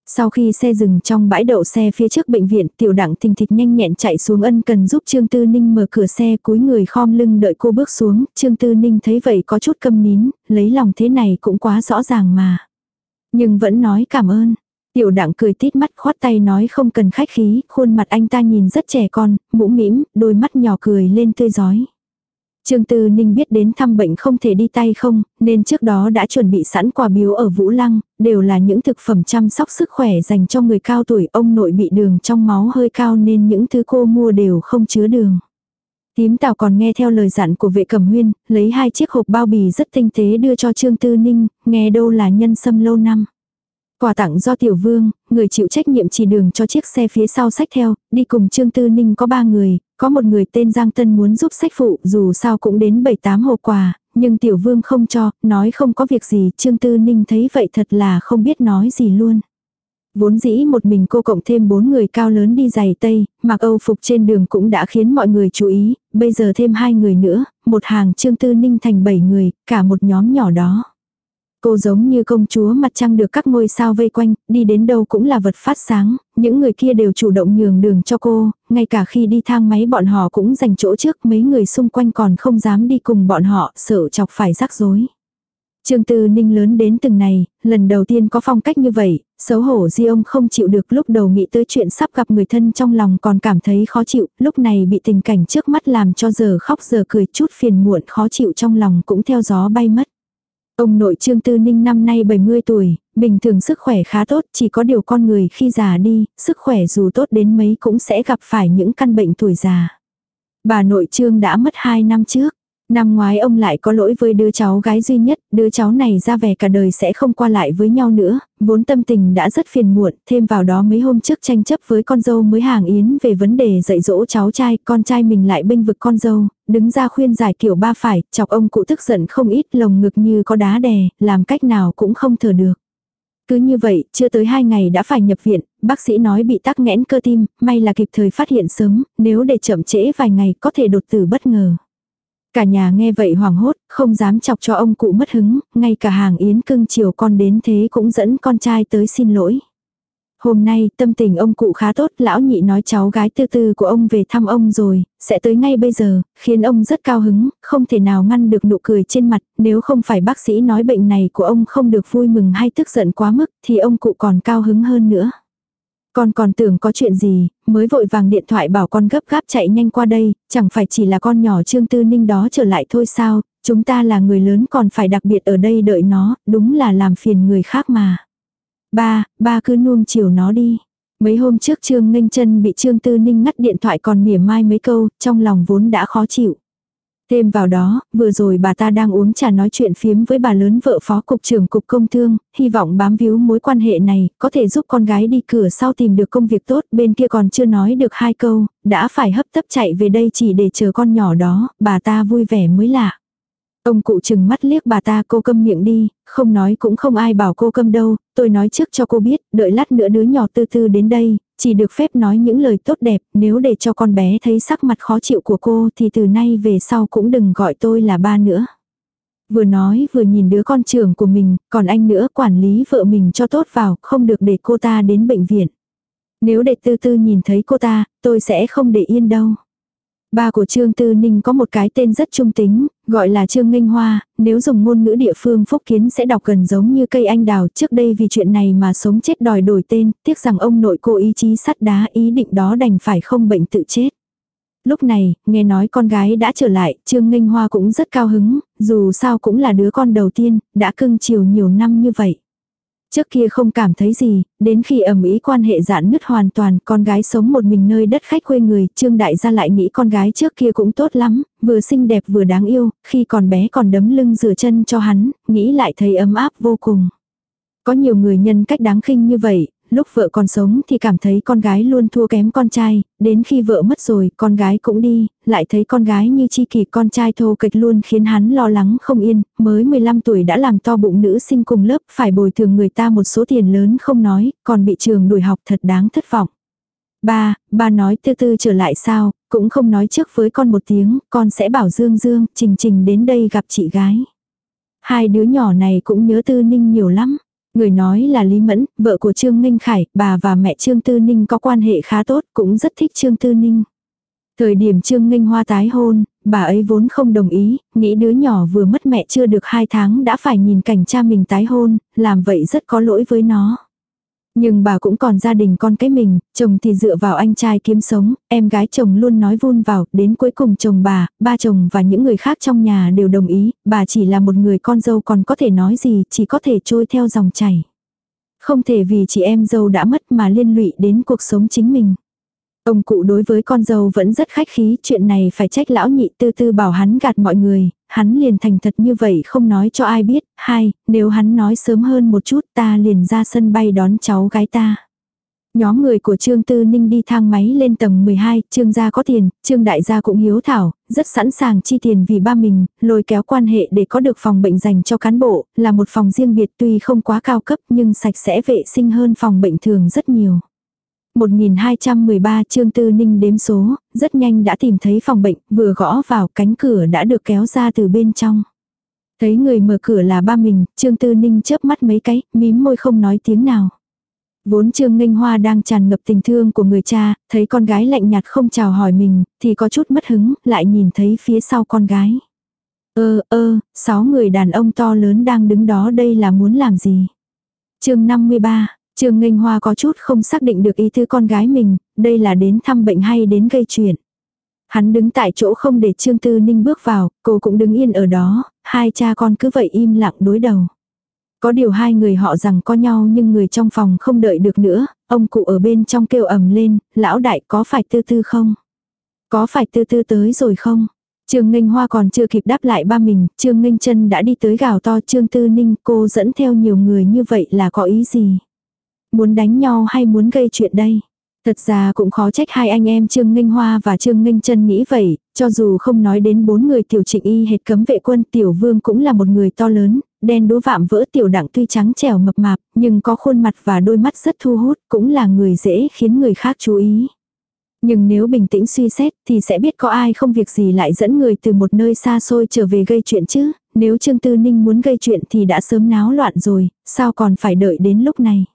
Sau khi xe dừng trong bãi đậu xe phía trước bệnh viện, tiểu đặng thình thịch nhanh nhẹn chạy xuống ân cần giúp Trương Tư Ninh mở cửa xe cúi người khom lưng đợi cô bước xuống, Trương Tư Ninh thấy vậy có chút câm nín, lấy lòng thế này cũng quá rõ ràng mà. Nhưng vẫn nói cảm ơn. Tiểu đặng cười tít mắt khoát tay nói không cần khách khí, khuôn mặt anh ta nhìn rất trẻ con, mũ mĩm, đôi mắt nhỏ cười lên tươi giói. Trương Tư Ninh biết đến thăm bệnh không thể đi tay không, nên trước đó đã chuẩn bị sẵn quà biếu ở Vũ Lăng, đều là những thực phẩm chăm sóc sức khỏe dành cho người cao tuổi. Ông nội bị đường trong máu hơi cao nên những thứ cô mua đều không chứa đường. Tím Tào còn nghe theo lời dặn của vệ cẩm huyên, lấy hai chiếc hộp bao bì rất tinh tế đưa cho Trương Tư Ninh, nghe đâu là nhân sâm lâu năm. Quà tặng do tiểu vương, người chịu trách nhiệm chỉ đường cho chiếc xe phía sau sách theo, đi cùng Trương Tư Ninh có ba người, có một người tên Giang Tân muốn giúp sách phụ dù sao cũng đến 7-8 hộp quà, nhưng tiểu vương không cho, nói không có việc gì, Trương Tư Ninh thấy vậy thật là không biết nói gì luôn. Vốn dĩ một mình cô cộng thêm bốn người cao lớn đi giày tây, mặc âu phục trên đường cũng đã khiến mọi người chú ý, bây giờ thêm hai người nữa, một hàng trương tư ninh thành bảy người, cả một nhóm nhỏ đó. Cô giống như công chúa mặt trăng được các ngôi sao vây quanh, đi đến đâu cũng là vật phát sáng, những người kia đều chủ động nhường đường cho cô, ngay cả khi đi thang máy bọn họ cũng dành chỗ trước, mấy người xung quanh còn không dám đi cùng bọn họ, sợ chọc phải rắc rối. Trương Tư Ninh lớn đến từng này, lần đầu tiên có phong cách như vậy, xấu hổ di ông không chịu được lúc đầu nghĩ tới chuyện sắp gặp người thân trong lòng còn cảm thấy khó chịu, lúc này bị tình cảnh trước mắt làm cho giờ khóc giờ cười chút phiền muộn khó chịu trong lòng cũng theo gió bay mất. Ông nội Trương Tư Ninh năm nay 70 tuổi, bình thường sức khỏe khá tốt, chỉ có điều con người khi già đi, sức khỏe dù tốt đến mấy cũng sẽ gặp phải những căn bệnh tuổi già. Bà nội Trương đã mất 2 năm trước. Năm ngoái ông lại có lỗi với đứa cháu gái duy nhất, đứa cháu này ra vẻ cả đời sẽ không qua lại với nhau nữa, vốn tâm tình đã rất phiền muộn, thêm vào đó mấy hôm trước tranh chấp với con dâu mới hàng yến về vấn đề dạy dỗ cháu trai, con trai mình lại bênh vực con dâu, đứng ra khuyên giải kiểu ba phải, chọc ông cụ tức giận không ít lồng ngực như có đá đè, làm cách nào cũng không thở được. Cứ như vậy, chưa tới hai ngày đã phải nhập viện, bác sĩ nói bị tắc nghẽn cơ tim, may là kịp thời phát hiện sớm, nếu để chậm trễ vài ngày có thể đột tử bất ngờ. Cả nhà nghe vậy hoảng hốt, không dám chọc cho ông cụ mất hứng, ngay cả hàng yến cưng chiều con đến thế cũng dẫn con trai tới xin lỗi. Hôm nay tâm tình ông cụ khá tốt, lão nhị nói cháu gái tư tư của ông về thăm ông rồi, sẽ tới ngay bây giờ, khiến ông rất cao hứng, không thể nào ngăn được nụ cười trên mặt, nếu không phải bác sĩ nói bệnh này của ông không được vui mừng hay tức giận quá mức thì ông cụ còn cao hứng hơn nữa. Con còn tưởng có chuyện gì, mới vội vàng điện thoại bảo con gấp gáp chạy nhanh qua đây, chẳng phải chỉ là con nhỏ Trương Tư Ninh đó trở lại thôi sao, chúng ta là người lớn còn phải đặc biệt ở đây đợi nó, đúng là làm phiền người khác mà. Ba, ba cứ nuông chiều nó đi. Mấy hôm trước Trương Ninh chân bị Trương Tư Ninh ngắt điện thoại còn mỉa mai mấy câu, trong lòng vốn đã khó chịu. Thêm vào đó, vừa rồi bà ta đang uống trà nói chuyện phiếm với bà lớn vợ phó cục trưởng cục công thương, hy vọng bám víu mối quan hệ này, có thể giúp con gái đi cửa sau tìm được công việc tốt, bên kia còn chưa nói được hai câu, đã phải hấp tấp chạy về đây chỉ để chờ con nhỏ đó, bà ta vui vẻ mới lạ. Ông cụ chừng mắt liếc bà ta cô câm miệng đi, không nói cũng không ai bảo cô câm đâu, tôi nói trước cho cô biết, đợi lát nữa đứa nhỏ tư tư đến đây, chỉ được phép nói những lời tốt đẹp, nếu để cho con bé thấy sắc mặt khó chịu của cô thì từ nay về sau cũng đừng gọi tôi là ba nữa. Vừa nói vừa nhìn đứa con trưởng của mình, còn anh nữa quản lý vợ mình cho tốt vào, không được để cô ta đến bệnh viện. Nếu để tư tư nhìn thấy cô ta, tôi sẽ không để yên đâu. Ba của Trương Tư Ninh có một cái tên rất trung tính, gọi là Trương Nghinh Hoa, nếu dùng ngôn ngữ địa phương Phúc Kiến sẽ đọc gần giống như cây anh đào trước đây vì chuyện này mà sống chết đòi đổi tên, tiếc rằng ông nội cô ý chí sắt đá ý định đó đành phải không bệnh tự chết. Lúc này, nghe nói con gái đã trở lại, Trương Nghinh Hoa cũng rất cao hứng, dù sao cũng là đứa con đầu tiên, đã cưng chiều nhiều năm như vậy. Trước kia không cảm thấy gì, đến khi ẩm ý quan hệ giãn nứt hoàn toàn, con gái sống một mình nơi đất khách quê người, Trương Đại gia lại nghĩ con gái trước kia cũng tốt lắm, vừa xinh đẹp vừa đáng yêu, khi còn bé còn đấm lưng rửa chân cho hắn, nghĩ lại thấy ấm áp vô cùng. Có nhiều người nhân cách đáng khinh như vậy, lúc vợ còn sống thì cảm thấy con gái luôn thua kém con trai, đến khi vợ mất rồi con gái cũng đi, lại thấy con gái như chi kỳ con trai thô kịch luôn khiến hắn lo lắng không yên, mới 15 tuổi đã làm to bụng nữ sinh cùng lớp phải bồi thường người ta một số tiền lớn không nói, còn bị trường đuổi học thật đáng thất vọng. Ba, ba nói tư tư trở lại sao, cũng không nói trước với con một tiếng, con sẽ bảo Dương Dương, Trình Trình đến đây gặp chị gái. Hai đứa nhỏ này cũng nhớ tư ninh nhiều lắm. Người nói là Lý Mẫn, vợ của Trương Ninh Khải, bà và mẹ Trương Tư Ninh có quan hệ khá tốt, cũng rất thích Trương Tư Ninh. Thời điểm Trương Ninh Hoa tái hôn, bà ấy vốn không đồng ý, nghĩ đứa nhỏ vừa mất mẹ chưa được 2 tháng đã phải nhìn cảnh cha mình tái hôn, làm vậy rất có lỗi với nó. Nhưng bà cũng còn gia đình con cái mình, chồng thì dựa vào anh trai kiếm sống, em gái chồng luôn nói vun vào, đến cuối cùng chồng bà, ba chồng và những người khác trong nhà đều đồng ý, bà chỉ là một người con dâu còn có thể nói gì, chỉ có thể trôi theo dòng chảy. Không thể vì chị em dâu đã mất mà liên lụy đến cuộc sống chính mình. Ông cụ đối với con dâu vẫn rất khách khí, chuyện này phải trách lão nhị tư tư bảo hắn gạt mọi người, hắn liền thành thật như vậy không nói cho ai biết, hai, nếu hắn nói sớm hơn một chút ta liền ra sân bay đón cháu gái ta. Nhóm người của Trương Tư Ninh đi thang máy lên tầng 12, Trương gia có tiền, Trương đại gia cũng hiếu thảo, rất sẵn sàng chi tiền vì ba mình, lôi kéo quan hệ để có được phòng bệnh dành cho cán bộ, là một phòng riêng biệt tuy không quá cao cấp nhưng sạch sẽ vệ sinh hơn phòng bệnh thường rất nhiều. 1213 Trương Tư Ninh đếm số, rất nhanh đã tìm thấy phòng bệnh, vừa gõ vào cánh cửa đã được kéo ra từ bên trong. Thấy người mở cửa là ba mình, Trương Tư Ninh chớp mắt mấy cái, mím môi không nói tiếng nào. Vốn Trương Nghênh Hoa đang tràn ngập tình thương của người cha, thấy con gái lạnh nhạt không chào hỏi mình, thì có chút mất hứng, lại nhìn thấy phía sau con gái. Ơ ơ, sáu người đàn ông to lớn đang đứng đó đây là muốn làm gì? chương 53, Trương Nghênh Hoa có chút không xác định được ý tư con gái mình, đây là đến thăm bệnh hay đến gây chuyện. Hắn đứng tại chỗ không để Trương Tư Ninh bước vào, cô cũng đứng yên ở đó, hai cha con cứ vậy im lặng đối đầu. Có điều hai người họ rằng có nhau nhưng người trong phòng không đợi được nữa, ông cụ ở bên trong kêu ầm lên, lão đại có phải tư tư không? Có phải tư tư tới rồi không? Trương Nghênh Hoa còn chưa kịp đáp lại ba mình, Trương Nghênh chân đã đi tới gào to Trương Tư Ninh cô dẫn theo nhiều người như vậy là có ý gì? Muốn đánh nhau hay muốn gây chuyện đây? Thật ra cũng khó trách hai anh em Trương Nghênh Hoa và Trương Nghênh chân nghĩ vậy, cho dù không nói đến bốn người tiểu trịnh y hệt cấm vệ quân tiểu vương cũng là một người to lớn, đen đố vạm vỡ tiểu đặng tuy trắng trẻo mập mạp, nhưng có khuôn mặt và đôi mắt rất thu hút, cũng là người dễ khiến người khác chú ý. Nhưng nếu bình tĩnh suy xét thì sẽ biết có ai không việc gì lại dẫn người từ một nơi xa xôi trở về gây chuyện chứ, nếu Trương Tư Ninh muốn gây chuyện thì đã sớm náo loạn rồi, sao còn phải đợi đến lúc này.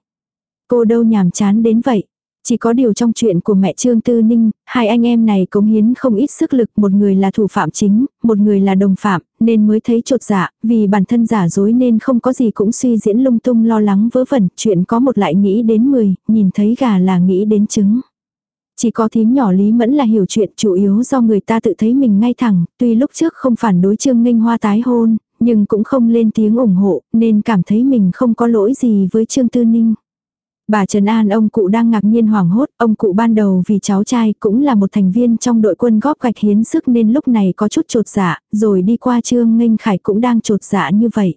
Cô đâu nhàm chán đến vậy. Chỉ có điều trong chuyện của mẹ Trương Tư Ninh, hai anh em này cống hiến không ít sức lực, một người là thủ phạm chính, một người là đồng phạm, nên mới thấy trột dạ, vì bản thân giả dối nên không có gì cũng suy diễn lung tung lo lắng vớ vẩn, chuyện có một lại nghĩ đến mười, nhìn thấy gà là nghĩ đến trứng. Chỉ có thím nhỏ Lý Mẫn là hiểu chuyện chủ yếu do người ta tự thấy mình ngay thẳng, tuy lúc trước không phản đối Trương Nghênh Hoa tái hôn, nhưng cũng không lên tiếng ủng hộ, nên cảm thấy mình không có lỗi gì với Trương Tư Ninh. Bà Trần An ông cụ đang ngạc nhiên hoảng hốt, ông cụ ban đầu vì cháu trai cũng là một thành viên trong đội quân góp gạch hiến sức nên lúc này có chút trột dạ, rồi đi qua Trương Nghênh Khải cũng đang trột dạ như vậy.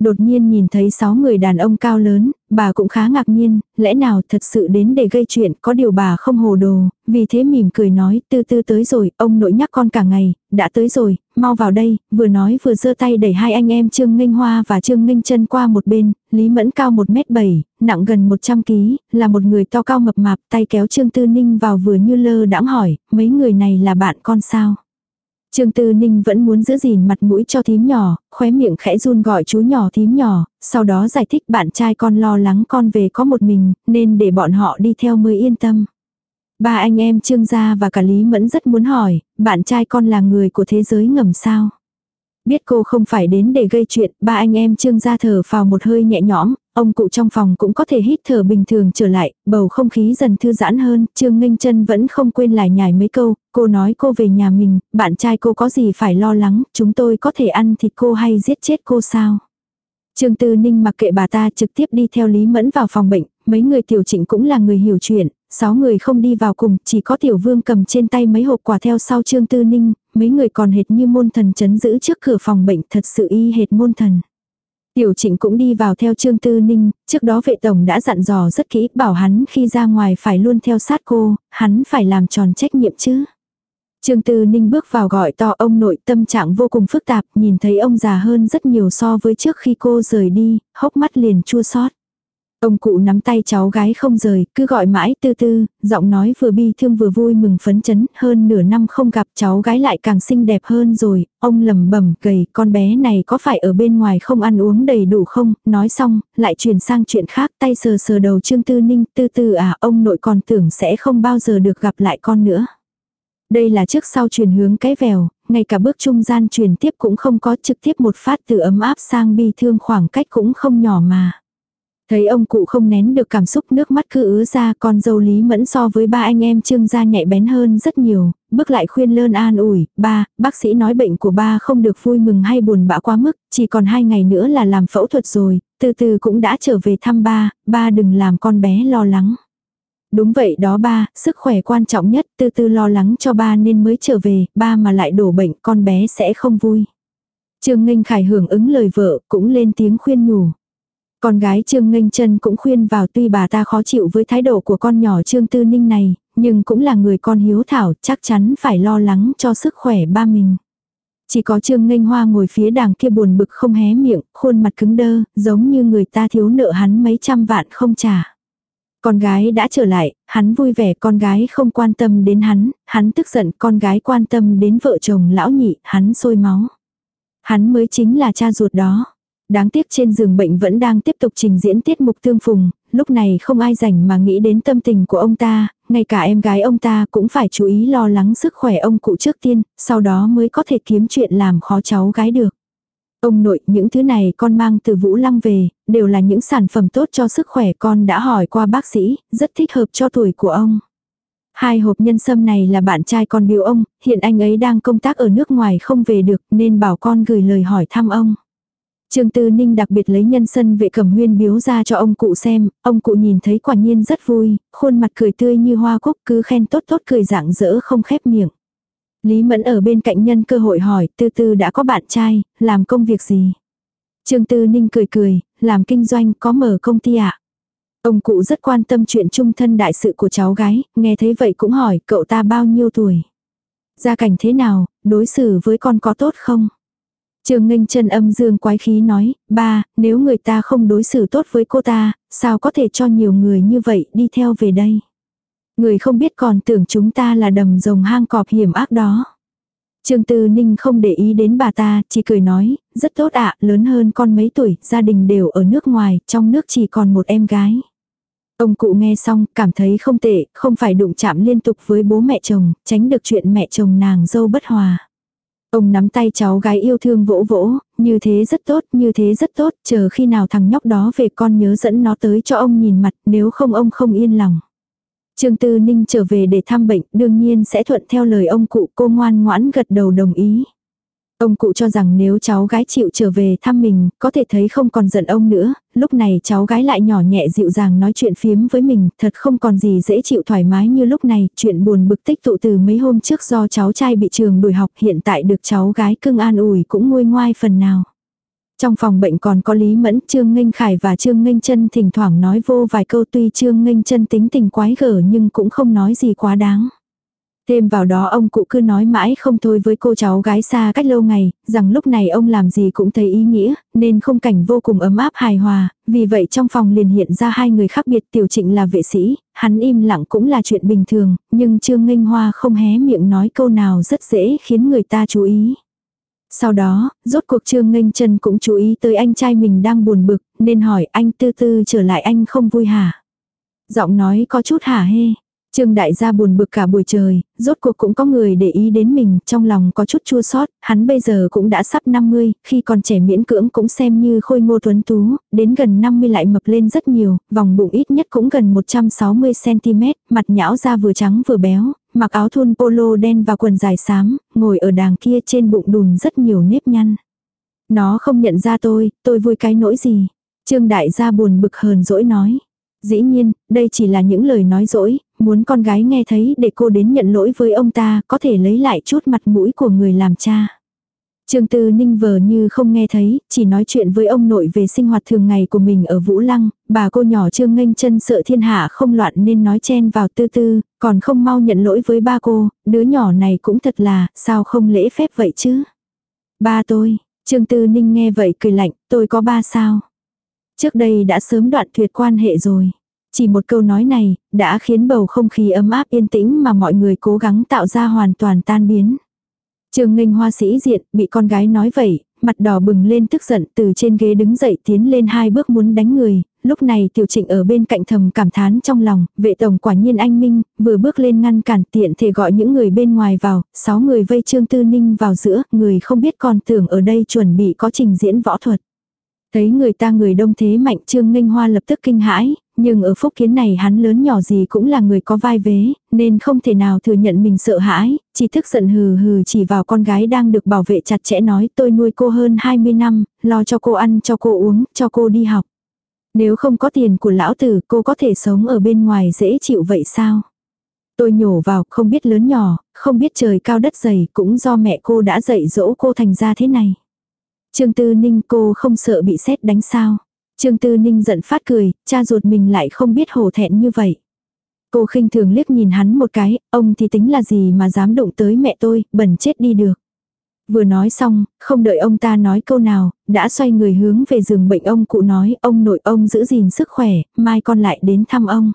Đột nhiên nhìn thấy sáu người đàn ông cao lớn, bà cũng khá ngạc nhiên, lẽ nào thật sự đến để gây chuyện, có điều bà không hồ đồ, vì thế mỉm cười nói, tư tư tới rồi, ông nội nhắc con cả ngày, đã tới rồi, mau vào đây, vừa nói vừa giơ tay đẩy hai anh em Trương Nghênh Hoa và Trương Nghênh chân qua một bên, Lý Mẫn cao 1m7, nặng gần 100kg, là một người to cao mập mạp, tay kéo Trương Tư Ninh vào vừa như lơ đãng hỏi, mấy người này là bạn con sao? Trương Tư Ninh vẫn muốn giữ gìn mặt mũi cho thím nhỏ, khóe miệng khẽ run gọi chú nhỏ thím nhỏ, sau đó giải thích bạn trai con lo lắng con về có một mình, nên để bọn họ đi theo mới yên tâm. Ba anh em Trương Gia và cả Lý Mẫn rất muốn hỏi, bạn trai con là người của thế giới ngầm sao? Biết cô không phải đến để gây chuyện, ba anh em Trương Gia thở vào một hơi nhẹ nhõm, ông cụ trong phòng cũng có thể hít thở bình thường trở lại, bầu không khí dần thư giãn hơn, Trương Nghênh chân vẫn không quên lại nhải mấy câu, cô nói cô về nhà mình, bạn trai cô có gì phải lo lắng, chúng tôi có thể ăn thịt cô hay giết chết cô sao? Trương Tư Ninh mặc kệ bà ta trực tiếp đi theo Lý Mẫn vào phòng bệnh, mấy người tiểu trịnh cũng là người hiểu chuyện, sáu người không đi vào cùng, chỉ có tiểu vương cầm trên tay mấy hộp quà theo sau Trương Tư Ninh, mấy người còn hệt như môn thần chấn giữ trước cửa phòng bệnh thật sự y hệt môn thần. Tiểu trịnh cũng đi vào theo Trương Tư Ninh, trước đó vệ tổng đã dặn dò rất kỹ bảo hắn khi ra ngoài phải luôn theo sát cô, hắn phải làm tròn trách nhiệm chứ. Trương Tư Ninh bước vào gọi to ông nội tâm trạng vô cùng phức tạp, nhìn thấy ông già hơn rất nhiều so với trước khi cô rời đi, hốc mắt liền chua xót. Ông cụ nắm tay cháu gái không rời, cứ gọi mãi tư tư, giọng nói vừa bi thương vừa vui mừng phấn chấn, hơn nửa năm không gặp cháu gái lại càng xinh đẹp hơn rồi, ông lầm bẩm gầy, con bé này có phải ở bên ngoài không ăn uống đầy đủ không, nói xong, lại chuyển sang chuyện khác, tay sờ sờ đầu Trương Tư Ninh, tư tư à, ông nội còn tưởng sẽ không bao giờ được gặp lại con nữa. Đây là trước sau chuyển hướng cái vèo, ngay cả bước trung gian truyền tiếp cũng không có trực tiếp một phát từ ấm áp sang bi thương khoảng cách cũng không nhỏ mà. Thấy ông cụ không nén được cảm xúc nước mắt cứ ứa ra con dâu Lý Mẫn so với ba anh em trương gia nhạy bén hơn rất nhiều, bước lại khuyên lơn an ủi, ba, bác sĩ nói bệnh của ba không được vui mừng hay buồn bã quá mức, chỉ còn hai ngày nữa là làm phẫu thuật rồi, từ từ cũng đã trở về thăm ba, ba đừng làm con bé lo lắng. Đúng vậy đó ba, sức khỏe quan trọng nhất, từ từ lo lắng cho ba nên mới trở về, ba mà lại đổ bệnh con bé sẽ không vui. Trương Nghênh Khải hưởng ứng lời vợ cũng lên tiếng khuyên nhủ. Con gái Trương Nghênh Trân cũng khuyên vào tuy bà ta khó chịu với thái độ của con nhỏ Trương Tư Ninh này, nhưng cũng là người con hiếu thảo chắc chắn phải lo lắng cho sức khỏe ba mình. Chỉ có Trương Nghênh Hoa ngồi phía đằng kia buồn bực không hé miệng, khuôn mặt cứng đơ, giống như người ta thiếu nợ hắn mấy trăm vạn không trả. Con gái đã trở lại, hắn vui vẻ con gái không quan tâm đến hắn, hắn tức giận con gái quan tâm đến vợ chồng lão nhị, hắn sôi máu. Hắn mới chính là cha ruột đó. Đáng tiếc trên giường bệnh vẫn đang tiếp tục trình diễn tiết mục tương phùng, lúc này không ai rảnh mà nghĩ đến tâm tình của ông ta, ngay cả em gái ông ta cũng phải chú ý lo lắng sức khỏe ông cụ trước tiên, sau đó mới có thể kiếm chuyện làm khó cháu gái được. Ông nội, những thứ này con mang từ Vũ Lăng về, đều là những sản phẩm tốt cho sức khỏe con đã hỏi qua bác sĩ, rất thích hợp cho tuổi của ông. Hai hộp nhân sâm này là bạn trai con biểu ông, hiện anh ấy đang công tác ở nước ngoài không về được nên bảo con gửi lời hỏi thăm ông. Trương Tư Ninh đặc biệt lấy nhân sân vệ cẩm huyên biếu ra cho ông cụ xem, ông cụ nhìn thấy quả nhiên rất vui, khuôn mặt cười tươi như hoa cúc cứ khen tốt tốt cười dạng dỡ không khép miệng. Lý Mẫn ở bên cạnh nhân cơ hội hỏi, Tư Tư đã có bạn trai, làm công việc gì? Trương Tư Ninh cười cười, làm kinh doanh có mở công ty ạ. Ông cụ rất quan tâm chuyện trung thân đại sự của cháu gái, nghe thấy vậy cũng hỏi cậu ta bao nhiêu tuổi. Gia cảnh thế nào, đối xử với con có tốt không? Trương Nghênh chân âm dương quái khí nói, ba, nếu người ta không đối xử tốt với cô ta, sao có thể cho nhiều người như vậy đi theo về đây? Người không biết còn tưởng chúng ta là đầm rồng hang cọp hiểm ác đó. Trương Tư Ninh không để ý đến bà ta, chỉ cười nói, rất tốt ạ, lớn hơn con mấy tuổi, gia đình đều ở nước ngoài, trong nước chỉ còn một em gái. Ông cụ nghe xong, cảm thấy không tệ, không phải đụng chạm liên tục với bố mẹ chồng, tránh được chuyện mẹ chồng nàng dâu bất hòa. Ông nắm tay cháu gái yêu thương vỗ vỗ, như thế rất tốt, như thế rất tốt, chờ khi nào thằng nhóc đó về con nhớ dẫn nó tới cho ông nhìn mặt, nếu không ông không yên lòng. Trương Tư Ninh trở về để thăm bệnh, đương nhiên sẽ thuận theo lời ông cụ cô ngoan ngoãn gật đầu đồng ý. Ông cụ cho rằng nếu cháu gái chịu trở về thăm mình, có thể thấy không còn giận ông nữa, lúc này cháu gái lại nhỏ nhẹ dịu dàng nói chuyện phiếm với mình, thật không còn gì dễ chịu thoải mái như lúc này, chuyện buồn bực tích tụ từ mấy hôm trước do cháu trai bị trường đuổi học hiện tại được cháu gái cưng an ủi cũng nguôi ngoai phần nào. Trong phòng bệnh còn có Lý Mẫn, Trương Nghênh Khải và Trương Nghênh Chân thỉnh thoảng nói vô vài câu tuy Trương Nghênh Chân tính tình quái gở nhưng cũng không nói gì quá đáng. Thêm vào đó ông cụ cứ nói mãi không thôi với cô cháu gái xa cách lâu ngày, rằng lúc này ông làm gì cũng thấy ý nghĩa, nên không cảnh vô cùng ấm áp hài hòa, vì vậy trong phòng liền hiện ra hai người khác biệt tiểu trịnh là vệ sĩ, hắn im lặng cũng là chuyện bình thường, nhưng Trương Nghênh Hoa không hé miệng nói câu nào rất dễ khiến người ta chú ý. Sau đó, rốt cuộc Trương Nghênh Trân cũng chú ý tới anh trai mình đang buồn bực, nên hỏi anh tư tư trở lại anh không vui hả? Giọng nói có chút hả hê. Trương đại gia buồn bực cả buổi trời, rốt cuộc cũng có người để ý đến mình, trong lòng có chút chua sót, hắn bây giờ cũng đã sắp 50, khi còn trẻ miễn cưỡng cũng xem như khôi ngô tuấn tú, đến gần 50 lại mập lên rất nhiều, vòng bụng ít nhất cũng gần 160cm, mặt nhão da vừa trắng vừa béo, mặc áo thun polo đen và quần dài xám, ngồi ở đàng kia trên bụng đùn rất nhiều nếp nhăn. Nó không nhận ra tôi, tôi vui cái nỗi gì. Trương đại gia buồn bực hờn dỗi nói. Dĩ nhiên, đây chỉ là những lời nói dỗi, muốn con gái nghe thấy để cô đến nhận lỗi với ông ta có thể lấy lại chút mặt mũi của người làm cha. Trương Tư Ninh vờ như không nghe thấy, chỉ nói chuyện với ông nội về sinh hoạt thường ngày của mình ở Vũ Lăng, bà cô nhỏ Trương Nghênh chân sợ thiên hạ không loạn nên nói chen vào tư tư, còn không mau nhận lỗi với ba cô, đứa nhỏ này cũng thật là, sao không lễ phép vậy chứ. Ba tôi, Trương Tư Ninh nghe vậy cười lạnh, tôi có ba sao. Trước đây đã sớm đoạn tuyệt quan hệ rồi. Chỉ một câu nói này, đã khiến bầu không khí ấm áp yên tĩnh mà mọi người cố gắng tạo ra hoàn toàn tan biến. Trường nghênh hoa sĩ diện, bị con gái nói vậy, mặt đỏ bừng lên tức giận từ trên ghế đứng dậy tiến lên hai bước muốn đánh người. Lúc này tiểu trịnh ở bên cạnh thầm cảm thán trong lòng, vệ tổng quả nhiên anh Minh, vừa bước lên ngăn cản tiện thể gọi những người bên ngoài vào, sáu người vây trương tư ninh vào giữa, người không biết còn tưởng ở đây chuẩn bị có trình diễn võ thuật. Thấy người ta người đông thế mạnh trương nghênh hoa lập tức kinh hãi, nhưng ở phúc kiến này hắn lớn nhỏ gì cũng là người có vai vế, nên không thể nào thừa nhận mình sợ hãi, chỉ thức giận hừ hừ chỉ vào con gái đang được bảo vệ chặt chẽ nói tôi nuôi cô hơn 20 năm, lo cho cô ăn, cho cô uống, cho cô đi học. Nếu không có tiền của lão tử cô có thể sống ở bên ngoài dễ chịu vậy sao? Tôi nhổ vào, không biết lớn nhỏ, không biết trời cao đất dày, cũng do mẹ cô đã dạy dỗ cô thành ra thế này. Trương Tư Ninh cô không sợ bị xét đánh sao? Trương Tư Ninh giận phát cười, cha ruột mình lại không biết hổ thẹn như vậy. Cô khinh thường liếc nhìn hắn một cái, ông thì tính là gì mà dám đụng tới mẹ tôi, bẩn chết đi được. Vừa nói xong, không đợi ông ta nói câu nào, đã xoay người hướng về giường bệnh ông cụ nói ông nội ông giữ gìn sức khỏe, mai con lại đến thăm ông.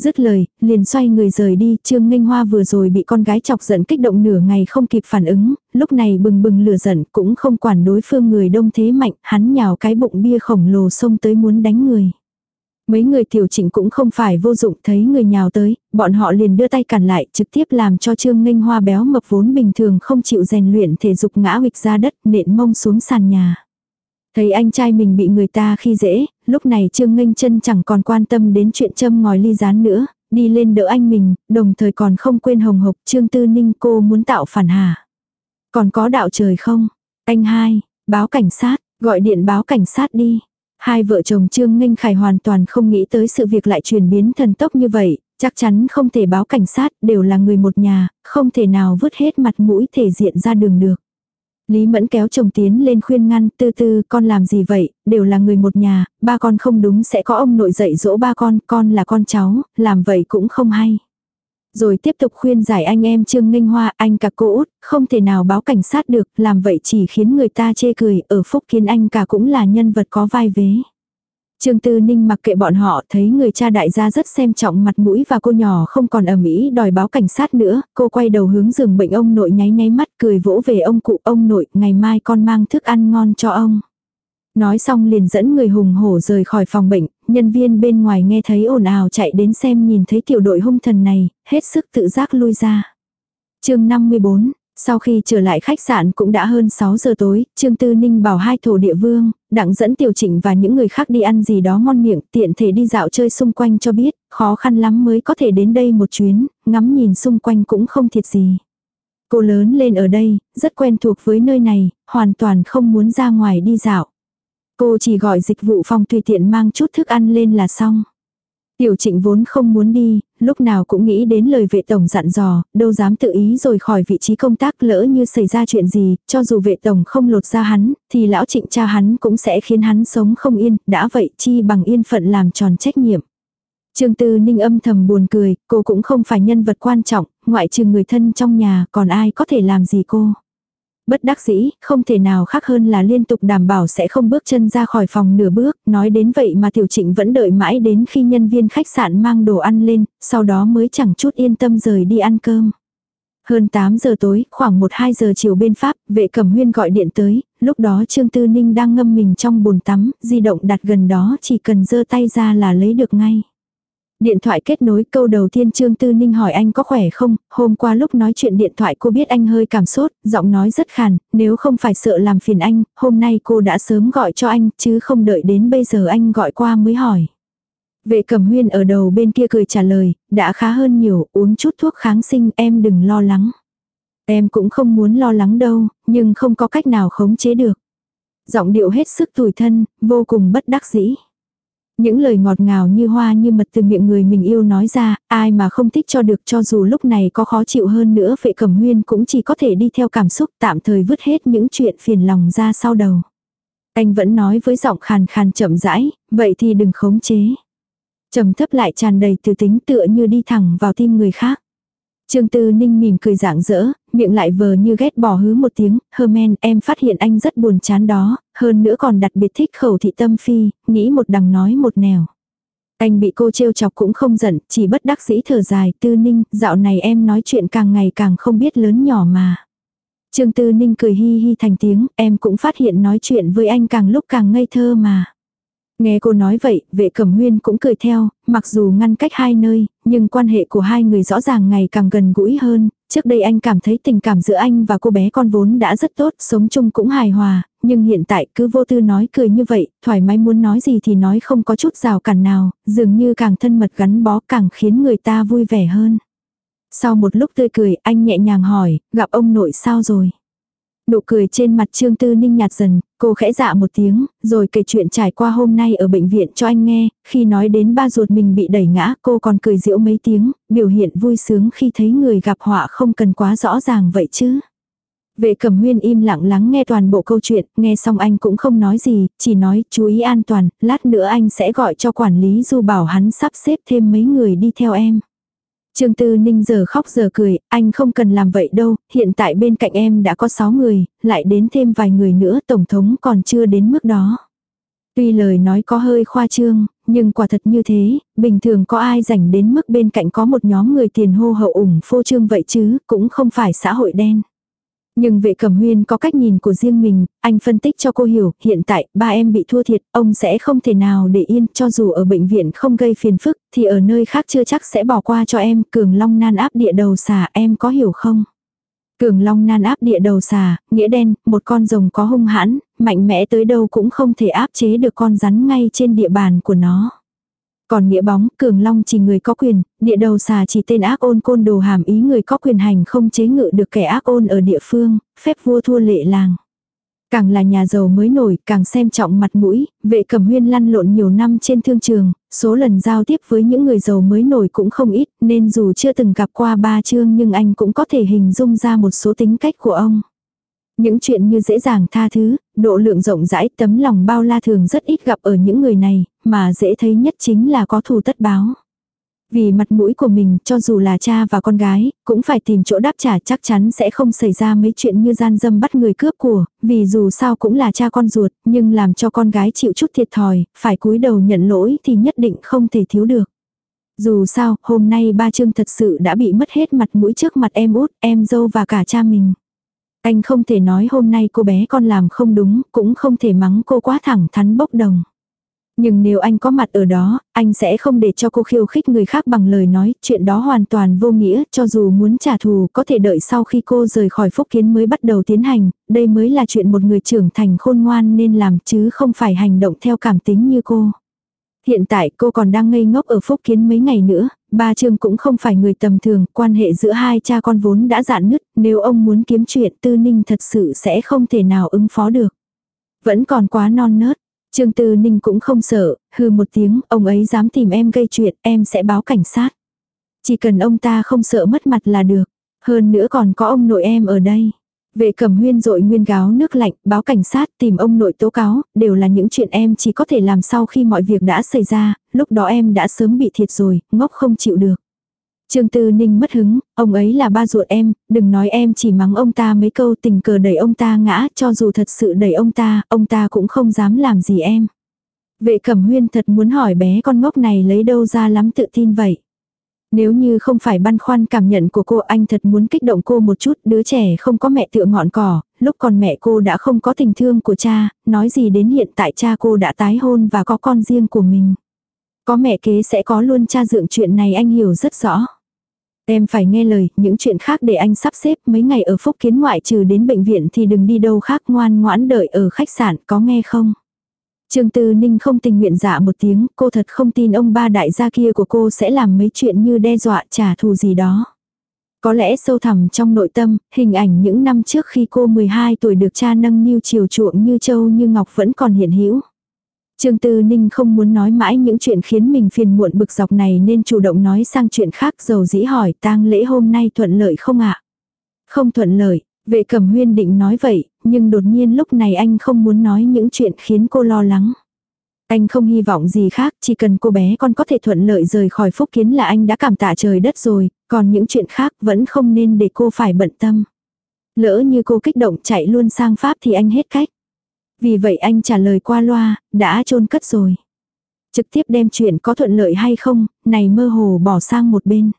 Dứt lời, liền xoay người rời đi, Trương Nghênh Hoa vừa rồi bị con gái chọc giận kích động nửa ngày không kịp phản ứng, lúc này bừng bừng lửa giận cũng không quản đối phương người đông thế mạnh, hắn nhào cái bụng bia khổng lồ xông tới muốn đánh người. Mấy người tiểu trịnh cũng không phải vô dụng thấy người nhào tới, bọn họ liền đưa tay cản lại trực tiếp làm cho Trương Nghênh Hoa béo mập vốn bình thường không chịu rèn luyện thể dục ngã nghịch ra đất nện mông xuống sàn nhà. Thấy anh trai mình bị người ta khi dễ, lúc này Trương Nghênh chân chẳng còn quan tâm đến chuyện châm ngòi ly rán nữa, đi lên đỡ anh mình, đồng thời còn không quên hồng hộc Trương Tư Ninh cô muốn tạo phản hà. Còn có đạo trời không? Anh hai, báo cảnh sát, gọi điện báo cảnh sát đi. Hai vợ chồng Trương Nghênh Khải hoàn toàn không nghĩ tới sự việc lại chuyển biến thần tốc như vậy, chắc chắn không thể báo cảnh sát, đều là người một nhà, không thể nào vứt hết mặt mũi thể diện ra đường được. Lý Mẫn kéo chồng tiến lên khuyên ngăn, tư tư, con làm gì vậy, đều là người một nhà, ba con không đúng sẽ có ông nội dạy dỗ ba con, con là con cháu, làm vậy cũng không hay. Rồi tiếp tục khuyên giải anh em Trương Ninh Hoa, anh cả cô út, không thể nào báo cảnh sát được, làm vậy chỉ khiến người ta chê cười, ở Phúc Kiến anh cả cũng là nhân vật có vai vế. Trương Tư Ninh mặc kệ bọn họ thấy người cha đại gia rất xem trọng mặt mũi và cô nhỏ không còn ở Mỹ đòi báo cảnh sát nữa, cô quay đầu hướng giường bệnh ông nội nháy nháy mắt cười vỗ về ông cụ ông nội, ngày mai con mang thức ăn ngon cho ông. Nói xong liền dẫn người hùng hổ rời khỏi phòng bệnh, nhân viên bên ngoài nghe thấy ồn ào chạy đến xem nhìn thấy tiểu đội hung thần này, hết sức tự giác lui ra. chương 54, sau khi trở lại khách sạn cũng đã hơn 6 giờ tối, Trương Tư Ninh bảo hai thổ địa vương, đặng dẫn tiểu trịnh và những người khác đi ăn gì đó ngon miệng, tiện thể đi dạo chơi xung quanh cho biết, khó khăn lắm mới có thể đến đây một chuyến, ngắm nhìn xung quanh cũng không thiệt gì. Cô lớn lên ở đây, rất quen thuộc với nơi này, hoàn toàn không muốn ra ngoài đi dạo. Cô chỉ gọi dịch vụ phòng tùy tiện mang chút thức ăn lên là xong. Tiểu trịnh vốn không muốn đi, lúc nào cũng nghĩ đến lời vệ tổng dặn dò, đâu dám tự ý rồi khỏi vị trí công tác lỡ như xảy ra chuyện gì, cho dù vệ tổng không lột ra hắn, thì lão trịnh cha hắn cũng sẽ khiến hắn sống không yên, đã vậy chi bằng yên phận làm tròn trách nhiệm. Trương Tư Ninh âm thầm buồn cười, cô cũng không phải nhân vật quan trọng, ngoại trừ người thân trong nhà, còn ai có thể làm gì cô. Bất đắc dĩ, không thể nào khác hơn là liên tục đảm bảo sẽ không bước chân ra khỏi phòng nửa bước, nói đến vậy mà tiểu trịnh vẫn đợi mãi đến khi nhân viên khách sạn mang đồ ăn lên, sau đó mới chẳng chút yên tâm rời đi ăn cơm. Hơn 8 giờ tối, khoảng 1-2 giờ chiều bên Pháp, vệ cẩm huyên gọi điện tới, lúc đó Trương Tư Ninh đang ngâm mình trong bồn tắm, di động đặt gần đó chỉ cần giơ tay ra là lấy được ngay. Điện thoại kết nối câu đầu tiên Trương Tư Ninh hỏi anh có khỏe không, hôm qua lúc nói chuyện điện thoại cô biết anh hơi cảm sốt, giọng nói rất khàn, nếu không phải sợ làm phiền anh, hôm nay cô đã sớm gọi cho anh chứ không đợi đến bây giờ anh gọi qua mới hỏi. Vệ cẩm huyên ở đầu bên kia cười trả lời, đã khá hơn nhiều, uống chút thuốc kháng sinh em đừng lo lắng. Em cũng không muốn lo lắng đâu, nhưng không có cách nào khống chế được. Giọng điệu hết sức tủi thân, vô cùng bất đắc dĩ. Những lời ngọt ngào như hoa như mật từ miệng người mình yêu nói ra, ai mà không thích cho được cho dù lúc này có khó chịu hơn nữa vệ cẩm huyên cũng chỉ có thể đi theo cảm xúc tạm thời vứt hết những chuyện phiền lòng ra sau đầu. Anh vẫn nói với giọng khàn khàn chậm rãi, vậy thì đừng khống chế. trầm thấp lại tràn đầy từ tính tựa như đi thẳng vào tim người khác. Trương Tư Ninh mỉm cười dạng dỡ, miệng lại vờ như ghét bỏ hứ một tiếng, Herman em phát hiện anh rất buồn chán đó, hơn nữa còn đặc biệt thích khẩu thị tâm phi, nghĩ một đằng nói một nẻo. Anh bị cô trêu chọc cũng không giận, chỉ bất đắc dĩ thở dài, Tư Ninh, dạo này em nói chuyện càng ngày càng không biết lớn nhỏ mà. Trương Tư Ninh cười hi hi thành tiếng, em cũng phát hiện nói chuyện với anh càng lúc càng ngây thơ mà. Nghe cô nói vậy, vệ cẩm huyên cũng cười theo, mặc dù ngăn cách hai nơi, nhưng quan hệ của hai người rõ ràng ngày càng gần gũi hơn. Trước đây anh cảm thấy tình cảm giữa anh và cô bé con vốn đã rất tốt, sống chung cũng hài hòa, nhưng hiện tại cứ vô tư nói cười như vậy, thoải mái muốn nói gì thì nói không có chút rào cản nào, dường như càng thân mật gắn bó càng khiến người ta vui vẻ hơn. Sau một lúc tươi cười, anh nhẹ nhàng hỏi, gặp ông nội sao rồi? Nụ cười trên mặt Trương Tư Ninh nhạt dần, cô khẽ dạ một tiếng, rồi kể chuyện trải qua hôm nay ở bệnh viện cho anh nghe, khi nói đến ba ruột mình bị đẩy ngã cô còn cười giễu mấy tiếng, biểu hiện vui sướng khi thấy người gặp họa không cần quá rõ ràng vậy chứ. Vệ cẩm huyên im lặng lắng nghe toàn bộ câu chuyện, nghe xong anh cũng không nói gì, chỉ nói chú ý an toàn, lát nữa anh sẽ gọi cho quản lý du bảo hắn sắp xếp thêm mấy người đi theo em. Trương Tư Ninh giờ khóc giờ cười, anh không cần làm vậy đâu, hiện tại bên cạnh em đã có 6 người, lại đến thêm vài người nữa Tổng thống còn chưa đến mức đó. Tuy lời nói có hơi khoa trương, nhưng quả thật như thế, bình thường có ai rảnh đến mức bên cạnh có một nhóm người tiền hô hậu ủng phô trương vậy chứ, cũng không phải xã hội đen. Nhưng vệ cẩm huyên có cách nhìn của riêng mình, anh phân tích cho cô hiểu, hiện tại ba em bị thua thiệt, ông sẽ không thể nào để yên, cho dù ở bệnh viện không gây phiền phức, thì ở nơi khác chưa chắc sẽ bỏ qua cho em, cường long nan áp địa đầu xà, em có hiểu không? Cường long nan áp địa đầu xà, nghĩa đen, một con rồng có hung hãn, mạnh mẽ tới đâu cũng không thể áp chế được con rắn ngay trên địa bàn của nó. Còn nghĩa bóng, cường long chỉ người có quyền, địa đầu xà chỉ tên ác ôn côn đồ hàm ý người có quyền hành không chế ngự được kẻ ác ôn ở địa phương, phép vua thua lệ làng. Càng là nhà giàu mới nổi, càng xem trọng mặt mũi, vệ cẩm huyên lăn lộn nhiều năm trên thương trường, số lần giao tiếp với những người giàu mới nổi cũng không ít, nên dù chưa từng gặp qua ba chương nhưng anh cũng có thể hình dung ra một số tính cách của ông. Những chuyện như dễ dàng tha thứ, độ lượng rộng rãi tấm lòng bao la thường rất ít gặp ở những người này, mà dễ thấy nhất chính là có thù tất báo. Vì mặt mũi của mình, cho dù là cha và con gái, cũng phải tìm chỗ đáp trả chắc chắn sẽ không xảy ra mấy chuyện như gian dâm bắt người cướp của, vì dù sao cũng là cha con ruột, nhưng làm cho con gái chịu chút thiệt thòi, phải cúi đầu nhận lỗi thì nhất định không thể thiếu được. Dù sao, hôm nay ba Trương thật sự đã bị mất hết mặt mũi trước mặt em út, em dâu và cả cha mình. Anh không thể nói hôm nay cô bé con làm không đúng, cũng không thể mắng cô quá thẳng thắn bốc đồng. Nhưng nếu anh có mặt ở đó, anh sẽ không để cho cô khiêu khích người khác bằng lời nói, chuyện đó hoàn toàn vô nghĩa, cho dù muốn trả thù có thể đợi sau khi cô rời khỏi phúc kiến mới bắt đầu tiến hành, đây mới là chuyện một người trưởng thành khôn ngoan nên làm chứ không phải hành động theo cảm tính như cô. Hiện tại cô còn đang ngây ngốc ở phúc kiến mấy ngày nữa, ba Trương cũng không phải người tầm thường, quan hệ giữa hai cha con vốn đã dạn nứt, nếu ông muốn kiếm chuyện tư ninh thật sự sẽ không thể nào ứng phó được. Vẫn còn quá non nớt, Trương Tư Ninh cũng không sợ, hư một tiếng, ông ấy dám tìm em gây chuyện, em sẽ báo cảnh sát. Chỉ cần ông ta không sợ mất mặt là được. Hơn nữa còn có ông nội em ở đây. Vệ cẩm huyên rội nguyên gáo nước lạnh, báo cảnh sát, tìm ông nội tố cáo, đều là những chuyện em chỉ có thể làm sau khi mọi việc đã xảy ra, lúc đó em đã sớm bị thiệt rồi, ngốc không chịu được. Trương Tư Ninh mất hứng, ông ấy là ba ruột em, đừng nói em chỉ mắng ông ta mấy câu tình cờ đẩy ông ta ngã, cho dù thật sự đẩy ông ta, ông ta cũng không dám làm gì em. Vệ cẩm huyên thật muốn hỏi bé con ngốc này lấy đâu ra lắm tự tin vậy. Nếu như không phải băn khoăn cảm nhận của cô anh thật muốn kích động cô một chút, đứa trẻ không có mẹ tựa ngọn cỏ, lúc còn mẹ cô đã không có tình thương của cha, nói gì đến hiện tại cha cô đã tái hôn và có con riêng của mình. Có mẹ kế sẽ có luôn cha dượng chuyện này anh hiểu rất rõ. Em phải nghe lời, những chuyện khác để anh sắp xếp mấy ngày ở phúc kiến ngoại trừ đến bệnh viện thì đừng đi đâu khác ngoan ngoãn đợi ở khách sạn, có nghe không? Trương Tư Ninh không tình nguyện giả một tiếng, cô thật không tin ông ba đại gia kia của cô sẽ làm mấy chuyện như đe dọa trả thù gì đó. Có lẽ sâu thẳm trong nội tâm, hình ảnh những năm trước khi cô 12 tuổi được cha nâng niu chiều chuộng như châu như ngọc vẫn còn hiện hữu. Trương Tư Ninh không muốn nói mãi những chuyện khiến mình phiền muộn bực dọc này nên chủ động nói sang chuyện khác dầu dĩ hỏi tang lễ hôm nay thuận lợi không ạ? Không thuận lợi, vệ cẩm huyên định nói vậy, nhưng đột nhiên lúc này anh không muốn nói những chuyện khiến cô lo lắng. Anh không hy vọng gì khác, chỉ cần cô bé con có thể thuận lợi rời khỏi phúc kiến là anh đã cảm tạ trời đất rồi, còn những chuyện khác vẫn không nên để cô phải bận tâm. Lỡ như cô kích động chạy luôn sang Pháp thì anh hết cách. Vì vậy anh trả lời qua loa, đã chôn cất rồi. Trực tiếp đem chuyện có thuận lợi hay không, này mơ hồ bỏ sang một bên.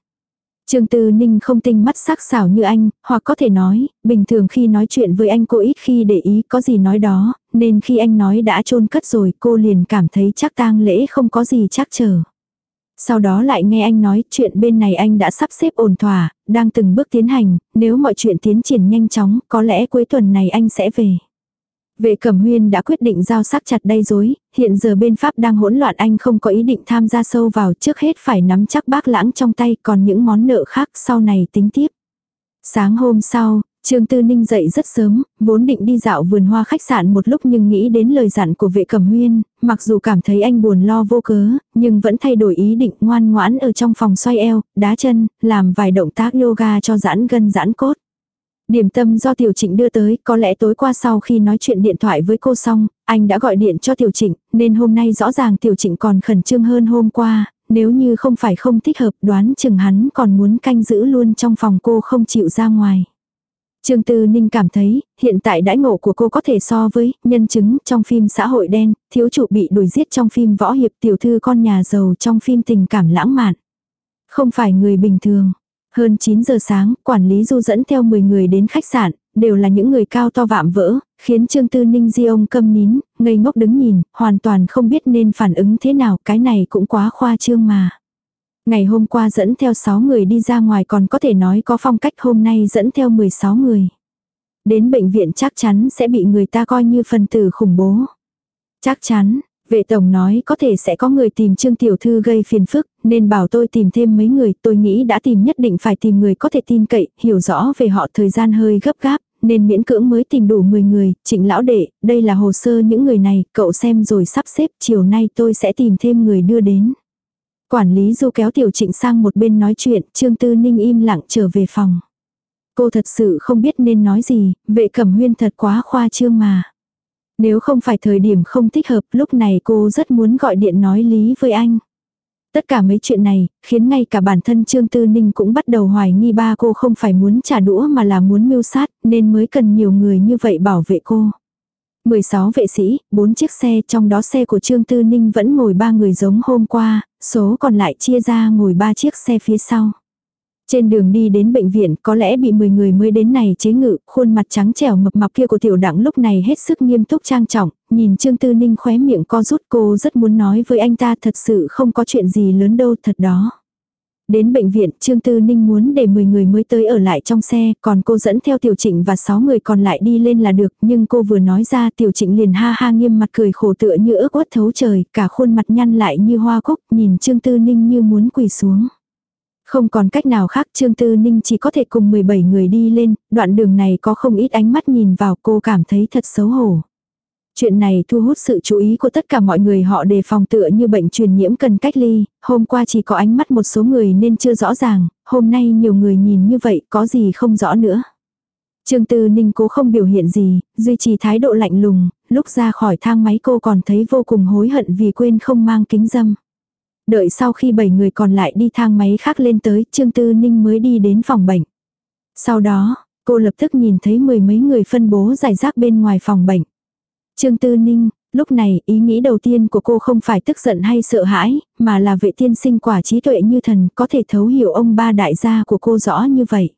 Trương Tư Ninh không tinh mắt sắc sảo như anh, hoặc có thể nói, bình thường khi nói chuyện với anh cô ít khi để ý có gì nói đó, nên khi anh nói đã chôn cất rồi cô liền cảm thấy chắc tang lễ không có gì chắc chờ. Sau đó lại nghe anh nói chuyện bên này anh đã sắp xếp ổn thỏa, đang từng bước tiến hành, nếu mọi chuyện tiến triển nhanh chóng, có lẽ cuối tuần này anh sẽ về. Vệ Cẩm Huyên đã quyết định giao sắc chặt đây dối, hiện giờ bên Pháp đang hỗn loạn anh không có ý định tham gia sâu vào trước hết phải nắm chắc bác lãng trong tay còn những món nợ khác sau này tính tiếp. Sáng hôm sau, Trương Tư Ninh dậy rất sớm, vốn định đi dạo vườn hoa khách sạn một lúc nhưng nghĩ đến lời dặn của vệ cẩm huyên, mặc dù cảm thấy anh buồn lo vô cớ, nhưng vẫn thay đổi ý định ngoan ngoãn ở trong phòng xoay eo, đá chân, làm vài động tác yoga cho giãn gân giãn cốt. Điểm tâm do Tiểu Trịnh đưa tới, có lẽ tối qua sau khi nói chuyện điện thoại với cô xong, anh đã gọi điện cho Tiểu Trịnh, nên hôm nay rõ ràng Tiểu Trịnh còn khẩn trương hơn hôm qua, nếu như không phải không thích hợp đoán chừng hắn còn muốn canh giữ luôn trong phòng cô không chịu ra ngoài. Trương Tư Ninh cảm thấy, hiện tại đãi ngộ của cô có thể so với nhân chứng trong phim xã hội đen, thiếu chủ bị đuổi giết trong phim võ hiệp tiểu thư con nhà giàu trong phim tình cảm lãng mạn. Không phải người bình thường. Hơn 9 giờ sáng, quản lý du dẫn theo 10 người đến khách sạn, đều là những người cao to vạm vỡ, khiến Trương Tư Ninh di ông câm nín, ngây ngốc đứng nhìn, hoàn toàn không biết nên phản ứng thế nào, cái này cũng quá khoa trương mà. Ngày hôm qua dẫn theo 6 người đi ra ngoài còn có thể nói có phong cách hôm nay dẫn theo 16 người. Đến bệnh viện chắc chắn sẽ bị người ta coi như phần tử khủng bố. Chắc chắn, vệ tổng nói có thể sẽ có người tìm Trương Tiểu Thư gây phiền phức, nên bảo tôi tìm thêm mấy người, tôi nghĩ đã tìm nhất định phải tìm người có thể tin cậy, hiểu rõ về họ thời gian hơi gấp gáp, nên miễn cưỡng mới tìm đủ 10 người, trịnh lão đệ, đây là hồ sơ những người này, cậu xem rồi sắp xếp, chiều nay tôi sẽ tìm thêm người đưa đến. Quản lý du kéo tiểu trịnh sang một bên nói chuyện, Trương Tư Ninh im lặng trở về phòng. Cô thật sự không biết nên nói gì, vệ cẩm huyên thật quá khoa trương mà. Nếu không phải thời điểm không thích hợp, lúc này cô rất muốn gọi điện nói lý với anh. Tất cả mấy chuyện này, khiến ngay cả bản thân Trương Tư Ninh cũng bắt đầu hoài nghi ba cô không phải muốn trả đũa mà là muốn mưu sát, nên mới cần nhiều người như vậy bảo vệ cô. 16 vệ sĩ, 4 chiếc xe, trong đó xe của Trương Tư Ninh vẫn ngồi ba người giống hôm qua, số còn lại chia ra ngồi ba chiếc xe phía sau. Trên đường đi đến bệnh viện có lẽ bị 10 người mới đến này chế ngự, khuôn mặt trắng trẻo mập mạp kia của tiểu đẳng lúc này hết sức nghiêm túc trang trọng, nhìn Trương Tư Ninh khóe miệng co rút cô rất muốn nói với anh ta thật sự không có chuyện gì lớn đâu thật đó. Đến bệnh viện, Trương Tư Ninh muốn để 10 người mới tới ở lại trong xe, còn cô dẫn theo Tiểu Trịnh và 6 người còn lại đi lên là được, nhưng cô vừa nói ra Tiểu Trịnh liền ha ha nghiêm mặt cười khổ tựa như ước uất thấu trời, cả khuôn mặt nhăn lại như hoa cúc, nhìn Trương Tư Ninh như muốn quỳ xuống. Không còn cách nào khác Trương Tư Ninh chỉ có thể cùng 17 người đi lên, đoạn đường này có không ít ánh mắt nhìn vào cô cảm thấy thật xấu hổ. Chuyện này thu hút sự chú ý của tất cả mọi người họ đề phòng tựa như bệnh truyền nhiễm cần cách ly, hôm qua chỉ có ánh mắt một số người nên chưa rõ ràng, hôm nay nhiều người nhìn như vậy có gì không rõ nữa. Trương Tư Ninh cố không biểu hiện gì, duy trì thái độ lạnh lùng, lúc ra khỏi thang máy cô còn thấy vô cùng hối hận vì quên không mang kính dâm. Đợi sau khi bảy người còn lại đi thang máy khác lên tới, Trương Tư Ninh mới đi đến phòng bệnh. Sau đó, cô lập tức nhìn thấy mười mấy người phân bố giải rác bên ngoài phòng bệnh. Trương Tư Ninh, lúc này ý nghĩ đầu tiên của cô không phải tức giận hay sợ hãi, mà là vệ tiên sinh quả trí tuệ như thần có thể thấu hiểu ông ba đại gia của cô rõ như vậy.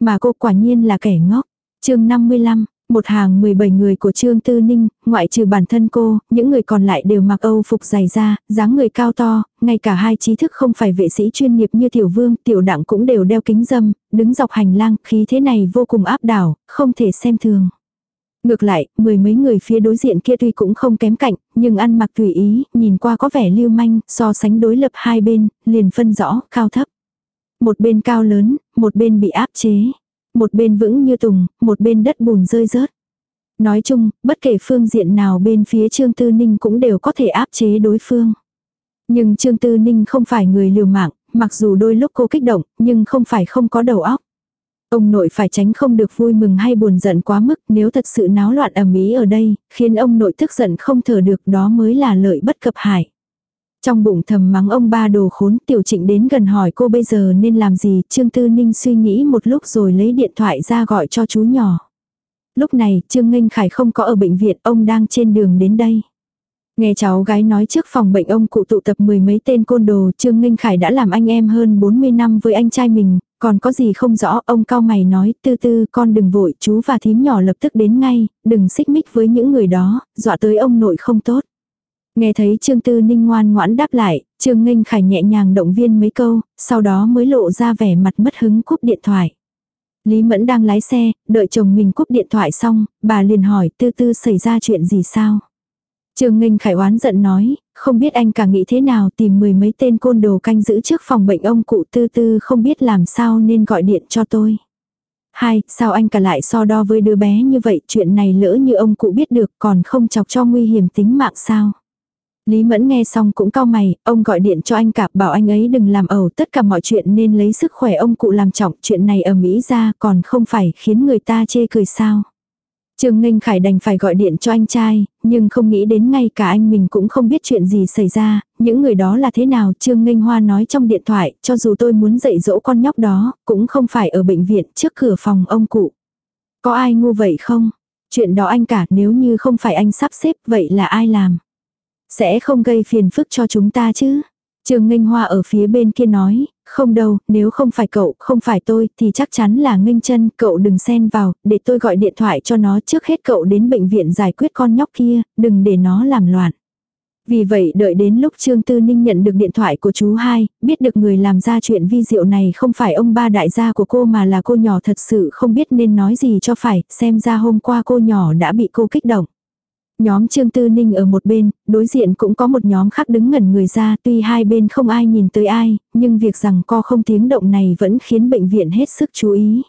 Mà cô quả nhiên là kẻ ngốc. chương 55, một hàng 17 người của Trương Tư Ninh, ngoại trừ bản thân cô, những người còn lại đều mặc Âu phục dày da, dáng người cao to, ngay cả hai trí thức không phải vệ sĩ chuyên nghiệp như Tiểu Vương, Tiểu Đặng cũng đều đeo kính dâm, đứng dọc hành lang, khí thế này vô cùng áp đảo, không thể xem thường. Ngược lại, mười mấy người phía đối diện kia tuy cũng không kém cạnh, nhưng ăn mặc tùy ý, nhìn qua có vẻ lưu manh, so sánh đối lập hai bên, liền phân rõ, cao thấp. Một bên cao lớn, một bên bị áp chế. Một bên vững như tùng, một bên đất bùn rơi rớt. Nói chung, bất kể phương diện nào bên phía Trương Tư Ninh cũng đều có thể áp chế đối phương. Nhưng Trương Tư Ninh không phải người liều mạng, mặc dù đôi lúc cô kích động, nhưng không phải không có đầu óc. Ông nội phải tránh không được vui mừng hay buồn giận quá mức nếu thật sự náo loạn ầm ĩ ở đây, khiến ông nội tức giận không thở được đó mới là lợi bất cập hại. Trong bụng thầm mắng ông ba đồ khốn tiểu trịnh đến gần hỏi cô bây giờ nên làm gì, Trương Tư Ninh suy nghĩ một lúc rồi lấy điện thoại ra gọi cho chú nhỏ. Lúc này, Trương Nghênh Khải không có ở bệnh viện, ông đang trên đường đến đây. Nghe cháu gái nói trước phòng bệnh ông cụ tụ tập mười mấy tên côn đồ, Trương Nghênh Khải đã làm anh em hơn 40 năm với anh trai mình, còn có gì không rõ, ông cao mày nói, tư tư con đừng vội, chú và thím nhỏ lập tức đến ngay, đừng xích mích với những người đó, dọa tới ông nội không tốt. Nghe thấy Trương Tư Ninh ngoan ngoãn đáp lại, Trương Nghênh Khải nhẹ nhàng động viên mấy câu, sau đó mới lộ ra vẻ mặt mất hứng cúp điện thoại. Lý Mẫn đang lái xe, đợi chồng mình cúp điện thoại xong, bà liền hỏi tư tư xảy ra chuyện gì sao. Trương Nghênh Khải oán giận nói, không biết anh cả nghĩ thế nào tìm mười mấy tên côn đồ canh giữ trước phòng bệnh ông cụ tư tư không biết làm sao nên gọi điện cho tôi. Hai, sao anh cả lại so đo với đứa bé như vậy chuyện này lỡ như ông cụ biết được còn không chọc cho nguy hiểm tính mạng sao. Lý Mẫn nghe xong cũng cau mày, ông gọi điện cho anh cả bảo anh ấy đừng làm ẩu tất cả mọi chuyện nên lấy sức khỏe ông cụ làm trọng chuyện này ở Mỹ ra còn không phải khiến người ta chê cười sao. Trương Nghênh Khải đành phải gọi điện cho anh trai, nhưng không nghĩ đến ngay cả anh mình cũng không biết chuyện gì xảy ra, những người đó là thế nào. Trương Nghênh Hoa nói trong điện thoại, cho dù tôi muốn dạy dỗ con nhóc đó, cũng không phải ở bệnh viện trước cửa phòng ông cụ. Có ai ngu vậy không? Chuyện đó anh cả nếu như không phải anh sắp xếp vậy là ai làm? Sẽ không gây phiền phức cho chúng ta chứ? Trường Nghênh Hoa ở phía bên kia nói, không đâu, nếu không phải cậu, không phải tôi, thì chắc chắn là Nghênh chân, cậu đừng xen vào, để tôi gọi điện thoại cho nó trước hết cậu đến bệnh viện giải quyết con nhóc kia, đừng để nó làm loạn. Vì vậy đợi đến lúc Trương Tư Ninh nhận được điện thoại của chú hai, biết được người làm ra chuyện vi diệu này không phải ông ba đại gia của cô mà là cô nhỏ thật sự không biết nên nói gì cho phải, xem ra hôm qua cô nhỏ đã bị cô kích động. Nhóm Trương Tư Ninh ở một bên, đối diện cũng có một nhóm khác đứng ngẩn người ra tuy hai bên không ai nhìn tới ai, nhưng việc rằng co không tiếng động này vẫn khiến bệnh viện hết sức chú ý.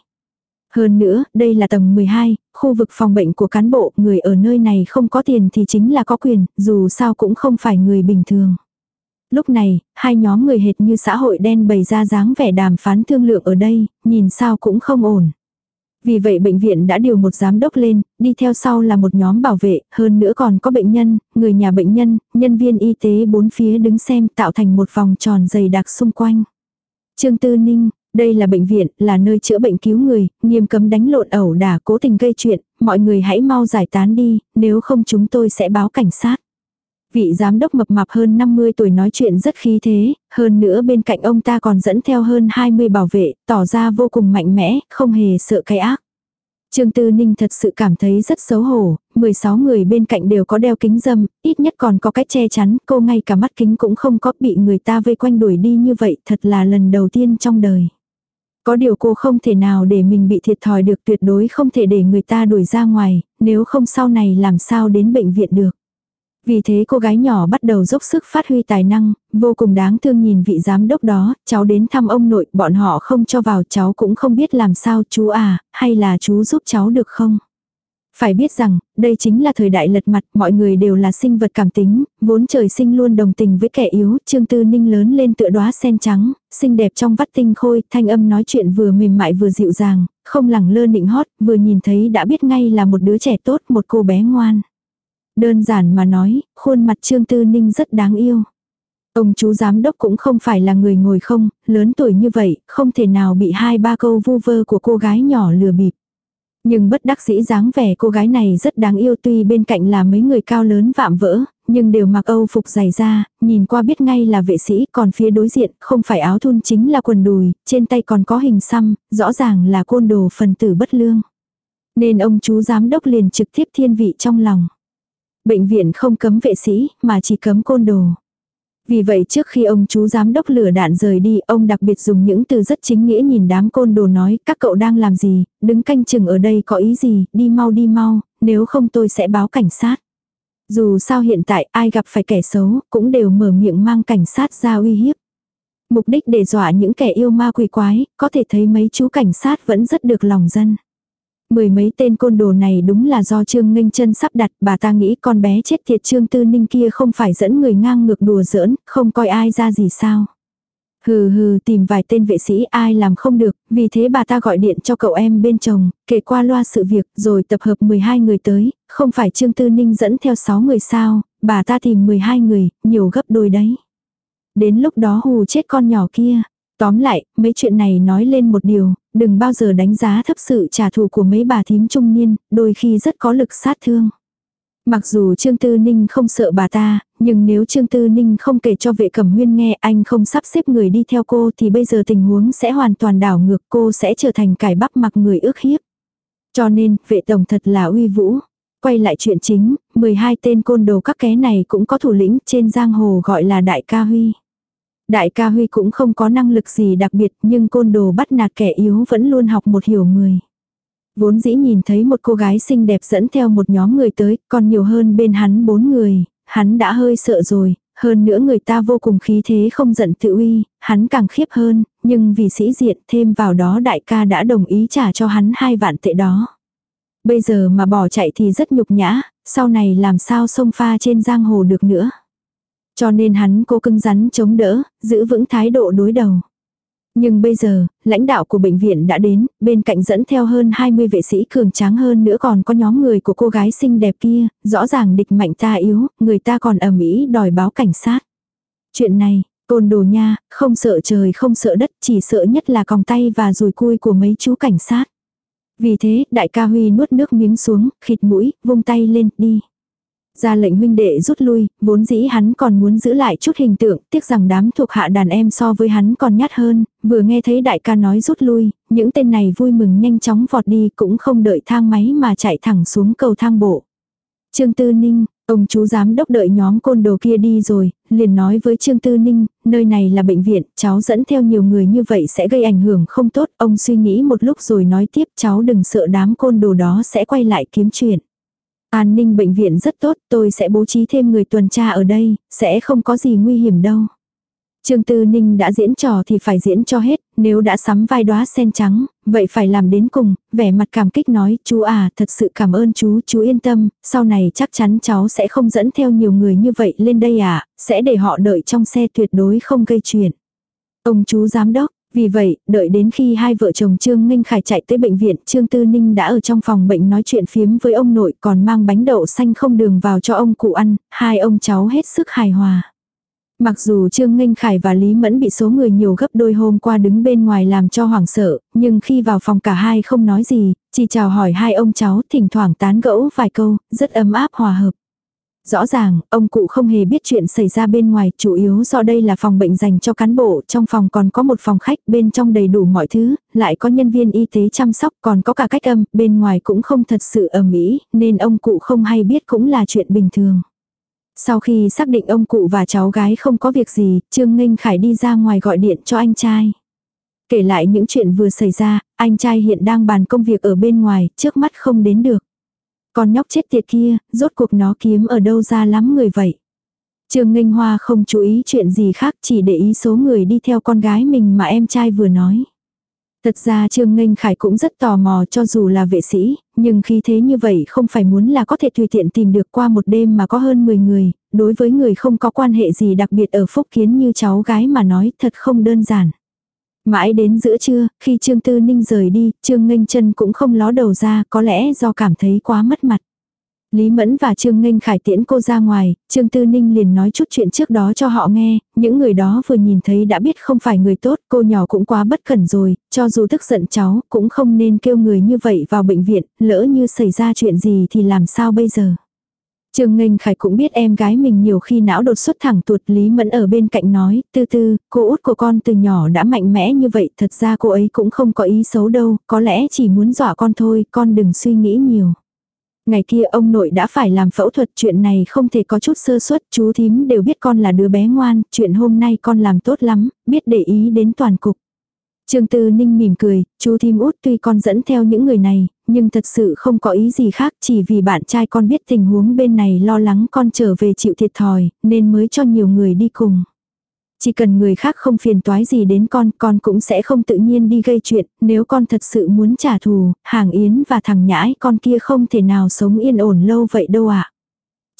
Hơn nữa, đây là tầng 12, khu vực phòng bệnh của cán bộ, người ở nơi này không có tiền thì chính là có quyền, dù sao cũng không phải người bình thường. Lúc này, hai nhóm người hệt như xã hội đen bày ra dáng vẻ đàm phán thương lượng ở đây, nhìn sao cũng không ổn. Vì vậy bệnh viện đã điều một giám đốc lên, đi theo sau là một nhóm bảo vệ, hơn nữa còn có bệnh nhân, người nhà bệnh nhân, nhân viên y tế bốn phía đứng xem tạo thành một vòng tròn dày đặc xung quanh. Trương Tư Ninh, đây là bệnh viện, là nơi chữa bệnh cứu người, nghiêm cấm đánh lộn ẩu đả cố tình gây chuyện, mọi người hãy mau giải tán đi, nếu không chúng tôi sẽ báo cảnh sát. Vị giám đốc mập mạp hơn 50 tuổi nói chuyện rất khí thế, hơn nữa bên cạnh ông ta còn dẫn theo hơn 20 bảo vệ, tỏ ra vô cùng mạnh mẽ, không hề sợ cái ác. Trương Tư Ninh thật sự cảm thấy rất xấu hổ, 16 người bên cạnh đều có đeo kính dâm, ít nhất còn có cái che chắn, cô ngay cả mắt kính cũng không có bị người ta vây quanh đuổi đi như vậy, thật là lần đầu tiên trong đời. Có điều cô không thể nào để mình bị thiệt thòi được tuyệt đối không thể để người ta đuổi ra ngoài, nếu không sau này làm sao đến bệnh viện được. Vì thế cô gái nhỏ bắt đầu dốc sức phát huy tài năng, vô cùng đáng thương nhìn vị giám đốc đó, cháu đến thăm ông nội, bọn họ không cho vào cháu cũng không biết làm sao chú à, hay là chú giúp cháu được không? Phải biết rằng, đây chính là thời đại lật mặt, mọi người đều là sinh vật cảm tính, vốn trời sinh luôn đồng tình với kẻ yếu, Trương Tư Ninh lớn lên tựa đóa sen trắng, xinh đẹp trong vắt tinh khôi, thanh âm nói chuyện vừa mềm mại vừa dịu dàng, không lẳng lơ nịnh hót, vừa nhìn thấy đã biết ngay là một đứa trẻ tốt, một cô bé ngoan. Đơn giản mà nói, khuôn mặt Trương Tư Ninh rất đáng yêu. Ông chú giám đốc cũng không phải là người ngồi không, lớn tuổi như vậy, không thể nào bị hai ba câu vu vơ của cô gái nhỏ lừa bịp. Nhưng bất đắc dĩ dáng vẻ cô gái này rất đáng yêu tuy bên cạnh là mấy người cao lớn vạm vỡ, nhưng đều mặc âu phục dày da, nhìn qua biết ngay là vệ sĩ, còn phía đối diện không phải áo thun chính là quần đùi, trên tay còn có hình xăm, rõ ràng là côn đồ phần tử bất lương. Nên ông chú giám đốc liền trực tiếp thiên vị trong lòng. Bệnh viện không cấm vệ sĩ, mà chỉ cấm côn đồ. Vì vậy trước khi ông chú giám đốc lửa đạn rời đi, ông đặc biệt dùng những từ rất chính nghĩa nhìn đám côn đồ nói, các cậu đang làm gì, đứng canh chừng ở đây có ý gì, đi mau đi mau, nếu không tôi sẽ báo cảnh sát. Dù sao hiện tại ai gặp phải kẻ xấu, cũng đều mở miệng mang cảnh sát ra uy hiếp. Mục đích để dọa những kẻ yêu ma quỷ quái, có thể thấy mấy chú cảnh sát vẫn rất được lòng dân. Mười mấy tên côn đồ này đúng là do Trương Nghênh chân sắp đặt, bà ta nghĩ con bé chết thiệt Trương Tư Ninh kia không phải dẫn người ngang ngược đùa giỡn, không coi ai ra gì sao. Hừ hừ tìm vài tên vệ sĩ ai làm không được, vì thế bà ta gọi điện cho cậu em bên chồng, kể qua loa sự việc rồi tập hợp 12 người tới, không phải Trương Tư Ninh dẫn theo 6 người sao, bà ta tìm 12 người, nhiều gấp đôi đấy. Đến lúc đó hù chết con nhỏ kia, Tóm lại, mấy chuyện này nói lên một điều, đừng bao giờ đánh giá thấp sự trả thù của mấy bà thím trung niên, đôi khi rất có lực sát thương. Mặc dù Trương Tư Ninh không sợ bà ta, nhưng nếu Trương Tư Ninh không kể cho vệ cẩm huyên nghe anh không sắp xếp người đi theo cô thì bây giờ tình huống sẽ hoàn toàn đảo ngược cô sẽ trở thành cải bắp mặc người ước hiếp. Cho nên, vệ tổng thật là uy vũ. Quay lại chuyện chính, 12 tên côn đồ các ké này cũng có thủ lĩnh trên giang hồ gọi là Đại ca Huy. Đại ca Huy cũng không có năng lực gì đặc biệt nhưng côn đồ bắt nạt kẻ yếu vẫn luôn học một hiểu người. Vốn dĩ nhìn thấy một cô gái xinh đẹp dẫn theo một nhóm người tới, còn nhiều hơn bên hắn bốn người, hắn đã hơi sợ rồi, hơn nữa người ta vô cùng khí thế không giận tự uy, hắn càng khiếp hơn, nhưng vì sĩ diện thêm vào đó đại ca đã đồng ý trả cho hắn hai vạn tệ đó. Bây giờ mà bỏ chạy thì rất nhục nhã, sau này làm sao xông pha trên giang hồ được nữa. Cho nên hắn cố cưng rắn chống đỡ, giữ vững thái độ đối đầu. Nhưng bây giờ, lãnh đạo của bệnh viện đã đến, bên cạnh dẫn theo hơn 20 vệ sĩ cường tráng hơn nữa còn có nhóm người của cô gái xinh đẹp kia, rõ ràng địch mạnh ta yếu, người ta còn ầm ĩ đòi báo cảnh sát. Chuyện này, côn đồ nha, không sợ trời không sợ đất, chỉ sợ nhất là còng tay và rùi cui của mấy chú cảnh sát. Vì thế, đại ca Huy nuốt nước miếng xuống, khịt mũi, vung tay lên, đi ra lệnh huynh đệ rút lui, vốn dĩ hắn còn muốn giữ lại chút hình tượng, tiếc rằng đám thuộc hạ đàn em so với hắn còn nhát hơn, vừa nghe thấy đại ca nói rút lui, những tên này vui mừng nhanh chóng vọt đi cũng không đợi thang máy mà chạy thẳng xuống cầu thang bộ. Trương Tư Ninh, ông chú giám đốc đợi nhóm côn đồ kia đi rồi, liền nói với Trương Tư Ninh, nơi này là bệnh viện, cháu dẫn theo nhiều người như vậy sẽ gây ảnh hưởng không tốt, ông suy nghĩ một lúc rồi nói tiếp cháu đừng sợ đám côn đồ đó sẽ quay lại kiếm chuyện. An ninh bệnh viện rất tốt, tôi sẽ bố trí thêm người tuần tra ở đây, sẽ không có gì nguy hiểm đâu. Trương Tư Ninh đã diễn trò thì phải diễn cho hết, nếu đã sắm vai đóa sen trắng, vậy phải làm đến cùng, vẻ mặt cảm kích nói, chú à, thật sự cảm ơn chú, chú yên tâm, sau này chắc chắn cháu sẽ không dẫn theo nhiều người như vậy lên đây à, sẽ để họ đợi trong xe tuyệt đối không gây chuyện. Ông chú giám đốc, vì vậy, đợi đến khi hai vợ chồng Trương Nghênh Khải chạy tới bệnh viện, Trương Tư Ninh đã ở trong phòng bệnh nói chuyện phiếm với ông nội còn mang bánh đậu xanh không đường vào cho ông cụ ăn, hai ông cháu hết sức hài hòa. Mặc dù Trương Nghênh Khải và Lý Mẫn bị số người nhiều gấp đôi hôm qua đứng bên ngoài làm cho hoảng sợ, nhưng khi vào phòng cả hai không nói gì, chỉ chào hỏi hai ông cháu thỉnh thoảng tán gẫu vài câu, rất ấm áp hòa hợp. Rõ ràng, ông cụ không hề biết chuyện xảy ra bên ngoài, chủ yếu do đây là phòng bệnh dành cho cán bộ, trong phòng còn có một phòng khách, bên trong đầy đủ mọi thứ, lại có nhân viên y tế chăm sóc, còn có cả cách âm, bên ngoài cũng không thật sự ầm ĩ, nên ông cụ không hay biết cũng là chuyện bình thường. Sau khi xác định ông cụ và cháu gái không có việc gì, Trương Nghênh Khải đi ra ngoài gọi điện cho anh trai. Kể lại những chuyện vừa xảy ra, anh trai hiện đang bàn công việc ở bên ngoài, trước mắt không đến được. Con nhóc chết tiệt kia, rốt cuộc nó kiếm ở đâu ra lắm người vậy. Trương Nghênh Hoa không chú ý chuyện gì khác chỉ để ý số người đi theo con gái mình mà em trai vừa nói. Thật ra Trương Nghênh Khải cũng rất tò mò cho dù là vệ sĩ, nhưng khi thế như vậy không phải muốn là có thể tùy tiện tìm được qua một đêm mà có hơn 10 người, đối với người không có quan hệ gì đặc biệt ở Phúc Kiến như cháu gái mà nói thật không đơn giản. Mãi đến giữa trưa, khi Trương Tư Ninh rời đi, Trương Nghênh chân cũng không ló đầu ra, có lẽ do cảm thấy quá mất mặt. Lý Mẫn và Trương Nghênh Khải tiễn cô ra ngoài, Trương Tư Ninh liền nói chút chuyện trước đó cho họ nghe, những người đó vừa nhìn thấy đã biết không phải người tốt, cô nhỏ cũng quá bất cẩn rồi, cho dù tức giận cháu, cũng không nên kêu người như vậy vào bệnh viện, lỡ như xảy ra chuyện gì thì làm sao bây giờ. Trương Nghênh Khải cũng biết em gái mình nhiều khi não đột xuất thẳng tuột Lý Mẫn ở bên cạnh nói, tư tư, cô út của con từ nhỏ đã mạnh mẽ như vậy, thật ra cô ấy cũng không có ý xấu đâu, có lẽ chỉ muốn dọa con thôi, con đừng suy nghĩ nhiều. Ngày kia ông nội đã phải làm phẫu thuật chuyện này không thể có chút sơ suất, chú thím đều biết con là đứa bé ngoan, chuyện hôm nay con làm tốt lắm, biết để ý đến toàn cục. Trương Tư Ninh mỉm cười, chú thím út tuy con dẫn theo những người này, nhưng thật sự không có ý gì khác chỉ vì bạn trai con biết tình huống bên này lo lắng con trở về chịu thiệt thòi, nên mới cho nhiều người đi cùng. Chỉ cần người khác không phiền toái gì đến con, con cũng sẽ không tự nhiên đi gây chuyện, nếu con thật sự muốn trả thù, hàng yến và thằng nhãi con kia không thể nào sống yên ổn lâu vậy đâu ạ. À.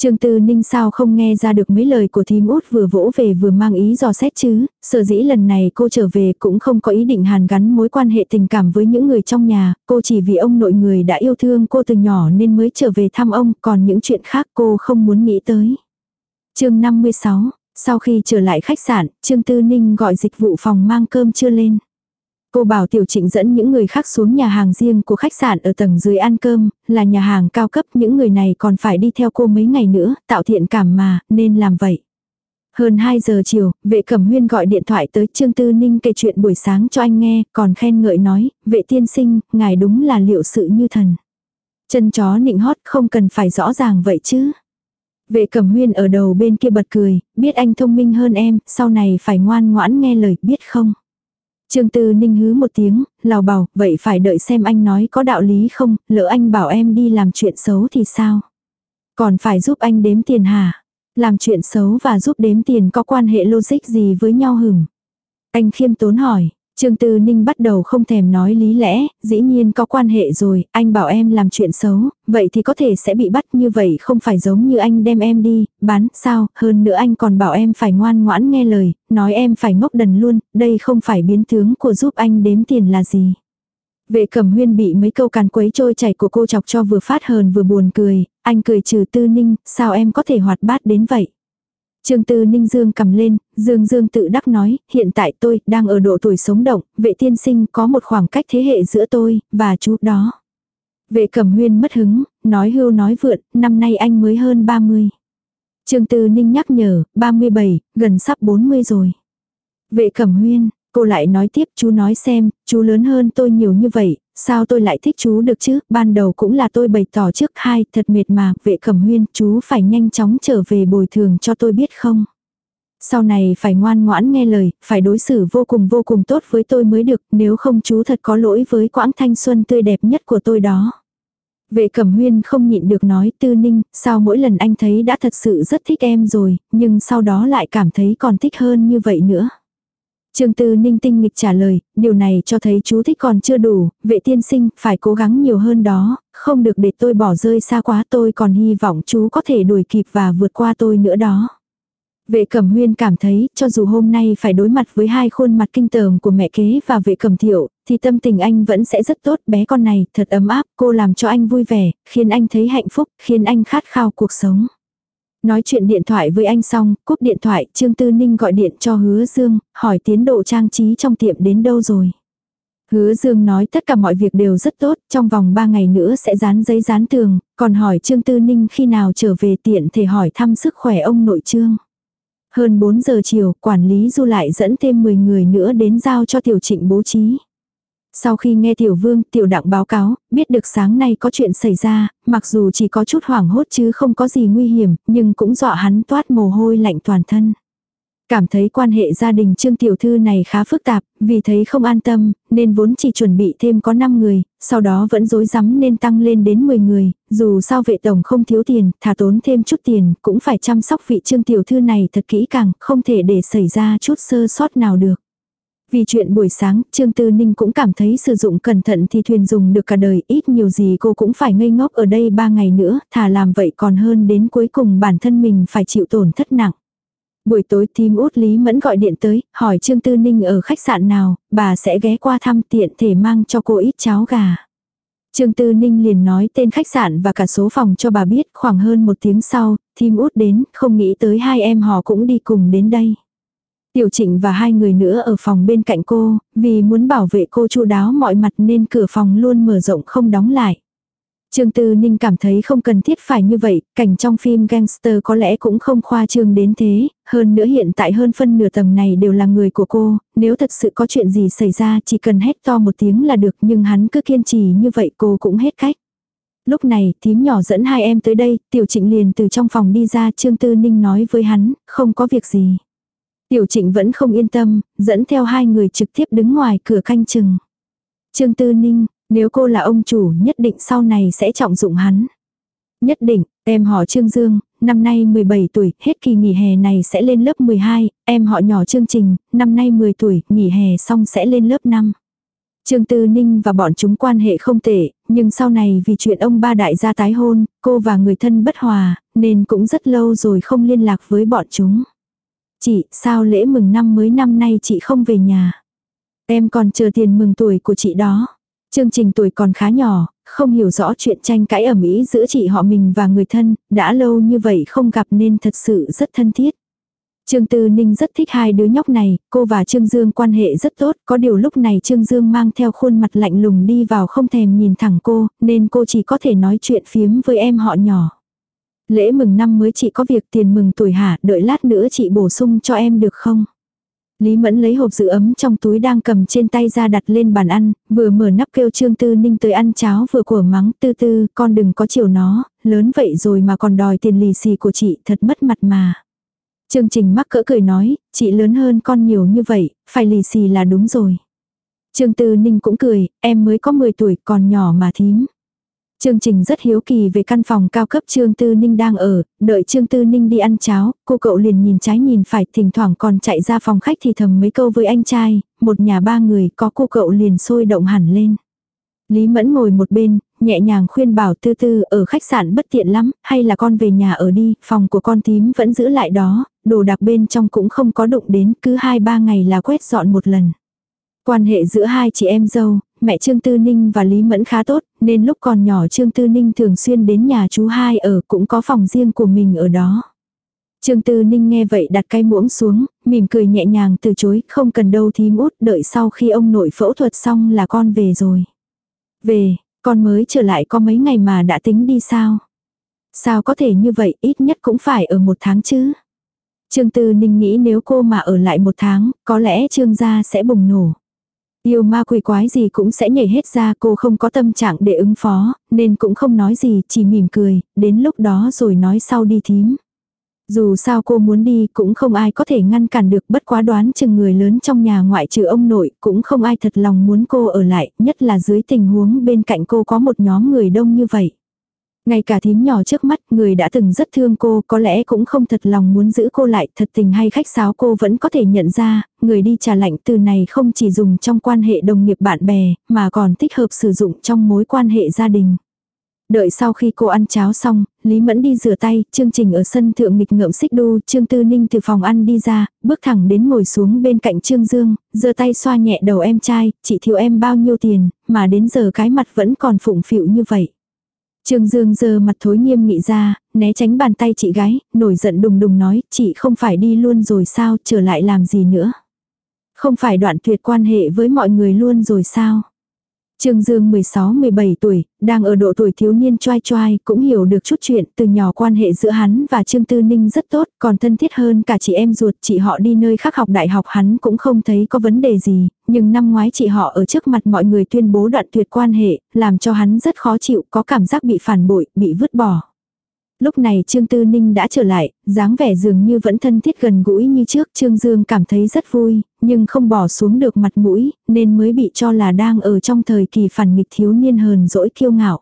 Trương Tư Ninh sao không nghe ra được mấy lời của thím út vừa vỗ về vừa mang ý dò xét chứ, sở dĩ lần này cô trở về cũng không có ý định hàn gắn mối quan hệ tình cảm với những người trong nhà, cô chỉ vì ông nội người đã yêu thương cô từ nhỏ nên mới trở về thăm ông, còn những chuyện khác cô không muốn nghĩ tới. chương 56, sau khi trở lại khách sạn, Trương Tư Ninh gọi dịch vụ phòng mang cơm chưa lên. Cô bảo Tiểu Trịnh dẫn những người khác xuống nhà hàng riêng của khách sạn ở tầng dưới ăn cơm, là nhà hàng cao cấp, những người này còn phải đi theo cô mấy ngày nữa, tạo thiện cảm mà, nên làm vậy. Hơn 2 giờ chiều, vệ cẩm huyên gọi điện thoại tới Trương Tư Ninh kể chuyện buổi sáng cho anh nghe, còn khen ngợi nói, vệ tiên sinh, ngài đúng là liệu sự như thần. Chân chó nịnh hót không cần phải rõ ràng vậy chứ. Vệ cẩm huyên ở đầu bên kia bật cười, biết anh thông minh hơn em, sau này phải ngoan ngoãn nghe lời, biết không? Trương Tư Ninh hứ một tiếng, lào bảo, vậy phải đợi xem anh nói có đạo lý không, lỡ anh bảo em đi làm chuyện xấu thì sao? Còn phải giúp anh đếm tiền hả? Làm chuyện xấu và giúp đếm tiền có quan hệ logic gì với nhau hửng? Anh khiêm tốn hỏi, Trương Tư Ninh bắt đầu không thèm nói lý lẽ, dĩ nhiên có quan hệ rồi, anh bảo em làm chuyện xấu, vậy thì có thể sẽ bị bắt như vậy không phải giống như anh đem em đi, bán, sao, hơn nữa anh còn bảo em phải ngoan ngoãn nghe lời, nói em phải ngốc đần luôn, đây không phải biến tướng của giúp anh đếm tiền là gì. Vệ cẩm huyên bị mấy câu càn quấy trôi chảy của cô chọc cho vừa phát hờn vừa buồn cười, anh cười trừ tư ninh, sao em có thể hoạt bát đến vậy. Trương Tư Ninh Dương cầm lên, Dương Dương tự đắc nói, hiện tại tôi đang ở độ tuổi sống động, vệ tiên sinh có một khoảng cách thế hệ giữa tôi, và chú đó. Vệ cẩm huyên mất hứng, nói hưu nói vượn, năm nay anh mới hơn 30. Trương Tư Ninh nhắc nhở, 37, gần sắp 40 rồi. Vệ cẩm huyên, cô lại nói tiếp chú nói xem, chú lớn hơn tôi nhiều như vậy, sao tôi lại thích chú được chứ, ban đầu cũng là tôi bày tỏ trước hai, thật mệt mà, vệ cẩm huyên, chú phải nhanh chóng trở về bồi thường cho tôi biết không. Sau này phải ngoan ngoãn nghe lời, phải đối xử vô cùng vô cùng tốt với tôi mới được, nếu không chú thật có lỗi với quãng thanh xuân tươi đẹp nhất của tôi đó. Vệ cẩm huyên không nhịn được nói tư ninh, sao mỗi lần anh thấy đã thật sự rất thích em rồi, nhưng sau đó lại cảm thấy còn thích hơn như vậy nữa. Trương Tư Ninh tinh nghịch trả lời, điều này cho thấy chú thích còn chưa đủ, vệ tiên sinh phải cố gắng nhiều hơn đó, không được để tôi bỏ rơi xa quá tôi còn hy vọng chú có thể đuổi kịp và vượt qua tôi nữa đó. Vệ cẩm huyên cảm thấy, cho dù hôm nay phải đối mặt với hai khuôn mặt kinh tởm của mẹ kế và vệ cẩm thiệu, thì tâm tình anh vẫn sẽ rất tốt. Bé con này, thật ấm áp, cô làm cho anh vui vẻ, khiến anh thấy hạnh phúc, khiến anh khát khao cuộc sống. Nói chuyện điện thoại với anh xong, cúp điện thoại, Trương Tư Ninh gọi điện cho Hứa Dương, hỏi tiến độ trang trí trong tiệm đến đâu rồi. Hứa Dương nói tất cả mọi việc đều rất tốt, trong vòng 3 ngày nữa sẽ dán giấy dán tường, còn hỏi Trương Tư Ninh khi nào trở về tiện thể hỏi thăm sức khỏe ông nội Trương. Hơn 4 giờ chiều, quản lý du lại dẫn thêm 10 người nữa đến giao cho tiểu trịnh bố trí. Sau khi nghe tiểu vương, tiểu đặng báo cáo, biết được sáng nay có chuyện xảy ra, mặc dù chỉ có chút hoảng hốt chứ không có gì nguy hiểm, nhưng cũng dọa hắn toát mồ hôi lạnh toàn thân. Cảm thấy quan hệ gia đình Trương Tiểu Thư này khá phức tạp, vì thấy không an tâm, nên vốn chỉ chuẩn bị thêm có 5 người, sau đó vẫn dối rắm nên tăng lên đến 10 người, dù sao vệ tổng không thiếu tiền, thả tốn thêm chút tiền, cũng phải chăm sóc vị Trương Tiểu Thư này thật kỹ càng, không thể để xảy ra chút sơ sót nào được. Vì chuyện buổi sáng, Trương Tư Ninh cũng cảm thấy sử dụng cẩn thận thì thuyền dùng được cả đời, ít nhiều gì cô cũng phải ngây ngốc ở đây ba ngày nữa, thà làm vậy còn hơn đến cuối cùng bản thân mình phải chịu tổn thất nặng. Buổi tối team út Lý Mẫn gọi điện tới, hỏi Trương Tư Ninh ở khách sạn nào, bà sẽ ghé qua thăm tiện thể mang cho cô ít cháo gà. Trương Tư Ninh liền nói tên khách sạn và cả số phòng cho bà biết khoảng hơn một tiếng sau, team út đến, không nghĩ tới hai em họ cũng đi cùng đến đây. Tiểu Trịnh và hai người nữa ở phòng bên cạnh cô, vì muốn bảo vệ cô chu đáo mọi mặt nên cửa phòng luôn mở rộng không đóng lại. Trương Tư Ninh cảm thấy không cần thiết phải như vậy, cảnh trong phim gangster có lẽ cũng không khoa trương đến thế, hơn nữa hiện tại hơn phân nửa tầng này đều là người của cô, nếu thật sự có chuyện gì xảy ra chỉ cần hét to một tiếng là được nhưng hắn cứ kiên trì như vậy cô cũng hết cách. Lúc này, thím nhỏ dẫn hai em tới đây, tiểu trịnh liền từ trong phòng đi ra Trương Tư Ninh nói với hắn, không có việc gì. Tiểu trịnh vẫn không yên tâm, dẫn theo hai người trực tiếp đứng ngoài cửa canh chừng. Trương Tư Ninh, nếu cô là ông chủ nhất định sau này sẽ trọng dụng hắn. Nhất định, em họ Trương Dương, năm nay 17 tuổi, hết kỳ nghỉ hè này sẽ lên lớp 12, em họ nhỏ Trương Trình, năm nay 10 tuổi, nghỉ hè xong sẽ lên lớp 5. Trương Tư Ninh và bọn chúng quan hệ không tệ, nhưng sau này vì chuyện ông ba đại gia tái hôn, cô và người thân bất hòa, nên cũng rất lâu rồi không liên lạc với bọn chúng. Chị, sao lễ mừng năm mới năm nay chị không về nhà? Em còn chờ tiền mừng tuổi của chị đó. Chương trình tuổi còn khá nhỏ, không hiểu rõ chuyện tranh cãi ở Mỹ giữa chị họ mình và người thân, đã lâu như vậy không gặp nên thật sự rất thân thiết. Trương Tư Ninh rất thích hai đứa nhóc này, cô và Trương Dương quan hệ rất tốt, có điều lúc này Trương Dương mang theo khuôn mặt lạnh lùng đi vào không thèm nhìn thẳng cô, nên cô chỉ có thể nói chuyện phiếm với em họ nhỏ. Lễ mừng năm mới chị có việc tiền mừng tuổi hả, đợi lát nữa chị bổ sung cho em được không? Lý Mẫn lấy hộp giữ ấm trong túi đang cầm trên tay ra đặt lên bàn ăn, vừa mở nắp kêu Trương Tư Ninh tới ăn cháo vừa của mắng tư tư, con đừng có chiều nó, lớn vậy rồi mà còn đòi tiền lì xì của chị, thật mất mặt mà. Chương trình mắc cỡ cười nói, chị lớn hơn con nhiều như vậy, phải lì xì là đúng rồi. Trương Tư Ninh cũng cười, em mới có 10 tuổi còn nhỏ mà thím. Chương trình rất hiếu kỳ về căn phòng cao cấp Trương Tư Ninh đang ở, đợi Trương Tư Ninh đi ăn cháo, cô cậu liền nhìn trái nhìn phải, thỉnh thoảng còn chạy ra phòng khách thì thầm mấy câu với anh trai, một nhà ba người có cô cậu liền sôi động hẳn lên. Lý Mẫn ngồi một bên, nhẹ nhàng khuyên bảo tư tư ở khách sạn bất tiện lắm, hay là con về nhà ở đi, phòng của con tím vẫn giữ lại đó, đồ đạc bên trong cũng không có đụng đến, cứ hai ba ngày là quét dọn một lần. Quan hệ giữa hai chị em dâu, mẹ Trương Tư Ninh và Lý Mẫn khá tốt, nên lúc còn nhỏ Trương Tư Ninh thường xuyên đến nhà chú hai ở cũng có phòng riêng của mình ở đó. Trương Tư Ninh nghe vậy đặt cái muỗng xuống, mỉm cười nhẹ nhàng từ chối, không cần đâu thím út, đợi sau khi ông nội phẫu thuật xong là con về rồi. Về, con mới trở lại có mấy ngày mà đã tính đi sao? Sao có thể như vậy, ít nhất cũng phải ở một tháng chứ? Trương Tư Ninh nghĩ nếu cô mà ở lại một tháng, có lẽ Trương gia sẽ bùng nổ. Yêu ma quỷ quái gì cũng sẽ nhảy hết ra cô không có tâm trạng để ứng phó, nên cũng không nói gì, chỉ mỉm cười, đến lúc đó rồi nói sau đi thím. Dù sao cô muốn đi cũng không ai có thể ngăn cản được bất quá đoán chừng người lớn trong nhà ngoại trừ ông nội cũng không ai thật lòng muốn cô ở lại, nhất là dưới tình huống bên cạnh cô có một nhóm người đông như vậy. Ngay cả thím nhỏ trước mắt, người đã từng rất thương cô, có lẽ cũng không thật lòng muốn giữ cô lại, thật tình hay khách sáo cô vẫn có thể nhận ra, người đi trà lạnh từ này không chỉ dùng trong quan hệ đồng nghiệp bạn bè, mà còn thích hợp sử dụng trong mối quan hệ gia đình. Đợi sau khi cô ăn cháo xong, Lý Mẫn đi rửa tay, chương trình ở sân thượng nghịch ngợm xích đu, Trương Tư Ninh từ phòng ăn đi ra, bước thẳng đến ngồi xuống bên cạnh Trương Dương, giơ tay xoa nhẹ đầu em trai, chị thiếu em bao nhiêu tiền, mà đến giờ cái mặt vẫn còn phụng phịu như vậy. Trương Dương dơ mặt thối nghiêm nghị ra, né tránh bàn tay chị gái, nổi giận đùng đùng nói, chị không phải đi luôn rồi sao, trở lại làm gì nữa. Không phải đoạn tuyệt quan hệ với mọi người luôn rồi sao. Trương Dương 16-17 tuổi, đang ở độ tuổi thiếu niên choai choai, cũng hiểu được chút chuyện, từ nhỏ quan hệ giữa hắn và Trương Tư Ninh rất tốt, còn thân thiết hơn cả chị em ruột, chị họ đi nơi khác học đại học hắn cũng không thấy có vấn đề gì, nhưng năm ngoái chị họ ở trước mặt mọi người tuyên bố đoạn tuyệt quan hệ, làm cho hắn rất khó chịu, có cảm giác bị phản bội, bị vứt bỏ. Lúc này Trương Tư Ninh đã trở lại, dáng vẻ dường như vẫn thân thiết gần gũi như trước. Trương Dương cảm thấy rất vui, nhưng không bỏ xuống được mặt mũi, nên mới bị cho là đang ở trong thời kỳ phản nghịch thiếu niên hờn dỗi kiêu ngạo.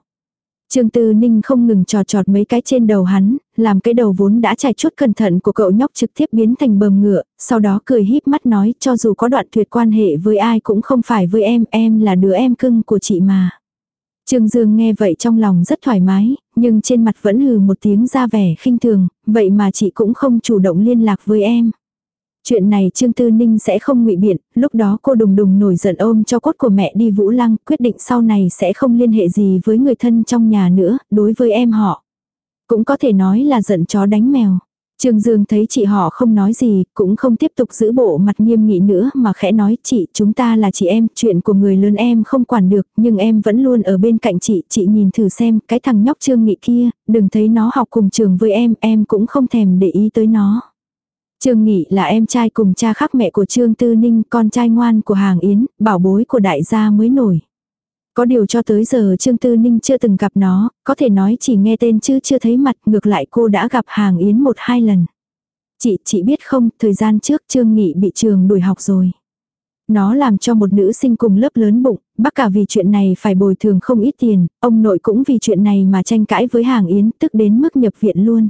Trương Tư Ninh không ngừng trò trọt mấy cái trên đầu hắn, làm cái đầu vốn đã chảy chút cẩn thận của cậu nhóc trực tiếp biến thành bờm ngựa, sau đó cười híp mắt nói cho dù có đoạn tuyệt quan hệ với ai cũng không phải với em, em là đứa em cưng của chị mà. Trương Dương nghe vậy trong lòng rất thoải mái, nhưng trên mặt vẫn hừ một tiếng ra vẻ khinh thường, vậy mà chị cũng không chủ động liên lạc với em. Chuyện này Trương Tư Ninh sẽ không ngụy biện, lúc đó cô đùng đùng nổi giận ôm cho cốt của mẹ đi Vũ Lăng, quyết định sau này sẽ không liên hệ gì với người thân trong nhà nữa, đối với em họ. Cũng có thể nói là giận chó đánh mèo. Trương Dương thấy chị họ không nói gì, cũng không tiếp tục giữ bộ mặt nghiêm nghị nữa mà khẽ nói chị chúng ta là chị em, chuyện của người lớn em không quản được, nhưng em vẫn luôn ở bên cạnh chị, chị nhìn thử xem cái thằng nhóc Trương Nghị kia, đừng thấy nó học cùng trường với em, em cũng không thèm để ý tới nó. Trương Nghị là em trai cùng cha khác mẹ của Trương Tư Ninh, con trai ngoan của Hàng Yến, bảo bối của đại gia mới nổi. Có điều cho tới giờ Trương Tư Ninh chưa từng gặp nó, có thể nói chỉ nghe tên chứ chưa thấy mặt, ngược lại cô đã gặp Hàng Yến một hai lần. Chị, chị biết không, thời gian trước Trương Nghị bị trường đuổi học rồi. Nó làm cho một nữ sinh cùng lớp lớn bụng, bác cả vì chuyện này phải bồi thường không ít tiền, ông nội cũng vì chuyện này mà tranh cãi với Hàng Yến, tức đến mức nhập viện luôn.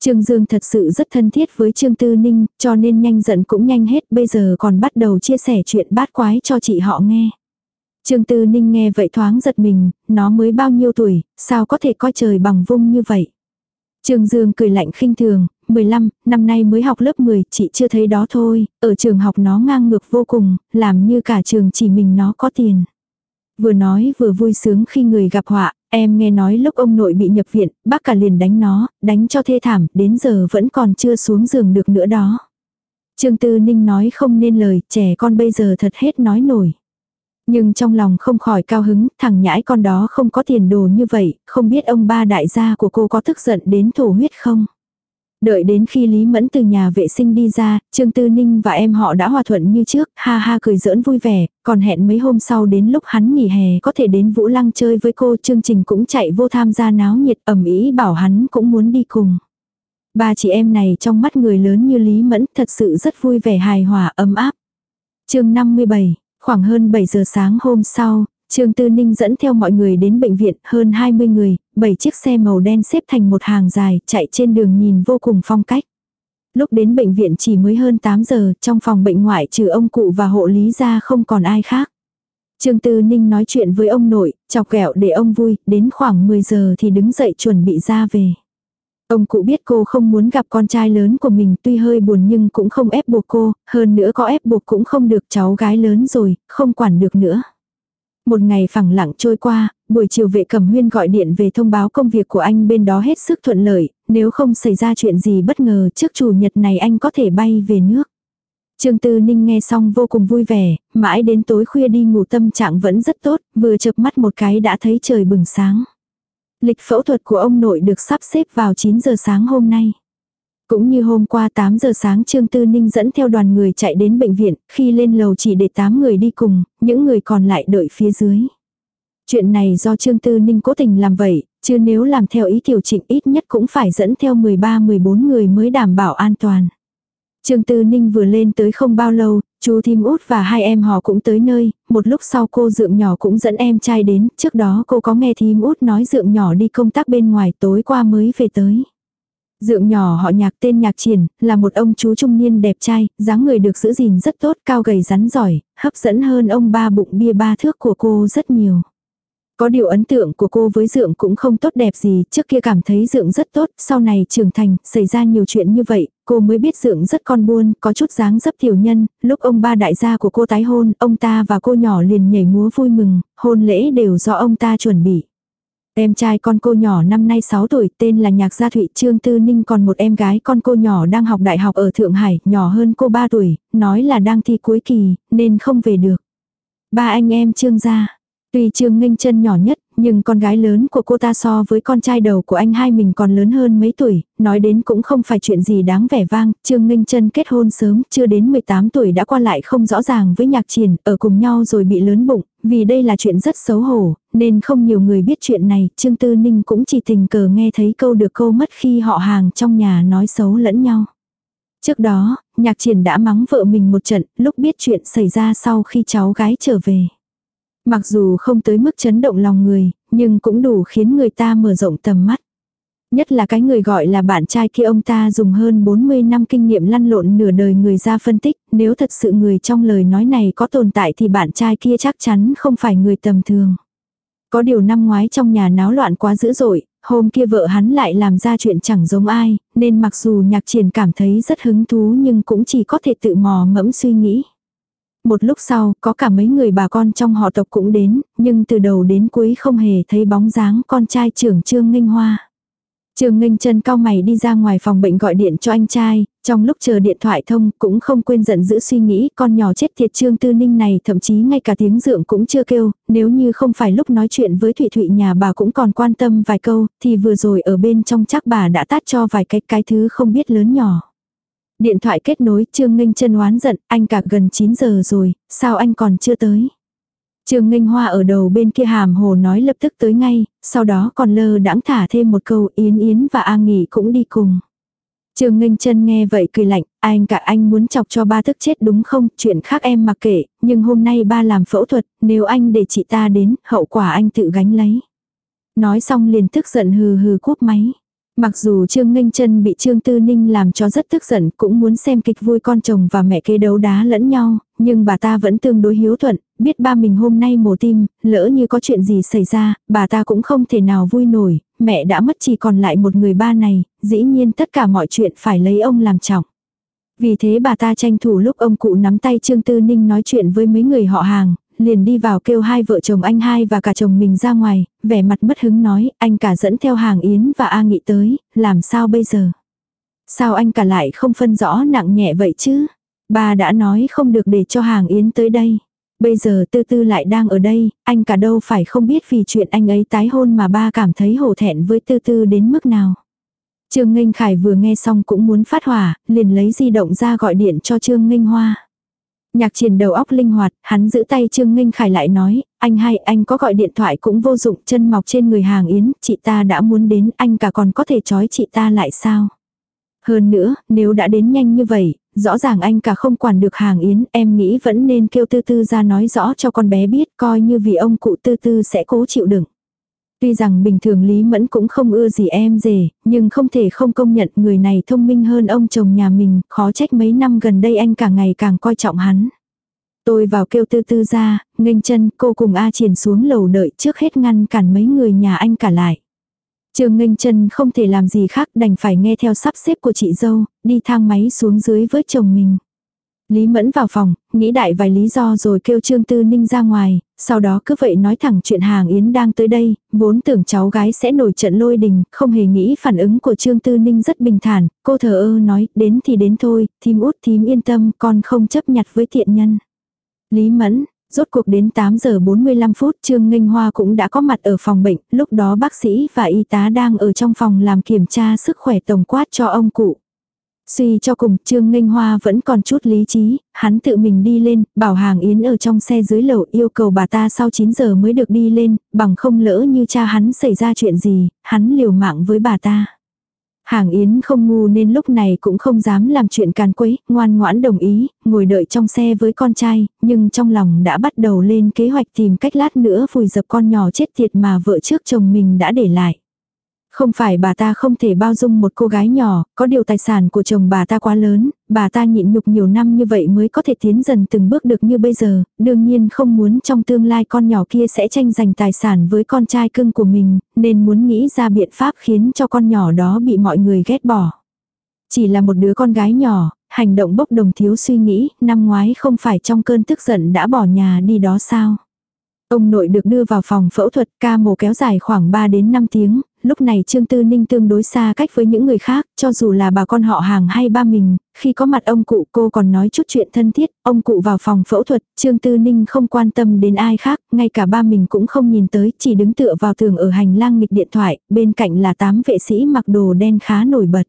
Trương Dương thật sự rất thân thiết với Trương Tư Ninh, cho nên nhanh giận cũng nhanh hết, bây giờ còn bắt đầu chia sẻ chuyện bát quái cho chị họ nghe. Trương Tư Ninh nghe vậy thoáng giật mình, nó mới bao nhiêu tuổi, sao có thể coi trời bằng vung như vậy. Trương Dương cười lạnh khinh thường, 15, năm nay mới học lớp 10, chị chưa thấy đó thôi, ở trường học nó ngang ngược vô cùng, làm như cả trường chỉ mình nó có tiền. Vừa nói vừa vui sướng khi người gặp họa, em nghe nói lúc ông nội bị nhập viện, bác cả liền đánh nó, đánh cho thê thảm, đến giờ vẫn còn chưa xuống giường được nữa đó. Trương Tư Ninh nói không nên lời, trẻ con bây giờ thật hết nói nổi. Nhưng trong lòng không khỏi cao hứng, thằng nhãi con đó không có tiền đồ như vậy, không biết ông ba đại gia của cô có tức giận đến thổ huyết không? Đợi đến khi Lý Mẫn từ nhà vệ sinh đi ra, Trương Tư Ninh và em họ đã hòa thuận như trước, ha ha cười giỡn vui vẻ, còn hẹn mấy hôm sau đến lúc hắn nghỉ hè có thể đến Vũ Lăng chơi với cô, chương trình cũng chạy vô tham gia náo nhiệt ẩm ý bảo hắn cũng muốn đi cùng. Ba chị em này trong mắt người lớn như Lý Mẫn thật sự rất vui vẻ hài hòa ấm áp. chương 57 Khoảng hơn 7 giờ sáng hôm sau, Trương Tư Ninh dẫn theo mọi người đến bệnh viện, hơn 20 người, 7 chiếc xe màu đen xếp thành một hàng dài, chạy trên đường nhìn vô cùng phong cách. Lúc đến bệnh viện chỉ mới hơn 8 giờ, trong phòng bệnh ngoại trừ ông cụ và hộ lý ra không còn ai khác. Trương Tư Ninh nói chuyện với ông nội, chọc kẹo để ông vui, đến khoảng 10 giờ thì đứng dậy chuẩn bị ra về. Ông cụ biết cô không muốn gặp con trai lớn của mình tuy hơi buồn nhưng cũng không ép buộc cô, hơn nữa có ép buộc cũng không được cháu gái lớn rồi, không quản được nữa. Một ngày phẳng lặng trôi qua, buổi chiều vệ cẩm huyên gọi điện về thông báo công việc của anh bên đó hết sức thuận lợi, nếu không xảy ra chuyện gì bất ngờ trước chủ nhật này anh có thể bay về nước. Trương Tư Ninh nghe xong vô cùng vui vẻ, mãi đến tối khuya đi ngủ tâm trạng vẫn rất tốt, vừa chợp mắt một cái đã thấy trời bừng sáng. Lịch phẫu thuật của ông nội được sắp xếp vào 9 giờ sáng hôm nay. Cũng như hôm qua 8 giờ sáng Trương Tư Ninh dẫn theo đoàn người chạy đến bệnh viện, khi lên lầu chỉ để 8 người đi cùng, những người còn lại đợi phía dưới. Chuyện này do Trương Tư Ninh cố tình làm vậy, chứ nếu làm theo ý tiểu trịnh ít nhất cũng phải dẫn theo 13-14 người mới đảm bảo an toàn. Trương Tư Ninh vừa lên tới không bao lâu, chú Thím Út và hai em họ cũng tới nơi, một lúc sau cô dượng nhỏ cũng dẫn em trai đến, trước đó cô có nghe Thím Út nói dượng nhỏ đi công tác bên ngoài tối qua mới về tới. Dượng nhỏ họ nhạc tên nhạc triển, là một ông chú trung niên đẹp trai, dáng người được giữ gìn rất tốt, cao gầy rắn giỏi, hấp dẫn hơn ông ba bụng bia ba thước của cô rất nhiều. Có điều ấn tượng của cô với Dượng cũng không tốt đẹp gì, trước kia cảm thấy Dượng rất tốt, sau này trưởng thành, xảy ra nhiều chuyện như vậy, cô mới biết Dượng rất con buôn, có chút dáng dấp tiểu nhân, lúc ông ba đại gia của cô tái hôn, ông ta và cô nhỏ liền nhảy múa vui mừng, hôn lễ đều do ông ta chuẩn bị. Em trai con cô nhỏ năm nay 6 tuổi tên là Nhạc Gia Thụy Trương Tư Ninh còn một em gái con cô nhỏ đang học đại học ở Thượng Hải, nhỏ hơn cô 3 tuổi, nói là đang thi cuối kỳ, nên không về được. Ba anh em Trương gia, Tuy Trương Nghênh chân nhỏ nhất, nhưng con gái lớn của cô ta so với con trai đầu của anh hai mình còn lớn hơn mấy tuổi, nói đến cũng không phải chuyện gì đáng vẻ vang, Trương Nghênh chân kết hôn sớm, chưa đến 18 tuổi đã qua lại không rõ ràng với nhạc triển, ở cùng nhau rồi bị lớn bụng, vì đây là chuyện rất xấu hổ, nên không nhiều người biết chuyện này, Trương Tư Ninh cũng chỉ tình cờ nghe thấy câu được câu mất khi họ hàng trong nhà nói xấu lẫn nhau. Trước đó, nhạc triển đã mắng vợ mình một trận, lúc biết chuyện xảy ra sau khi cháu gái trở về. Mặc dù không tới mức chấn động lòng người, nhưng cũng đủ khiến người ta mở rộng tầm mắt. Nhất là cái người gọi là bạn trai kia ông ta dùng hơn 40 năm kinh nghiệm lăn lộn nửa đời người ra phân tích, nếu thật sự người trong lời nói này có tồn tại thì bạn trai kia chắc chắn không phải người tầm thường. Có điều năm ngoái trong nhà náo loạn quá dữ dội, hôm kia vợ hắn lại làm ra chuyện chẳng giống ai, nên mặc dù nhạc triển cảm thấy rất hứng thú nhưng cũng chỉ có thể tự mò mẫm suy nghĩ. Một lúc sau, có cả mấy người bà con trong họ tộc cũng đến, nhưng từ đầu đến cuối không hề thấy bóng dáng con trai trưởng Trương Nghênh Hoa. Trương Nghênh chân cao mày đi ra ngoài phòng bệnh gọi điện cho anh trai, trong lúc chờ điện thoại thông cũng không quên giận giữ suy nghĩ con nhỏ chết thiệt Trương Tư Ninh này thậm chí ngay cả tiếng dượng cũng chưa kêu, nếu như không phải lúc nói chuyện với Thụy Thụy nhà bà cũng còn quan tâm vài câu, thì vừa rồi ở bên trong chắc bà đã tát cho vài cái cái thứ không biết lớn nhỏ. Điện thoại kết nối, Trương Nghênh chân oán giận, anh cả gần 9 giờ rồi, sao anh còn chưa tới? Trương Nghênh Hoa ở đầu bên kia hàm hồ nói lập tức tới ngay, sau đó còn lơ đãng thả thêm một câu Yến Yến và A Nghỉ cũng đi cùng. Trương Nghênh chân nghe vậy cười lạnh, anh cả anh muốn chọc cho ba thức chết đúng không, chuyện khác em mặc kệ, nhưng hôm nay ba làm phẫu thuật, nếu anh để chị ta đến, hậu quả anh tự gánh lấy. Nói xong liền tức giận hừ hừ cúp máy. Mặc dù Trương Nghênh chân bị Trương Tư Ninh làm cho rất tức giận, cũng muốn xem kịch vui con chồng và mẹ kế đấu đá lẫn nhau, nhưng bà ta vẫn tương đối hiếu thuận, biết ba mình hôm nay mổ tim, lỡ như có chuyện gì xảy ra, bà ta cũng không thể nào vui nổi, mẹ đã mất chỉ còn lại một người ba này, dĩ nhiên tất cả mọi chuyện phải lấy ông làm trọng. Vì thế bà ta tranh thủ lúc ông cụ nắm tay Trương Tư Ninh nói chuyện với mấy người họ hàng, liền đi vào kêu hai vợ chồng anh hai và cả chồng mình ra ngoài, vẻ mặt mất hứng nói, anh cả dẫn theo hàng Yến và A Nghị tới, làm sao bây giờ? Sao anh cả lại không phân rõ nặng nhẹ vậy chứ? Bà đã nói không được để cho hàng Yến tới đây. Bây giờ tư tư lại đang ở đây, anh cả đâu phải không biết vì chuyện anh ấy tái hôn mà ba cảm thấy hổ thẹn với tư tư đến mức nào. Trương Nghênh Khải vừa nghe xong cũng muốn phát hỏa, liền lấy di động ra gọi điện cho Trương Nghênh Hoa. Nhạc triển đầu óc linh hoạt, hắn giữ tay Trương Nghênh Khải lại nói, anh hay anh có gọi điện thoại cũng vô dụng chân mọc trên người hàng yến, chị ta đã muốn đến anh cả còn có thể trói chị ta lại sao. Hơn nữa, nếu đã đến nhanh như vậy, rõ ràng anh cả không quản được hàng yến, em nghĩ vẫn nên kêu tư tư ra nói rõ cho con bé biết, coi như vì ông cụ tư tư sẽ cố chịu đựng. Tuy rằng bình thường Lý Mẫn cũng không ưa gì em rể, nhưng không thể không công nhận người này thông minh hơn ông chồng nhà mình, khó trách mấy năm gần đây anh cả ngày càng coi trọng hắn. Tôi vào kêu tư tư ra, nghênh chân cô cùng A triển xuống lầu đợi trước hết ngăn cản mấy người nhà anh cả lại. Trường nghênh chân không thể làm gì khác đành phải nghe theo sắp xếp của chị dâu, đi thang máy xuống dưới với chồng mình. Lý Mẫn vào phòng, nghĩ đại vài lý do rồi kêu Trương Tư Ninh ra ngoài, sau đó cứ vậy nói thẳng chuyện hàng Yến đang tới đây, vốn tưởng cháu gái sẽ nổi trận lôi đình, không hề nghĩ phản ứng của Trương Tư Ninh rất bình thản, cô thờ ơ nói, đến thì đến thôi, thím út thím yên tâm, con không chấp nhặt với thiện nhân. Lý Mẫn, Rốt cuộc đến 8 giờ 45 phút Trương Nghênh Hoa cũng đã có mặt ở phòng bệnh, lúc đó bác sĩ và y tá đang ở trong phòng làm kiểm tra sức khỏe tổng quát cho ông cụ. Suy cho cùng, Trương Nghênh Hoa vẫn còn chút lý trí, hắn tự mình đi lên, bảo hàng Yến ở trong xe dưới lầu yêu cầu bà ta sau 9 giờ mới được đi lên, bằng không lỡ như cha hắn xảy ra chuyện gì, hắn liều mạng với bà ta. Hàng Yến không ngu nên lúc này cũng không dám làm chuyện càn quấy, ngoan ngoãn đồng ý, ngồi đợi trong xe với con trai, nhưng trong lòng đã bắt đầu lên kế hoạch tìm cách lát nữa vùi dập con nhỏ chết tiệt mà vợ trước chồng mình đã để lại. Không phải bà ta không thể bao dung một cô gái nhỏ, có điều tài sản của chồng bà ta quá lớn, bà ta nhịn nhục nhiều năm như vậy mới có thể tiến dần từng bước được như bây giờ, đương nhiên không muốn trong tương lai con nhỏ kia sẽ tranh giành tài sản với con trai cưng của mình, nên muốn nghĩ ra biện pháp khiến cho con nhỏ đó bị mọi người ghét bỏ. Chỉ là một đứa con gái nhỏ, hành động bốc đồng thiếu suy nghĩ, năm ngoái không phải trong cơn tức giận đã bỏ nhà đi đó sao. Ông nội được đưa vào phòng phẫu thuật ca mổ kéo dài khoảng 3 đến 5 tiếng, lúc này Trương Tư Ninh tương đối xa cách với những người khác, cho dù là bà con họ hàng hay ba mình, khi có mặt ông cụ cô còn nói chút chuyện thân thiết, ông cụ vào phòng phẫu thuật, Trương Tư Ninh không quan tâm đến ai khác, ngay cả ba mình cũng không nhìn tới, chỉ đứng tựa vào tường ở hành lang nghịch điện thoại, bên cạnh là tám vệ sĩ mặc đồ đen khá nổi bật.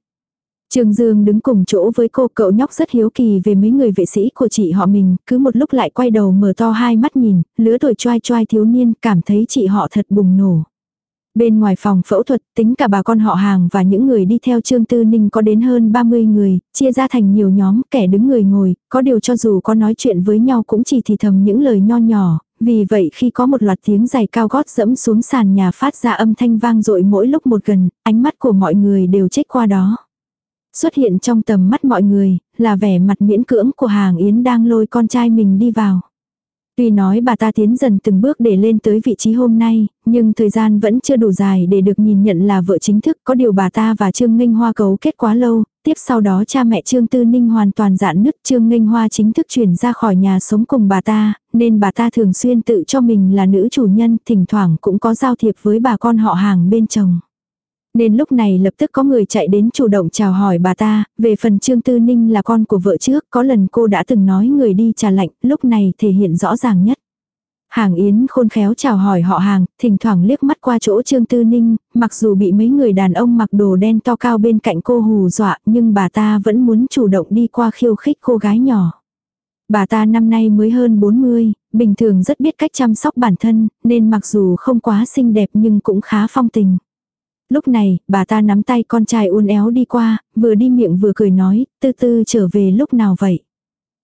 Trương Dương đứng cùng chỗ với cô cậu nhóc rất hiếu kỳ về mấy người vệ sĩ của chị họ mình, cứ một lúc lại quay đầu mở to hai mắt nhìn, lứa tuổi choai choai thiếu niên cảm thấy chị họ thật bùng nổ. Bên ngoài phòng phẫu thuật, tính cả bà con họ hàng và những người đi theo Trương Tư Ninh có đến hơn 30 người, chia ra thành nhiều nhóm, kẻ đứng người ngồi, có điều cho dù có nói chuyện với nhau cũng chỉ thì thầm những lời nho nhỏ, vì vậy khi có một loạt tiếng giày cao gót dẫm xuống sàn nhà phát ra âm thanh vang dội mỗi lúc một gần, ánh mắt của mọi người đều chết qua đó. Xuất hiện trong tầm mắt mọi người, là vẻ mặt miễn cưỡng của hàng Yến đang lôi con trai mình đi vào. Tuy nói bà ta tiến dần từng bước để lên tới vị trí hôm nay, nhưng thời gian vẫn chưa đủ dài để được nhìn nhận là vợ chính thức. Có điều bà ta và Trương Nghênh Hoa cấu kết quá lâu, tiếp sau đó cha mẹ Trương Tư Ninh hoàn toàn dạn nứt Trương Nghênh Hoa chính thức chuyển ra khỏi nhà sống cùng bà ta, nên bà ta thường xuyên tự cho mình là nữ chủ nhân, thỉnh thoảng cũng có giao thiệp với bà con họ hàng bên chồng. Nên lúc này lập tức có người chạy đến chủ động chào hỏi bà ta, về phần Trương Tư Ninh là con của vợ trước, có lần cô đã từng nói người đi trà lạnh, lúc này thể hiện rõ ràng nhất. Hàng Yến khôn khéo chào hỏi họ hàng, thỉnh thoảng liếc mắt qua chỗ Trương Tư Ninh, mặc dù bị mấy người đàn ông mặc đồ đen to cao bên cạnh cô hù dọa, nhưng bà ta vẫn muốn chủ động đi qua khiêu khích cô gái nhỏ. Bà ta năm nay mới hơn 40, bình thường rất biết cách chăm sóc bản thân, nên mặc dù không quá xinh đẹp nhưng cũng khá phong tình. Lúc này, bà ta nắm tay con trai uốn éo đi qua, vừa đi miệng vừa cười nói, tư tư trở về lúc nào vậy?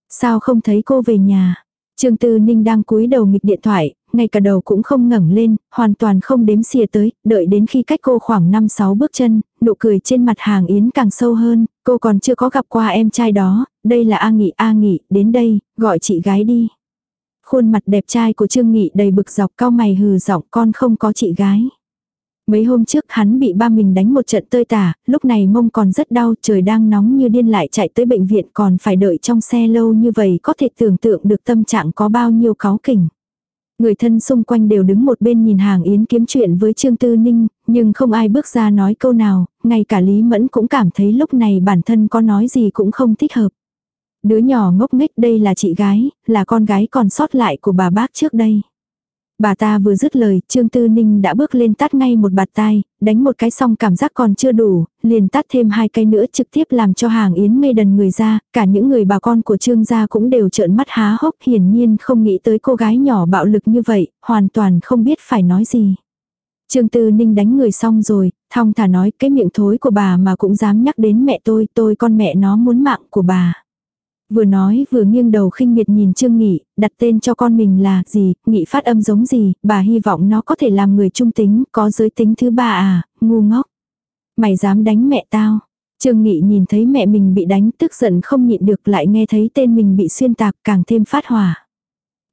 Sao không thấy cô về nhà? Trương Tư Ninh đang cúi đầu nghịch điện thoại, ngay cả đầu cũng không ngẩng lên, hoàn toàn không đếm xìa tới, đợi đến khi cách cô khoảng 5-6 bước chân, nụ cười trên mặt hàng Yến càng sâu hơn, cô còn chưa có gặp qua em trai đó, đây là A Nghị A Nghị, đến đây, gọi chị gái đi. Khuôn mặt đẹp trai của Trương Nghị đầy bực dọc cao mày hừ giọng con không có chị gái. Mấy hôm trước hắn bị ba mình đánh một trận tơi tả, lúc này mông còn rất đau, trời đang nóng như điên lại chạy tới bệnh viện còn phải đợi trong xe lâu như vậy có thể tưởng tượng được tâm trạng có bao nhiêu cáu kỉnh. Người thân xung quanh đều đứng một bên nhìn hàng yến kiếm chuyện với Trương Tư Ninh, nhưng không ai bước ra nói câu nào, ngay cả Lý Mẫn cũng cảm thấy lúc này bản thân có nói gì cũng không thích hợp. Đứa nhỏ ngốc nghếch đây là chị gái, là con gái còn sót lại của bà bác trước đây. Bà ta vừa dứt lời, Trương Tư Ninh đã bước lên tát ngay một bạt tai, đánh một cái xong cảm giác còn chưa đủ, liền tát thêm hai cái nữa trực tiếp làm cho hàng yến ngây đần người ra, cả những người bà con của Trương gia cũng đều trợn mắt há hốc hiển nhiên không nghĩ tới cô gái nhỏ bạo lực như vậy, hoàn toàn không biết phải nói gì. Trương Tư Ninh đánh người xong rồi, thong thả nói cái miệng thối của bà mà cũng dám nhắc đến mẹ tôi, tôi con mẹ nó muốn mạng của bà. Vừa nói vừa nghiêng đầu khinh miệt nhìn Trương Nghị, đặt tên cho con mình là gì, Nghị phát âm giống gì, bà hy vọng nó có thể làm người trung tính, có giới tính thứ ba à, ngu ngốc. Mày dám đánh mẹ tao. Trương Nghị nhìn thấy mẹ mình bị đánh tức giận không nhịn được lại nghe thấy tên mình bị xuyên tạc càng thêm phát hỏa.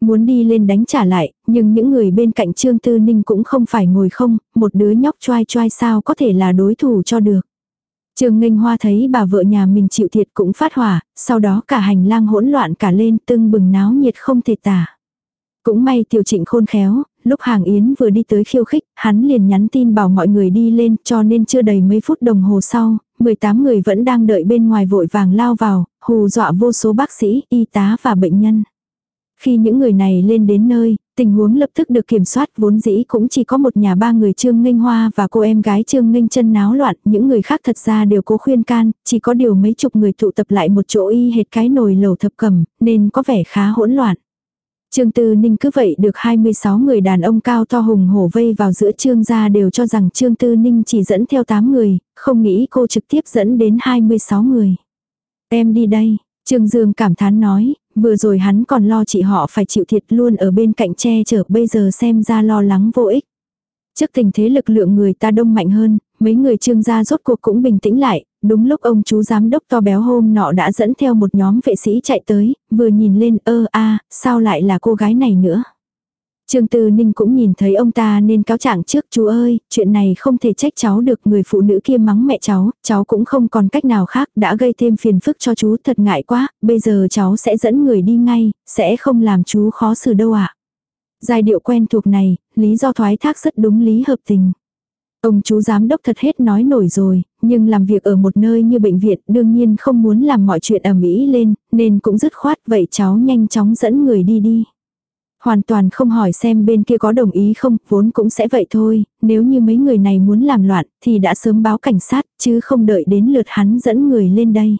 Muốn đi lên đánh trả lại, nhưng những người bên cạnh Trương Tư Ninh cũng không phải ngồi không, một đứa nhóc choai choai sao có thể là đối thủ cho được. Trương Nghênh Hoa thấy bà vợ nhà mình chịu thiệt cũng phát hỏa, sau đó cả hành lang hỗn loạn cả lên tưng bừng náo nhiệt không thể tả. Cũng may tiểu trịnh khôn khéo, lúc hàng yến vừa đi tới khiêu khích, hắn liền nhắn tin bảo mọi người đi lên cho nên chưa đầy mấy phút đồng hồ sau, 18 người vẫn đang đợi bên ngoài vội vàng lao vào, hù dọa vô số bác sĩ, y tá và bệnh nhân. Khi những người này lên đến nơi, tình huống lập tức được kiểm soát vốn dĩ cũng chỉ có một nhà ba người Trương Nghênh Hoa và cô em gái Trương Nghênh chân náo loạn, những người khác thật ra đều cố khuyên can, chỉ có điều mấy chục người tụ tập lại một chỗ y hệt cái nồi lẩu thập cầm, nên có vẻ khá hỗn loạn. Trương Tư Ninh cứ vậy được 26 người đàn ông cao to hùng hổ vây vào giữa Trương gia đều cho rằng Trương Tư Ninh chỉ dẫn theo 8 người, không nghĩ cô trực tiếp dẫn đến 26 người. Em đi đây, Trương Dương cảm thán nói, vừa rồi hắn còn lo chị họ phải chịu thiệt luôn ở bên cạnh che chở bây giờ xem ra lo lắng vô ích. Trước tình thế lực lượng người ta đông mạnh hơn, mấy người trương gia rốt cuộc cũng bình tĩnh lại, đúng lúc ông chú giám đốc to béo hôm nọ đã dẫn theo một nhóm vệ sĩ chạy tới, vừa nhìn lên ơ a sao lại là cô gái này nữa. Trương Tư Ninh cũng nhìn thấy ông ta nên cáo trạng trước chú ơi, chuyện này không thể trách cháu được người phụ nữ kia mắng mẹ cháu, cháu cũng không còn cách nào khác đã gây thêm phiền phức cho chú thật ngại quá, bây giờ cháu sẽ dẫn người đi ngay, sẽ không làm chú khó xử đâu ạ. À. Giai điệu quen thuộc này, lý do thoái thác rất đúng lý hợp tình. Ông chú giám đốc thật hết nói nổi rồi, nhưng làm việc ở một nơi như bệnh viện đương nhiên không muốn làm mọi chuyện ầm ĩ lên, nên cũng dứt khoát vậy cháu nhanh chóng dẫn người đi đi. Hoàn toàn không hỏi xem bên kia có đồng ý không, vốn cũng sẽ vậy thôi, nếu như mấy người này muốn làm loạn thì đã sớm báo cảnh sát, chứ không đợi đến lượt hắn dẫn người lên đây.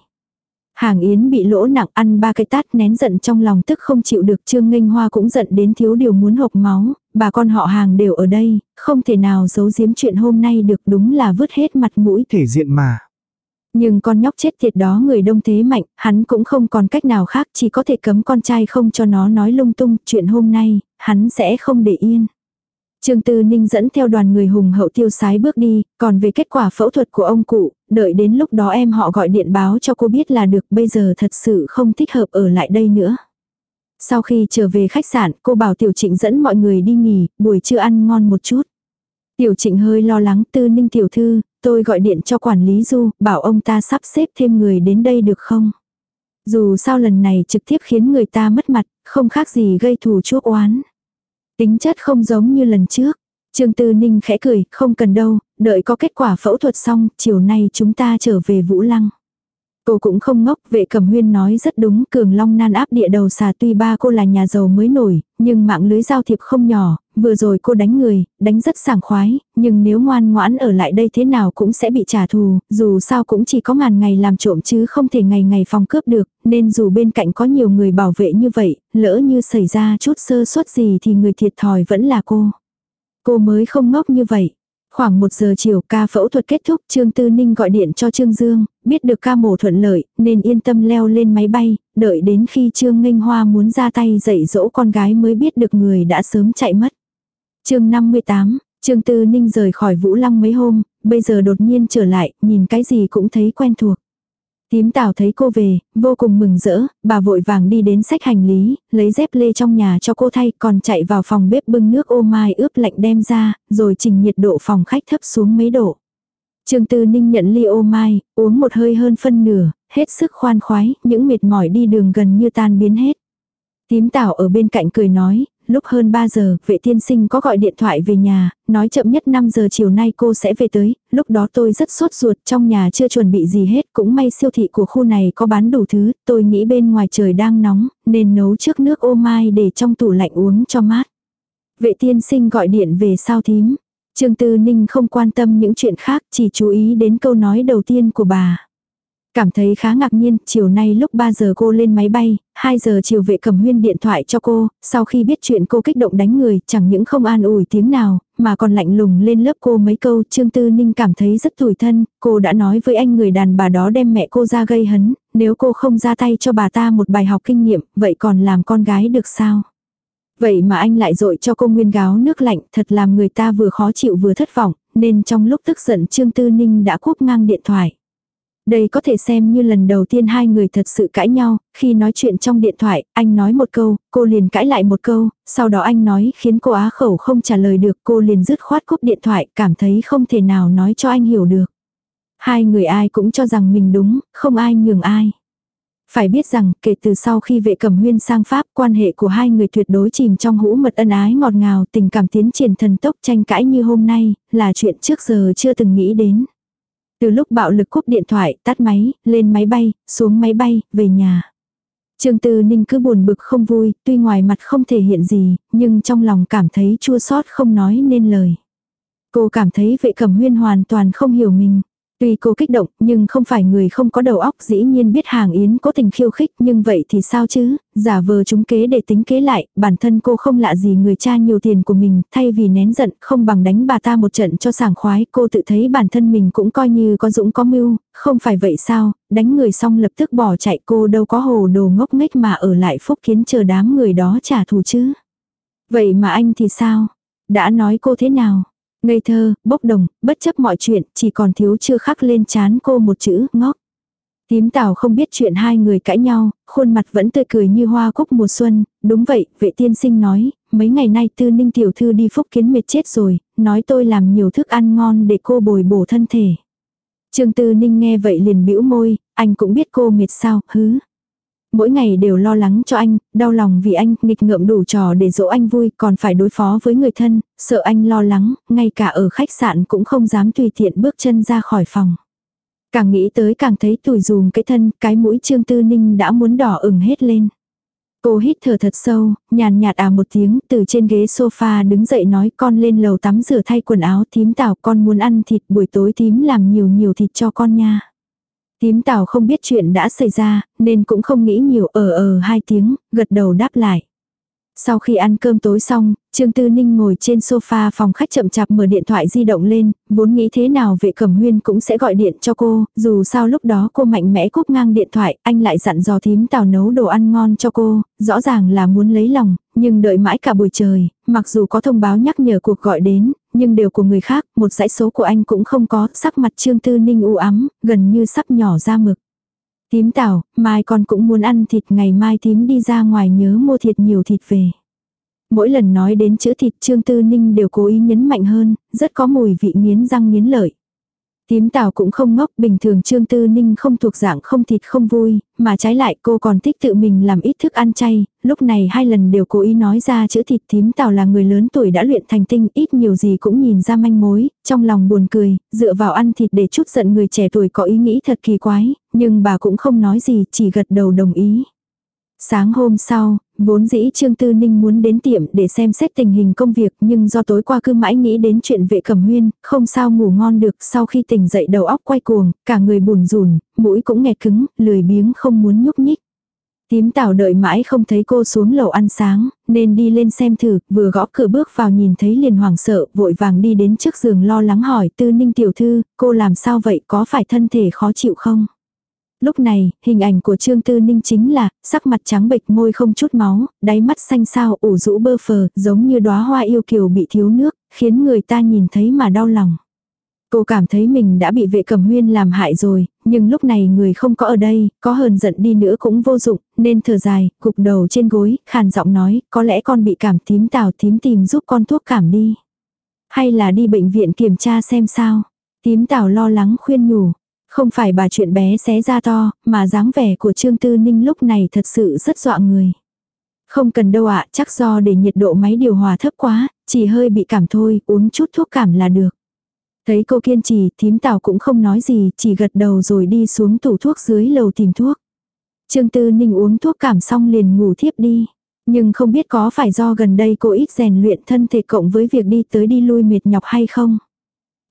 Hàng Yến bị lỗ nặng ăn ba cái tát nén giận trong lòng tức không chịu được Trương Nghênh Hoa cũng giận đến thiếu điều muốn hộc máu, bà con họ hàng đều ở đây, không thể nào giấu giếm chuyện hôm nay được đúng là vứt hết mặt mũi. Thể diện mà. Nhưng con nhóc chết tiệt đó người đông thế mạnh, hắn cũng không còn cách nào khác chỉ có thể cấm con trai không cho nó nói lung tung chuyện hôm nay, hắn sẽ không để yên. Trương Tư Ninh dẫn theo đoàn người hùng hậu tiêu sái bước đi, còn về kết quả phẫu thuật của ông cụ, đợi đến lúc đó em họ gọi điện báo cho cô biết là được bây giờ thật sự không thích hợp ở lại đây nữa. Sau khi trở về khách sạn, cô bảo Tiểu Trịnh dẫn mọi người đi nghỉ, buổi trưa ăn ngon một chút. Tiểu Trịnh hơi lo lắng Tư Ninh tiểu thư, tôi gọi điện cho quản lý Du, bảo ông ta sắp xếp thêm người đến đây được không? Dù sao lần này trực tiếp khiến người ta mất mặt, không khác gì gây thù chuốc oán. Tính chất không giống như lần trước. Trương Tư Ninh khẽ cười, không cần đâu, đợi có kết quả phẫu thuật xong, chiều nay chúng ta trở về Vũ Lăng. Cô cũng không ngốc, vệ cẩm huyên nói rất đúng, cường long nan áp địa đầu xà tuy ba cô là nhà giàu mới nổi, nhưng mạng lưới giao thiệp không nhỏ, vừa rồi cô đánh người, đánh rất sảng khoái, nhưng nếu ngoan ngoãn ở lại đây thế nào cũng sẽ bị trả thù, dù sao cũng chỉ có ngàn ngày làm trộm chứ không thể ngày ngày phòng cướp được, nên dù bên cạnh có nhiều người bảo vệ như vậy, lỡ như xảy ra chút sơ suất gì thì người thiệt thòi vẫn là cô. Cô mới không ngốc như vậy. Khoảng một giờ chiều ca phẫu thuật kết thúc Trương Tư Ninh gọi điện cho Trương Dương, biết được ca mổ thuận lợi nên yên tâm leo lên máy bay, đợi đến khi Trương Nghênh Hoa muốn ra tay dạy dỗ con gái mới biết được người đã sớm chạy mất. chương 58, Trương Tư Ninh rời khỏi Vũ Lăng mấy hôm, bây giờ đột nhiên trở lại, nhìn cái gì cũng thấy quen thuộc. Tím tảo thấy cô về, vô cùng mừng rỡ, bà vội vàng đi đến sách hành lý, lấy dép lê trong nhà cho cô thay, còn chạy vào phòng bếp bưng nước ô mai ướp lạnh đem ra, rồi chỉnh nhiệt độ phòng khách thấp xuống mấy độ. Trương Tư Ninh nhận ly ô mai, uống một hơi hơn phân nửa, hết sức khoan khoái, những mệt mỏi đi đường gần như tan biến hết. Tím tảo ở bên cạnh cười nói, lúc hơn 3 giờ, vệ tiên sinh có gọi điện thoại về nhà, nói chậm nhất 5 giờ chiều nay cô sẽ về tới, lúc đó tôi rất sốt ruột, trong nhà chưa chuẩn bị gì hết, cũng may siêu thị của khu này có bán đủ thứ, tôi nghĩ bên ngoài trời đang nóng, nên nấu trước nước ô mai để trong tủ lạnh uống cho mát. Vệ tiên sinh gọi điện về sao thím. Trương Tư Ninh không quan tâm những chuyện khác, chỉ chú ý đến câu nói đầu tiên của bà. Cảm thấy khá ngạc nhiên, chiều nay lúc 3 giờ cô lên máy bay, 2 giờ chiều vệ cầm huyên điện thoại cho cô, sau khi biết chuyện cô kích động đánh người, chẳng những không an ủi tiếng nào, mà còn lạnh lùng lên lớp cô mấy câu, Trương Tư Ninh cảm thấy rất tủi thân, cô đã nói với anh người đàn bà đó đem mẹ cô ra gây hấn, nếu cô không ra tay cho bà ta một bài học kinh nghiệm, vậy còn làm con gái được sao? Vậy mà anh lại dội cho cô nguyên gáo nước lạnh, thật làm người ta vừa khó chịu vừa thất vọng, nên trong lúc tức giận Trương Tư Ninh đã cúp ngang điện thoại. Đây có thể xem như lần đầu tiên hai người thật sự cãi nhau, khi nói chuyện trong điện thoại, anh nói một câu, cô liền cãi lại một câu, sau đó anh nói khiến cô á khẩu không trả lời được, cô liền dứt khoát cúp điện thoại, cảm thấy không thể nào nói cho anh hiểu được. Hai người ai cũng cho rằng mình đúng, không ai nhường ai. Phải biết rằng, kể từ sau khi vệ cẩm huyên sang Pháp, quan hệ của hai người tuyệt đối chìm trong hũ mật ân ái ngọt ngào, tình cảm tiến triển thần tốc tranh cãi như hôm nay, là chuyện trước giờ chưa từng nghĩ đến. Từ lúc bạo lực cúp điện thoại, tắt máy, lên máy bay, xuống máy bay, về nhà. Trương Tư Ninh cứ buồn bực không vui, tuy ngoài mặt không thể hiện gì, nhưng trong lòng cảm thấy chua xót không nói nên lời. Cô cảm thấy vệ cẩm huyên hoàn toàn không hiểu mình. Tuy cô kích động, nhưng không phải người không có đầu óc dĩ nhiên biết hàng yến cố tình khiêu khích, nhưng vậy thì sao chứ, giả vờ chúng kế để tính kế lại, bản thân cô không lạ gì người cha nhiều tiền của mình, thay vì nén giận, không bằng đánh bà ta một trận cho sảng khoái, cô tự thấy bản thân mình cũng coi như có dũng có mưu, không phải vậy sao, đánh người xong lập tức bỏ chạy cô đâu có hồ đồ ngốc nghếch mà ở lại phúc kiến chờ đám người đó trả thù chứ. Vậy mà anh thì sao? Đã nói cô thế nào? Ngây thơ, bốc đồng, bất chấp mọi chuyện, chỉ còn thiếu chưa khắc lên chán cô một chữ, ngốc. Tím tảo không biết chuyện hai người cãi nhau, khuôn mặt vẫn tươi cười như hoa cúc mùa xuân, đúng vậy, vệ tiên sinh nói, mấy ngày nay tư ninh tiểu thư đi phúc kiến mệt chết rồi, nói tôi làm nhiều thức ăn ngon để cô bồi bổ thân thể. Trương tư ninh nghe vậy liền bĩu môi, anh cũng biết cô mệt sao, hứ. Mỗi ngày đều lo lắng cho anh, đau lòng vì anh, nghịch ngợm đủ trò để dỗ anh vui, còn phải đối phó với người thân, sợ anh lo lắng, ngay cả ở khách sạn cũng không dám tùy tiện bước chân ra khỏi phòng. Càng nghĩ tới càng thấy tủi dùm cái thân, cái mũi Trương Tư Ninh đã muốn đỏ ửng hết lên. Cô hít thở thật sâu, nhàn nhạt à một tiếng, từ trên ghế sofa đứng dậy nói con lên lầu tắm rửa thay quần áo tím tảo con muốn ăn thịt buổi tối tím làm nhiều nhiều thịt cho con nha. Tím tảo không biết chuyện đã xảy ra, nên cũng không nghĩ nhiều ở ờ, ờ hai tiếng, gật đầu đáp lại. Sau khi ăn cơm tối xong, Trương Tư Ninh ngồi trên sofa phòng khách chậm chạp mở điện thoại di động lên, vốn nghĩ thế nào vệ cẩm huyên cũng sẽ gọi điện cho cô, dù sao lúc đó cô mạnh mẽ cúp ngang điện thoại, anh lại dặn dò thím tào nấu đồ ăn ngon cho cô, rõ ràng là muốn lấy lòng, nhưng đợi mãi cả buổi trời, mặc dù có thông báo nhắc nhở cuộc gọi đến, nhưng đều của người khác, một dãy số của anh cũng không có, sắc mặt Trương Tư Ninh u ám, gần như sắp nhỏ ra mực. Tím tảo, mai con cũng muốn ăn thịt ngày mai tím đi ra ngoài nhớ mua thịt nhiều thịt về. Mỗi lần nói đến chữ thịt Trương Tư Ninh đều cố ý nhấn mạnh hơn, rất có mùi vị nghiến răng nghiến lợi. Tím tào cũng không ngốc, bình thường Trương Tư Ninh không thuộc dạng không thịt không vui, mà trái lại cô còn thích tự mình làm ít thức ăn chay, lúc này hai lần đều cố ý nói ra chữ thịt tím tào là người lớn tuổi đã luyện thành tinh, ít nhiều gì cũng nhìn ra manh mối, trong lòng buồn cười, dựa vào ăn thịt để chút giận người trẻ tuổi có ý nghĩ thật kỳ quái, nhưng bà cũng không nói gì, chỉ gật đầu đồng ý. Sáng hôm sau, vốn dĩ Trương Tư Ninh muốn đến tiệm để xem xét tình hình công việc nhưng do tối qua cứ mãi nghĩ đến chuyện vệ cẩm huyên, không sao ngủ ngon được sau khi tỉnh dậy đầu óc quay cuồng, cả người bùn rùn, mũi cũng nghẹt cứng, lười biếng không muốn nhúc nhích. Tím tảo đợi mãi không thấy cô xuống lầu ăn sáng, nên đi lên xem thử, vừa gõ cửa bước vào nhìn thấy liền hoảng sợ, vội vàng đi đến trước giường lo lắng hỏi tư ninh tiểu thư, cô làm sao vậy, có phải thân thể khó chịu không? Lúc này, hình ảnh của Trương Tư Ninh chính là, sắc mặt trắng bệch môi không chút máu, đáy mắt xanh xao ủ rũ bơ phờ, giống như đóa hoa yêu kiều bị thiếu nước, khiến người ta nhìn thấy mà đau lòng. Cô cảm thấy mình đã bị vệ cẩm huyên làm hại rồi, nhưng lúc này người không có ở đây, có hờn giận đi nữa cũng vô dụng, nên thở dài, gục đầu trên gối, khàn giọng nói, có lẽ con bị cảm tím tào tím tìm giúp con thuốc cảm đi. Hay là đi bệnh viện kiểm tra xem sao. Tím tào lo lắng khuyên nhủ, không phải bà chuyện bé xé ra to, mà dáng vẻ của Trương Tư Ninh lúc này thật sự rất dọa người. Không cần đâu ạ, chắc do để nhiệt độ máy điều hòa thấp quá, chỉ hơi bị cảm thôi, uống chút thuốc cảm là được. Thấy cô kiên trì, thím tào cũng không nói gì, chỉ gật đầu rồi đi xuống tủ thuốc dưới lầu tìm thuốc. Trương Tư Ninh uống thuốc cảm xong liền ngủ thiếp đi. Nhưng không biết có phải do gần đây cô ít rèn luyện thân thể cộng với việc đi tới đi lui mệt nhọc hay không.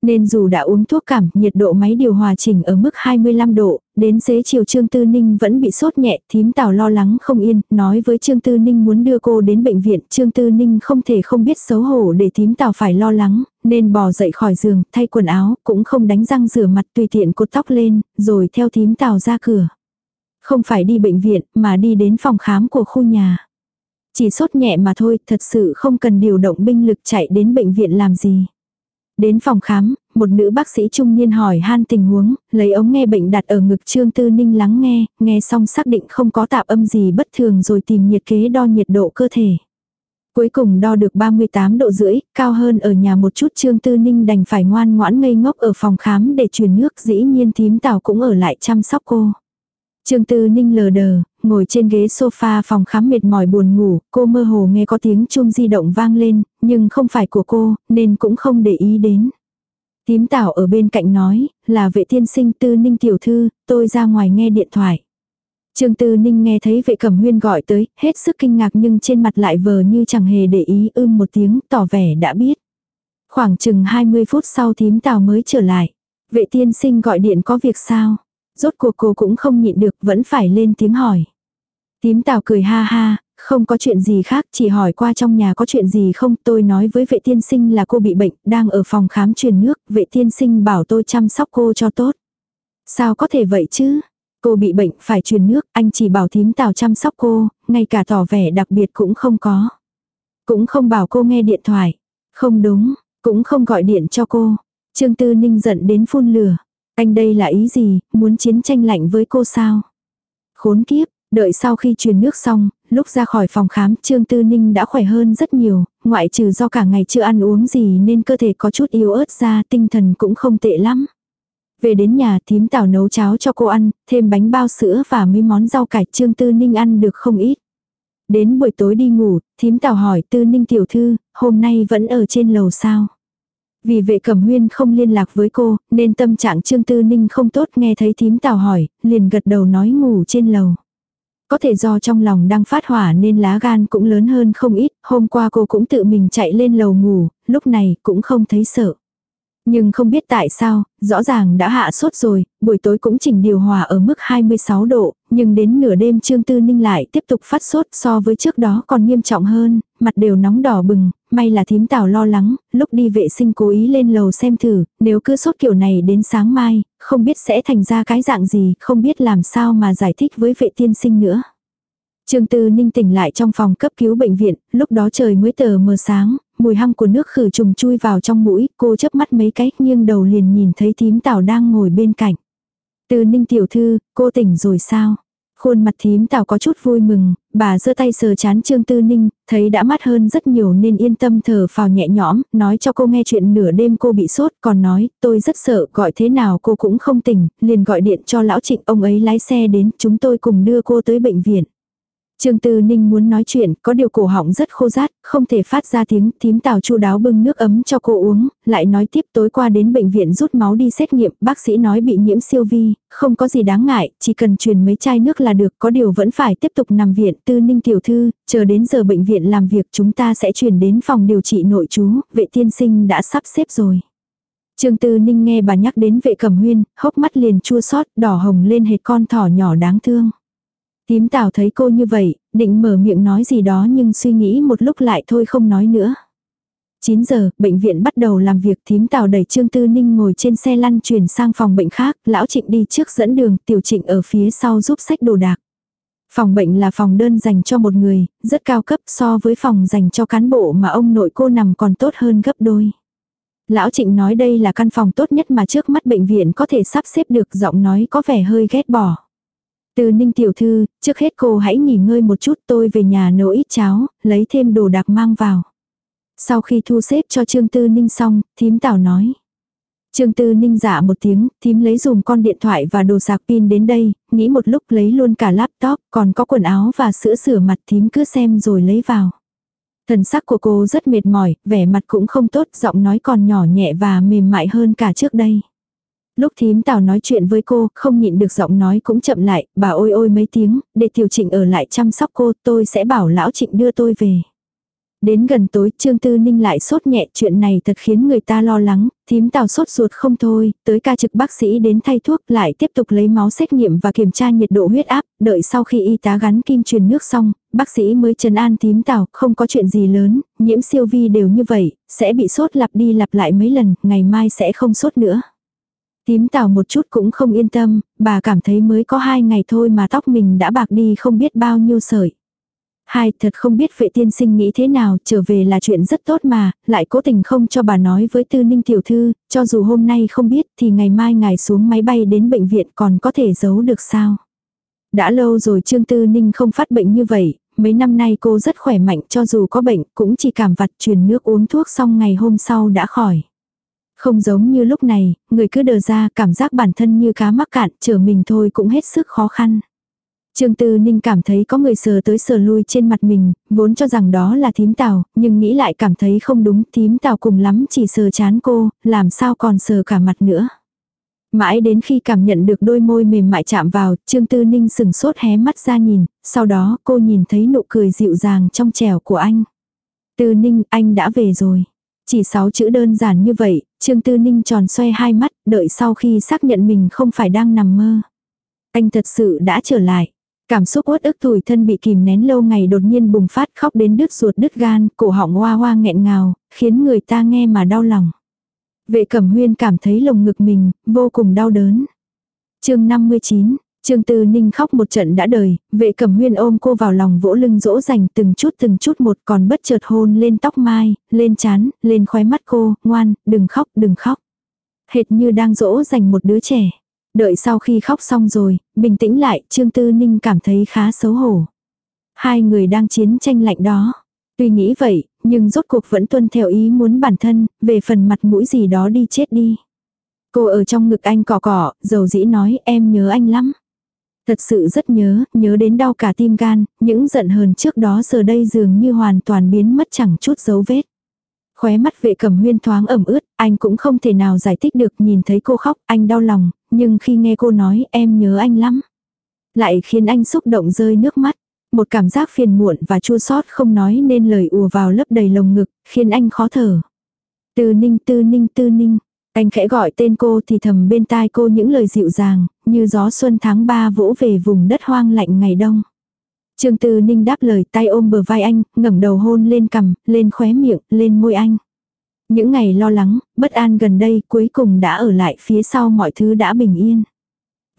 Nên dù đã uống thuốc cảm, nhiệt độ máy điều hòa chỉnh ở mức 25 độ, đến xế chiều Trương Tư Ninh vẫn bị sốt nhẹ, thím tào lo lắng không yên, nói với Trương Tư Ninh muốn đưa cô đến bệnh viện, Trương Tư Ninh không thể không biết xấu hổ để thím tào phải lo lắng, nên bò dậy khỏi giường, thay quần áo, cũng không đánh răng rửa mặt tùy tiện cột tóc lên, rồi theo thím tào ra cửa. Không phải đi bệnh viện, mà đi đến phòng khám của khu nhà. Chỉ sốt nhẹ mà thôi, thật sự không cần điều động binh lực chạy đến bệnh viện làm gì. Đến phòng khám, một nữ bác sĩ trung niên hỏi han tình huống, lấy ống nghe bệnh đặt ở ngực Trương Tư Ninh lắng nghe, nghe xong xác định không có tạp âm gì bất thường rồi tìm nhiệt kế đo nhiệt độ cơ thể. Cuối cùng đo được 38 độ rưỡi, cao hơn ở nhà một chút Trương Tư Ninh đành phải ngoan ngoãn ngây ngốc ở phòng khám để truyền nước dĩ nhiên thím tào cũng ở lại chăm sóc cô. Trương Tư Ninh lờ đờ, ngồi trên ghế sofa phòng khám mệt mỏi buồn ngủ, cô mơ hồ nghe có tiếng chuông di động vang lên, nhưng không phải của cô, nên cũng không để ý đến. Tím tảo ở bên cạnh nói, là vệ tiên sinh Tư Ninh tiểu thư, tôi ra ngoài nghe điện thoại. Trương Tư Ninh nghe thấy vệ cẩm huyên gọi tới, hết sức kinh ngạc nhưng trên mặt lại vờ như chẳng hề để ý ưm một tiếng, tỏ vẻ đã biết. Khoảng chừng 20 phút sau tím tảo mới trở lại. Vệ tiên sinh gọi điện có việc sao? Rốt cuộc cô cũng không nhịn được vẫn phải lên tiếng hỏi. Tím tào cười ha ha, không có chuyện gì khác, chỉ hỏi qua trong nhà có chuyện gì không, tôi nói với vệ tiên sinh là cô bị bệnh, đang ở phòng khám truyền nước, vệ tiên sinh bảo tôi chăm sóc cô cho tốt. Sao có thể vậy chứ? Cô bị bệnh, phải truyền nước, anh chỉ bảo thím tào chăm sóc cô, ngay cả tỏ vẻ đặc biệt cũng không có. Cũng không bảo cô nghe điện thoại. Không đúng, cũng không gọi điện cho cô. Trương Tư Ninh giận đến phun lửa. Anh đây là ý gì, muốn chiến tranh lạnh với cô sao? Khốn kiếp, đợi sau khi truyền nước xong, lúc ra khỏi phòng khám Trương Tư Ninh đã khỏe hơn rất nhiều, ngoại trừ do cả ngày chưa ăn uống gì nên cơ thể có chút yếu ớt ra tinh thần cũng không tệ lắm. Về đến nhà thím tảo nấu cháo cho cô ăn, thêm bánh bao sữa và mấy món rau cải Trương Tư Ninh ăn được không ít. Đến buổi tối đi ngủ, thím tảo hỏi Tư Ninh tiểu thư, hôm nay vẫn ở trên lầu sao? Vì vệ cẩm huyên không liên lạc với cô, nên tâm trạng Trương Tư Ninh không tốt nghe thấy thím tào hỏi, liền gật đầu nói ngủ trên lầu. Có thể do trong lòng đang phát hỏa nên lá gan cũng lớn hơn không ít, hôm qua cô cũng tự mình chạy lên lầu ngủ, lúc này cũng không thấy sợ. Nhưng không biết tại sao, rõ ràng đã hạ sốt rồi, buổi tối cũng chỉnh điều hòa ở mức 26 độ, nhưng đến nửa đêm Trương Tư Ninh lại tiếp tục phát sốt so với trước đó còn nghiêm trọng hơn, mặt đều nóng đỏ bừng, may là thím tào lo lắng, lúc đi vệ sinh cố ý lên lầu xem thử, nếu cứ sốt kiểu này đến sáng mai, không biết sẽ thành ra cái dạng gì, không biết làm sao mà giải thích với vệ tiên sinh nữa. Trương Tư Ninh tỉnh lại trong phòng cấp cứu bệnh viện, lúc đó trời mới tờ mờ sáng, mùi hăng của nước khử trùng chui vào trong mũi, cô chớp mắt mấy cái, nghiêng đầu liền nhìn thấy thím tảo đang ngồi bên cạnh. Tư Ninh tiểu thư, cô tỉnh rồi sao? Khuôn mặt thím tảo có chút vui mừng, bà giơ tay sờ chán Trương Tư Ninh, thấy đã mát hơn rất nhiều nên yên tâm thở phào nhẹ nhõm, nói cho cô nghe chuyện nửa đêm cô bị sốt, còn nói, tôi rất sợ, gọi thế nào cô cũng không tỉnh, liền gọi điện cho lão trịnh, ông ấy lái xe đến, chúng tôi cùng đưa cô tới bệnh viện. Trương Tư Ninh muốn nói chuyện, có điều cổ họng rất khô rát, không thể phát ra tiếng, thím tào chu đáo bưng nước ấm cho cô uống, lại nói tiếp tối qua đến bệnh viện rút máu đi xét nghiệm, bác sĩ nói bị nhiễm siêu vi, không có gì đáng ngại, chỉ cần truyền mấy chai nước là được, có điều vẫn phải tiếp tục nằm viện, Tư Ninh tiểu thư, chờ đến giờ bệnh viện làm việc chúng ta sẽ chuyển đến phòng điều trị nội trú, vệ tiên sinh đã sắp xếp rồi. Trương Tư Ninh nghe bà nhắc đến vệ cẩm huyên, hốc mắt liền chua xót đỏ hồng lên hệt con thỏ nhỏ đáng thương. Tím tào thấy cô như vậy, định mở miệng nói gì đó nhưng suy nghĩ một lúc lại thôi không nói nữa. 9 giờ, bệnh viện bắt đầu làm việc thím tào đẩy Trương Tư Ninh ngồi trên xe lăn chuyển sang phòng bệnh khác, lão trịnh đi trước dẫn đường, tiểu trịnh ở phía sau giúp sách đồ đạc. Phòng bệnh là phòng đơn dành cho một người, rất cao cấp so với phòng dành cho cán bộ mà ông nội cô nằm còn tốt hơn gấp đôi. Lão Trịnh nói đây là căn phòng tốt nhất mà trước mắt bệnh viện có thể sắp xếp được giọng nói có vẻ hơi ghét bỏ. Từ ninh tiểu thư, trước hết cô hãy nghỉ ngơi một chút tôi về nhà nấu ít cháo, lấy thêm đồ đặc mang vào. Sau khi thu xếp cho Trương Tư Ninh xong, thím tảo nói. Trương Tư Ninh giả dạ một tiếng, thím lấy dùm con điện thoại và đồ sạc pin đến đây, nghĩ một lúc lấy luôn cả laptop, còn có quần áo và sữa sửa mặt thím cứ xem rồi lấy vào. Thần sắc của cô rất mệt mỏi, vẻ mặt cũng không tốt, giọng nói còn nhỏ nhẹ và mềm mại hơn cả trước đây. Lúc thím tào nói chuyện với cô, không nhịn được giọng nói cũng chậm lại, bà ôi ôi mấy tiếng, để tiểu trịnh ở lại chăm sóc cô, tôi sẽ bảo lão trịnh đưa tôi về. Đến gần tối Trương Tư Ninh lại sốt nhẹ chuyện này thật khiến người ta lo lắng, thím tào sốt ruột không thôi, tới ca trực bác sĩ đến thay thuốc lại tiếp tục lấy máu xét nghiệm và kiểm tra nhiệt độ huyết áp, đợi sau khi y tá gắn kim truyền nước xong, bác sĩ mới trấn an thím tào, không có chuyện gì lớn, nhiễm siêu vi đều như vậy, sẽ bị sốt lặp đi lặp lại mấy lần, ngày mai sẽ không sốt nữa. Tím tào một chút cũng không yên tâm, bà cảm thấy mới có hai ngày thôi mà tóc mình đã bạc đi không biết bao nhiêu sợi. Hai, thật không biết vệ tiên sinh nghĩ thế nào, trở về là chuyện rất tốt mà, lại cố tình không cho bà nói với tư ninh tiểu thư, cho dù hôm nay không biết thì ngày mai ngài xuống máy bay đến bệnh viện còn có thể giấu được sao. Đã lâu rồi Trương Tư Ninh không phát bệnh như vậy, mấy năm nay cô rất khỏe mạnh cho dù có bệnh cũng chỉ cảm vặt truyền nước uống thuốc xong ngày hôm sau đã khỏi. Không giống như lúc này, người cứ đờ ra cảm giác bản thân như cá mắc cạn, chờ mình thôi cũng hết sức khó khăn. Trương Tư Ninh cảm thấy có người sờ tới sờ lui trên mặt mình, vốn cho rằng đó là thím tào, nhưng nghĩ lại cảm thấy không đúng, thím tào cùng lắm chỉ sờ chán cô, làm sao còn sờ cả mặt nữa. Mãi đến khi cảm nhận được đôi môi mềm mại chạm vào, Trương Tư Ninh sừng sốt hé mắt ra nhìn, sau đó cô nhìn thấy nụ cười dịu dàng trong trẻo của anh. Tư Ninh, anh đã về rồi. Chỉ sáu chữ đơn giản như vậy, Trương Tư Ninh tròn xoay hai mắt, đợi sau khi xác nhận mình không phải đang nằm mơ. Anh thật sự đã trở lại. Cảm xúc uất ức tủi thân bị kìm nén lâu ngày đột nhiên bùng phát khóc đến đứt ruột đứt gan, cổ họng hoa hoa nghẹn ngào, khiến người ta nghe mà đau lòng. Vệ cẩm huyên cảm thấy lồng ngực mình, vô cùng đau đớn. chương 59, Trương Tư Ninh khóc một trận đã đời, vệ cẩm huyên ôm cô vào lòng vỗ lưng dỗ dành từng chút từng chút một còn bất chợt hôn lên tóc mai, lên chán, lên khóe mắt cô, ngoan, đừng khóc, đừng khóc. Hệt như đang dỗ dành một đứa trẻ. Đợi sau khi khóc xong rồi, bình tĩnh lại, Trương Tư Ninh cảm thấy khá xấu hổ. Hai người đang chiến tranh lạnh đó. Tuy nghĩ vậy, nhưng rốt cuộc vẫn tuân theo ý muốn bản thân, về phần mặt mũi gì đó đi chết đi. Cô ở trong ngực anh cỏ cỏ, dầu dĩ nói em nhớ anh lắm. Thật sự rất nhớ, nhớ đến đau cả tim gan, những giận hờn trước đó giờ đây dường như hoàn toàn biến mất chẳng chút dấu vết. Khóe mắt vệ cầm huyên thoáng ẩm ướt, anh cũng không thể nào giải thích được nhìn thấy cô khóc, anh đau lòng, nhưng khi nghe cô nói em nhớ anh lắm. Lại khiến anh xúc động rơi nước mắt. Một cảm giác phiền muộn và chua xót không nói nên lời ùa vào lấp đầy lồng ngực, khiến anh khó thở. Tư ninh tư ninh tư ninh. Anh khẽ gọi tên cô thì thầm bên tai cô những lời dịu dàng, như gió xuân tháng 3 vỗ về vùng đất hoang lạnh ngày đông. Trương Tư Ninh đáp lời tay ôm bờ vai anh, ngẩng đầu hôn lên cằm, lên khóe miệng, lên môi anh. Những ngày lo lắng, bất an gần đây cuối cùng đã ở lại phía sau mọi thứ đã bình yên.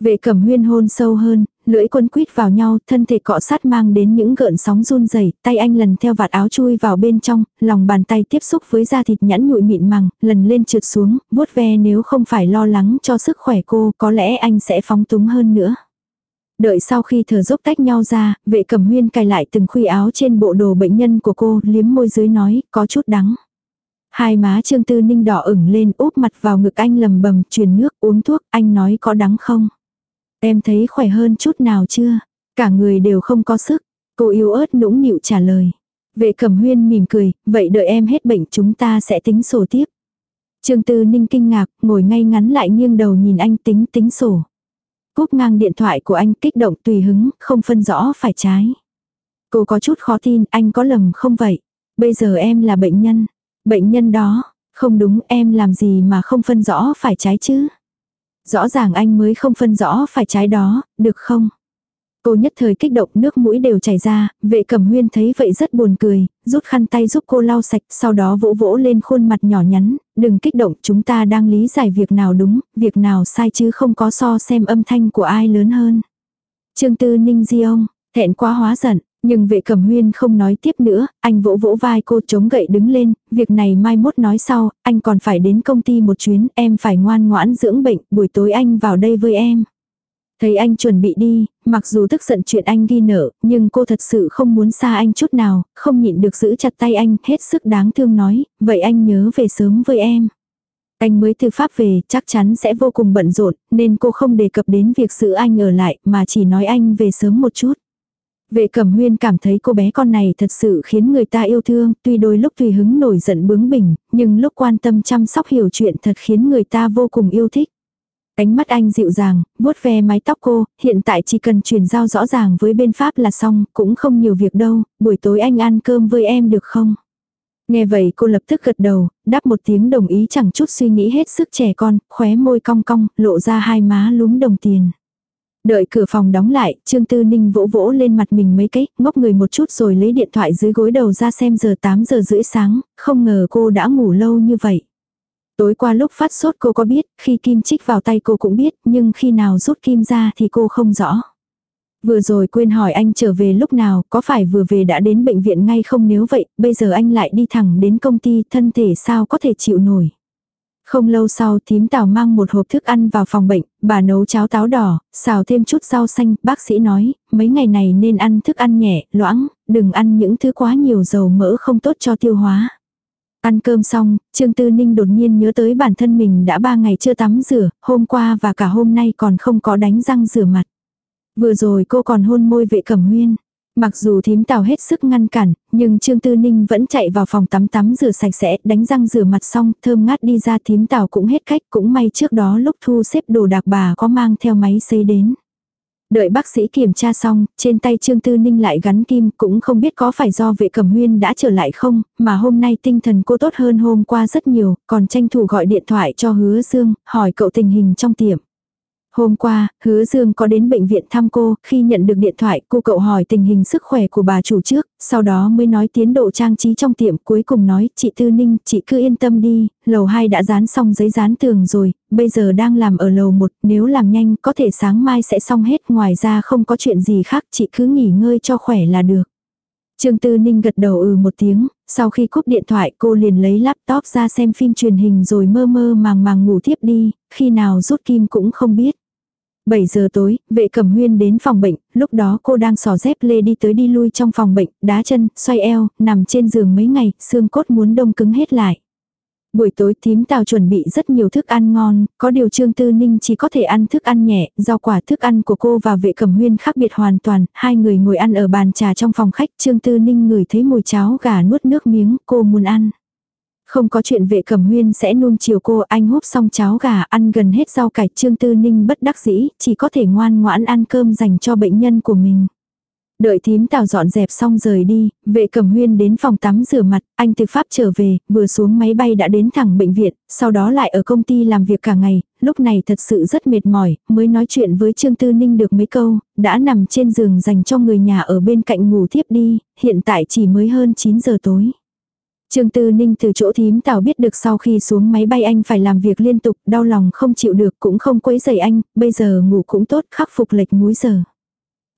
Vệ cẩm huyên hôn sâu hơn, lưỡi quân quýt vào nhau, thân thể cọ sát mang đến những gợn sóng run rẩy tay anh lần theo vạt áo chui vào bên trong, lòng bàn tay tiếp xúc với da thịt nhẵn nhụi mịn màng, lần lên trượt xuống, vuốt ve nếu không phải lo lắng cho sức khỏe cô, có lẽ anh sẽ phóng túng hơn nữa. Đợi sau khi thở dốc tách nhau ra, vệ cẩm huyên cài lại từng khuy áo trên bộ đồ bệnh nhân của cô, liếm môi dưới nói, có chút đắng. Hai má Trương Tư Ninh đỏ ửng lên úp mặt vào ngực anh lầm bầm truyền nước uống thuốc, anh nói có đắng không? Em thấy khỏe hơn chút nào chưa? Cả người đều không có sức. Cô yếu ớt nũng nịu trả lời. Vệ cẩm huyên mỉm cười, vậy đợi em hết bệnh chúng ta sẽ tính sổ tiếp. Trương Tư Ninh kinh ngạc, ngồi ngay ngắn lại nghiêng đầu nhìn anh tính tính sổ. Cúp ngang điện thoại của anh kích động tùy hứng, không phân rõ phải trái. Cô có chút khó tin, anh có lầm không vậy? Bây giờ em là bệnh nhân. Bệnh nhân đó, không đúng em làm gì mà không phân rõ phải trái chứ. Rõ ràng anh mới không phân rõ phải trái đó, được không? Cô nhất thời kích động nước mũi đều chảy ra, vệ cẩm huyên thấy vậy rất buồn cười, rút khăn tay giúp cô lau sạch, sau đó vỗ vỗ lên khuôn mặt nhỏ nhắn, đừng kích động chúng ta đang lý giải việc nào đúng, việc nào sai chứ không có so xem âm thanh của ai lớn hơn. Trương Tư Ninh Di ông, thẹn quá hóa giận, nhưng vệ cẩm huyên không nói tiếp nữa, anh vỗ vỗ vai cô chống gậy đứng lên, việc này mai mốt nói sau, anh còn phải đến công ty một chuyến, em phải ngoan ngoãn dưỡng bệnh, buổi tối anh vào đây với em. Thấy anh chuẩn bị đi, mặc dù tức giận chuyện anh ghi nợ, nhưng cô thật sự không muốn xa anh chút nào, không nhịn được giữ chặt tay anh, hết sức đáng thương nói, vậy anh nhớ về sớm với em. Anh mới từ Pháp về, chắc chắn sẽ vô cùng bận rộn, nên cô không đề cập đến việc giữ anh ở lại, mà chỉ nói anh về sớm một chút. Vệ cẩm huyên cảm thấy cô bé con này thật sự khiến người ta yêu thương, tuy đôi lúc tùy hứng nổi giận bướng bỉnh, nhưng lúc quan tâm chăm sóc hiểu chuyện thật khiến người ta vô cùng yêu thích. Ánh mắt anh dịu dàng, vuốt ve mái tóc cô, hiện tại chỉ cần truyền giao rõ ràng với bên Pháp là xong, cũng không nhiều việc đâu, buổi tối anh ăn cơm với em được không? Nghe vậy cô lập tức gật đầu, đáp một tiếng đồng ý chẳng chút suy nghĩ hết sức trẻ con, khóe môi cong cong, lộ ra hai má lúm đồng tiền. Đợi cửa phòng đóng lại, Trương Tư Ninh vỗ vỗ lên mặt mình mấy cái, ngốc người một chút rồi lấy điện thoại dưới gối đầu ra xem giờ 8 giờ rưỡi sáng, không ngờ cô đã ngủ lâu như vậy. Tối qua lúc phát sốt cô có biết, khi kim chích vào tay cô cũng biết, nhưng khi nào rút kim ra thì cô không rõ. Vừa rồi quên hỏi anh trở về lúc nào, có phải vừa về đã đến bệnh viện ngay không nếu vậy, bây giờ anh lại đi thẳng đến công ty, thân thể sao có thể chịu nổi. Không lâu sau thím tào mang một hộp thức ăn vào phòng bệnh, bà nấu cháo táo đỏ, xào thêm chút rau xanh, bác sĩ nói, mấy ngày này nên ăn thức ăn nhẹ, loãng, đừng ăn những thứ quá nhiều dầu mỡ không tốt cho tiêu hóa. Ăn cơm xong, Trương Tư Ninh đột nhiên nhớ tới bản thân mình đã ba ngày chưa tắm rửa, hôm qua và cả hôm nay còn không có đánh răng rửa mặt. Vừa rồi cô còn hôn môi vệ cẩm huyên. Mặc dù thím tào hết sức ngăn cản, nhưng Trương Tư Ninh vẫn chạy vào phòng tắm tắm rửa sạch sẽ, đánh răng rửa mặt xong, thơm ngát đi ra thím tào cũng hết cách, cũng may trước đó lúc thu xếp đồ đạc bà có mang theo máy xây đến. Đợi bác sĩ kiểm tra xong, trên tay Trương Tư Ninh lại gắn kim, cũng không biết có phải do vệ cẩm huyên đã trở lại không, mà hôm nay tinh thần cô tốt hơn hôm qua rất nhiều, còn tranh thủ gọi điện thoại cho hứa Dương, hỏi cậu tình hình trong tiệm. Hôm qua, hứa Dương có đến bệnh viện thăm cô, khi nhận được điện thoại cô cậu hỏi tình hình sức khỏe của bà chủ trước, sau đó mới nói tiến độ trang trí trong tiệm cuối cùng nói chị Tư Ninh, chị cứ yên tâm đi, lầu 2 đã dán xong giấy dán tường rồi, bây giờ đang làm ở lầu 1, nếu làm nhanh có thể sáng mai sẽ xong hết, ngoài ra không có chuyện gì khác, chị cứ nghỉ ngơi cho khỏe là được. Trương Tư Ninh gật đầu ừ một tiếng, sau khi cúp điện thoại cô liền lấy laptop ra xem phim truyền hình rồi mơ mơ màng màng ngủ tiếp đi, khi nào rút kim cũng không biết. 7 giờ tối, vệ cẩm huyên đến phòng bệnh, lúc đó cô đang xỏ dép lê đi tới đi lui trong phòng bệnh, đá chân, xoay eo, nằm trên giường mấy ngày, xương cốt muốn đông cứng hết lại. Buổi tối tím tào chuẩn bị rất nhiều thức ăn ngon, có điều Trương Tư Ninh chỉ có thể ăn thức ăn nhẹ, rau quả thức ăn của cô và vệ cẩm huyên khác biệt hoàn toàn, hai người ngồi ăn ở bàn trà trong phòng khách, Trương Tư Ninh ngửi thấy mùi cháo gà nuốt nước miếng, cô muốn ăn. Không có chuyện vệ cẩm huyên sẽ nuông chiều cô anh húp xong cháo gà ăn gần hết rau cải trương tư ninh bất đắc dĩ, chỉ có thể ngoan ngoãn ăn cơm dành cho bệnh nhân của mình. Đợi thím tào dọn dẹp xong rời đi, vệ cẩm huyên đến phòng tắm rửa mặt, anh từ Pháp trở về, vừa xuống máy bay đã đến thẳng bệnh viện, sau đó lại ở công ty làm việc cả ngày, lúc này thật sự rất mệt mỏi, mới nói chuyện với Trương Tư Ninh được mấy câu, đã nằm trên giường dành cho người nhà ở bên cạnh ngủ tiếp đi, hiện tại chỉ mới hơn 9 giờ tối. Trương Tư Ninh từ chỗ thím tào biết được sau khi xuống máy bay anh phải làm việc liên tục, đau lòng không chịu được cũng không quấy rầy anh, bây giờ ngủ cũng tốt, khắc phục lệch múi giờ.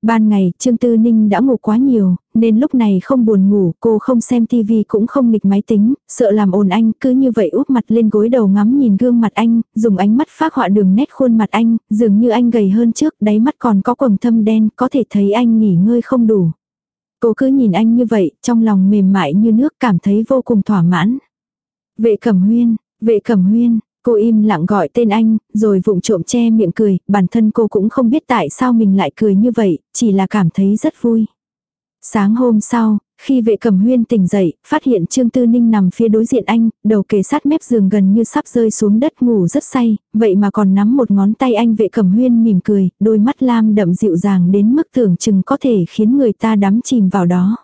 Ban ngày, Trương Tư Ninh đã ngủ quá nhiều, nên lúc này không buồn ngủ, cô không xem tivi cũng không nghịch máy tính, sợ làm ồn anh, cứ như vậy úp mặt lên gối đầu ngắm nhìn gương mặt anh, dùng ánh mắt phác họa đường nét khuôn mặt anh, dường như anh gầy hơn trước, đáy mắt còn có quầng thâm đen, có thể thấy anh nghỉ ngơi không đủ. Cô cứ nhìn anh như vậy, trong lòng mềm mại như nước cảm thấy vô cùng thỏa mãn. Vệ cẩm huyên, vệ cẩm huyên, cô im lặng gọi tên anh, rồi vụng trộm che miệng cười, bản thân cô cũng không biết tại sao mình lại cười như vậy, chỉ là cảm thấy rất vui. Sáng hôm sau, khi vệ cẩm huyên tỉnh dậy, phát hiện Trương Tư Ninh nằm phía đối diện anh, đầu kề sát mép giường gần như sắp rơi xuống đất ngủ rất say, vậy mà còn nắm một ngón tay anh vệ cẩm huyên mỉm cười, đôi mắt lam đậm dịu dàng đến mức tưởng chừng có thể khiến người ta đắm chìm vào đó.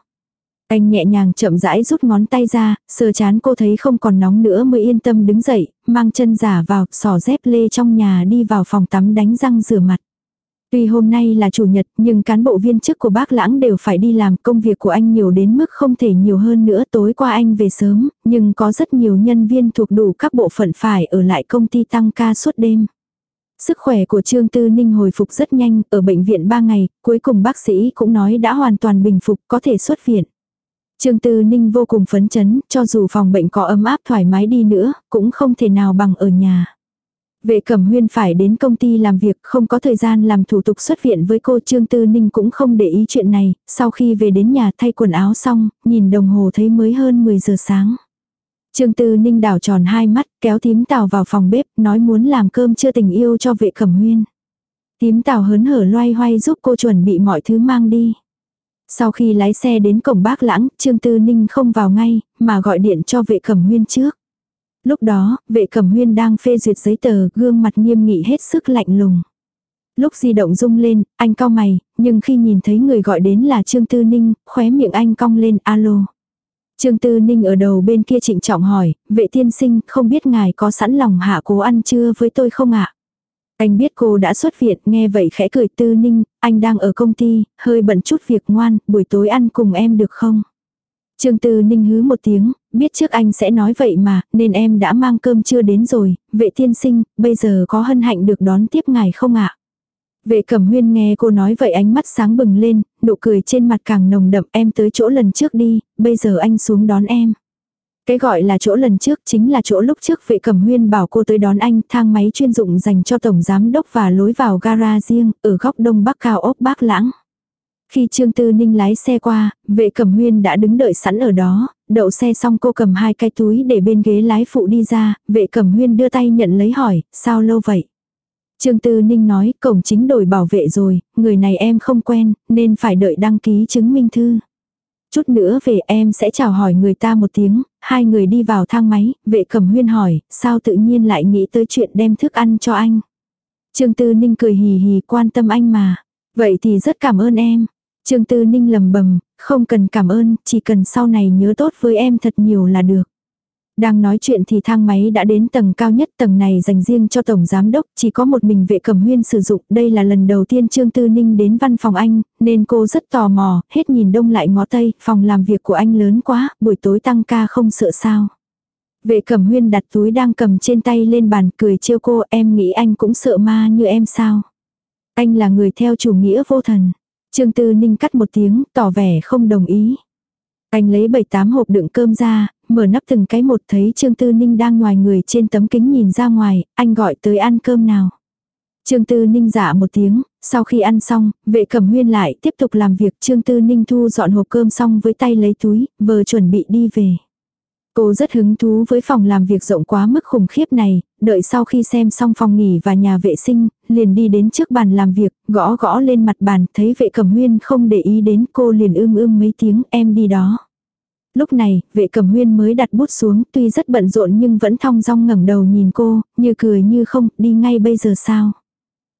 Anh nhẹ nhàng chậm rãi rút ngón tay ra, sờ chán cô thấy không còn nóng nữa mới yên tâm đứng dậy, mang chân giả vào, sò dép lê trong nhà đi vào phòng tắm đánh răng rửa mặt. Tuy hôm nay là chủ nhật nhưng cán bộ viên chức của bác lãng đều phải đi làm công việc của anh nhiều đến mức không thể nhiều hơn nữa tối qua anh về sớm, nhưng có rất nhiều nhân viên thuộc đủ các bộ phận phải ở lại công ty tăng ca suốt đêm. Sức khỏe của Trương Tư Ninh hồi phục rất nhanh, ở bệnh viện 3 ngày, cuối cùng bác sĩ cũng nói đã hoàn toàn bình phục, có thể xuất viện. Trương Tư Ninh vô cùng phấn chấn, cho dù phòng bệnh có ấm áp thoải mái đi nữa, cũng không thể nào bằng ở nhà. Vệ cẩm huyên phải đến công ty làm việc không có thời gian làm thủ tục xuất viện với cô Trương Tư Ninh cũng không để ý chuyện này, sau khi về đến nhà thay quần áo xong, nhìn đồng hồ thấy mới hơn 10 giờ sáng. Trương Tư Ninh đảo tròn hai mắt, kéo tím tào vào phòng bếp, nói muốn làm cơm chưa tình yêu cho vệ cẩm huyên. Tím tào hớn hở loay hoay giúp cô chuẩn bị mọi thứ mang đi. Sau khi lái xe đến cổng bác lãng, Trương Tư Ninh không vào ngay, mà gọi điện cho vệ cẩm huyên trước. Lúc đó, vệ cẩm huyên đang phê duyệt giấy tờ, gương mặt nghiêm nghị hết sức lạnh lùng. Lúc di động rung lên, anh cau mày, nhưng khi nhìn thấy người gọi đến là Trương Tư Ninh, khóe miệng anh cong lên alo. Trương Tư Ninh ở đầu bên kia trịnh trọng hỏi, vệ tiên sinh không biết ngài có sẵn lòng hạ cố ăn trưa với tôi không ạ? Anh biết cô đã xuất viện, nghe vậy khẽ cười Tư Ninh, anh đang ở công ty, hơi bận chút việc ngoan, buổi tối ăn cùng em được không? Trương Tư Ninh hứ một tiếng, biết trước anh sẽ nói vậy mà, nên em đã mang cơm trưa đến rồi, vệ tiên sinh, bây giờ có hân hạnh được đón tiếp ngài không ạ? Vệ cẩm huyên nghe cô nói vậy ánh mắt sáng bừng lên, nụ cười trên mặt càng nồng đậm em tới chỗ lần trước đi, bây giờ anh xuống đón em. Cái gọi là chỗ lần trước chính là chỗ lúc trước vệ cẩm huyên bảo cô tới đón anh thang máy chuyên dụng dành cho tổng giám đốc và lối vào gara riêng ở góc đông bắc cao ốc bác lãng. Khi Trương Tư Ninh lái xe qua, vệ cẩm huyên đã đứng đợi sẵn ở đó, đậu xe xong cô cầm hai cái túi để bên ghế lái phụ đi ra, vệ cẩm huyên đưa tay nhận lấy hỏi, sao lâu vậy? Trương Tư Ninh nói, cổng chính đổi bảo vệ rồi, người này em không quen, nên phải đợi đăng ký chứng minh thư. Chút nữa về em sẽ chào hỏi người ta một tiếng, hai người đi vào thang máy, vệ cẩm huyên hỏi, sao tự nhiên lại nghĩ tới chuyện đem thức ăn cho anh. Trương Tư Ninh cười hì hì quan tâm anh mà. Vậy thì rất cảm ơn em. Trương Tư Ninh lầm bầm, không cần cảm ơn, chỉ cần sau này nhớ tốt với em thật nhiều là được. Đang nói chuyện thì thang máy đã đến tầng cao nhất tầng này dành riêng cho tổng giám đốc, chỉ có một mình vệ cầm huyên sử dụng. Đây là lần đầu tiên Trương Tư Ninh đến văn phòng anh, nên cô rất tò mò, hết nhìn đông lại ngó tây, phòng làm việc của anh lớn quá, buổi tối tăng ca không sợ sao. Vệ cầm huyên đặt túi đang cầm trên tay lên bàn cười trêu cô em nghĩ anh cũng sợ ma như em sao. Anh là người theo chủ nghĩa vô thần. Trương Tư Ninh cắt một tiếng, tỏ vẻ không đồng ý. Anh lấy bảy tám hộp đựng cơm ra, mở nắp từng cái một thấy Trương Tư Ninh đang ngoài người trên tấm kính nhìn ra ngoài, anh gọi tới ăn cơm nào. Trương Tư Ninh dạ một tiếng, sau khi ăn xong, vệ cẩm huyên lại tiếp tục làm việc Trương Tư Ninh thu dọn hộp cơm xong với tay lấy túi, vừa chuẩn bị đi về. Cô rất hứng thú với phòng làm việc rộng quá mức khủng khiếp này, đợi sau khi xem xong phòng nghỉ và nhà vệ sinh, liền đi đến trước bàn làm việc, gõ gõ lên mặt bàn, thấy vệ cẩm huyên không để ý đến cô liền ưm ưm mấy tiếng em đi đó. Lúc này, vệ cẩm huyên mới đặt bút xuống, tuy rất bận rộn nhưng vẫn thong dong ngẩng đầu nhìn cô, như cười như không, đi ngay bây giờ sao.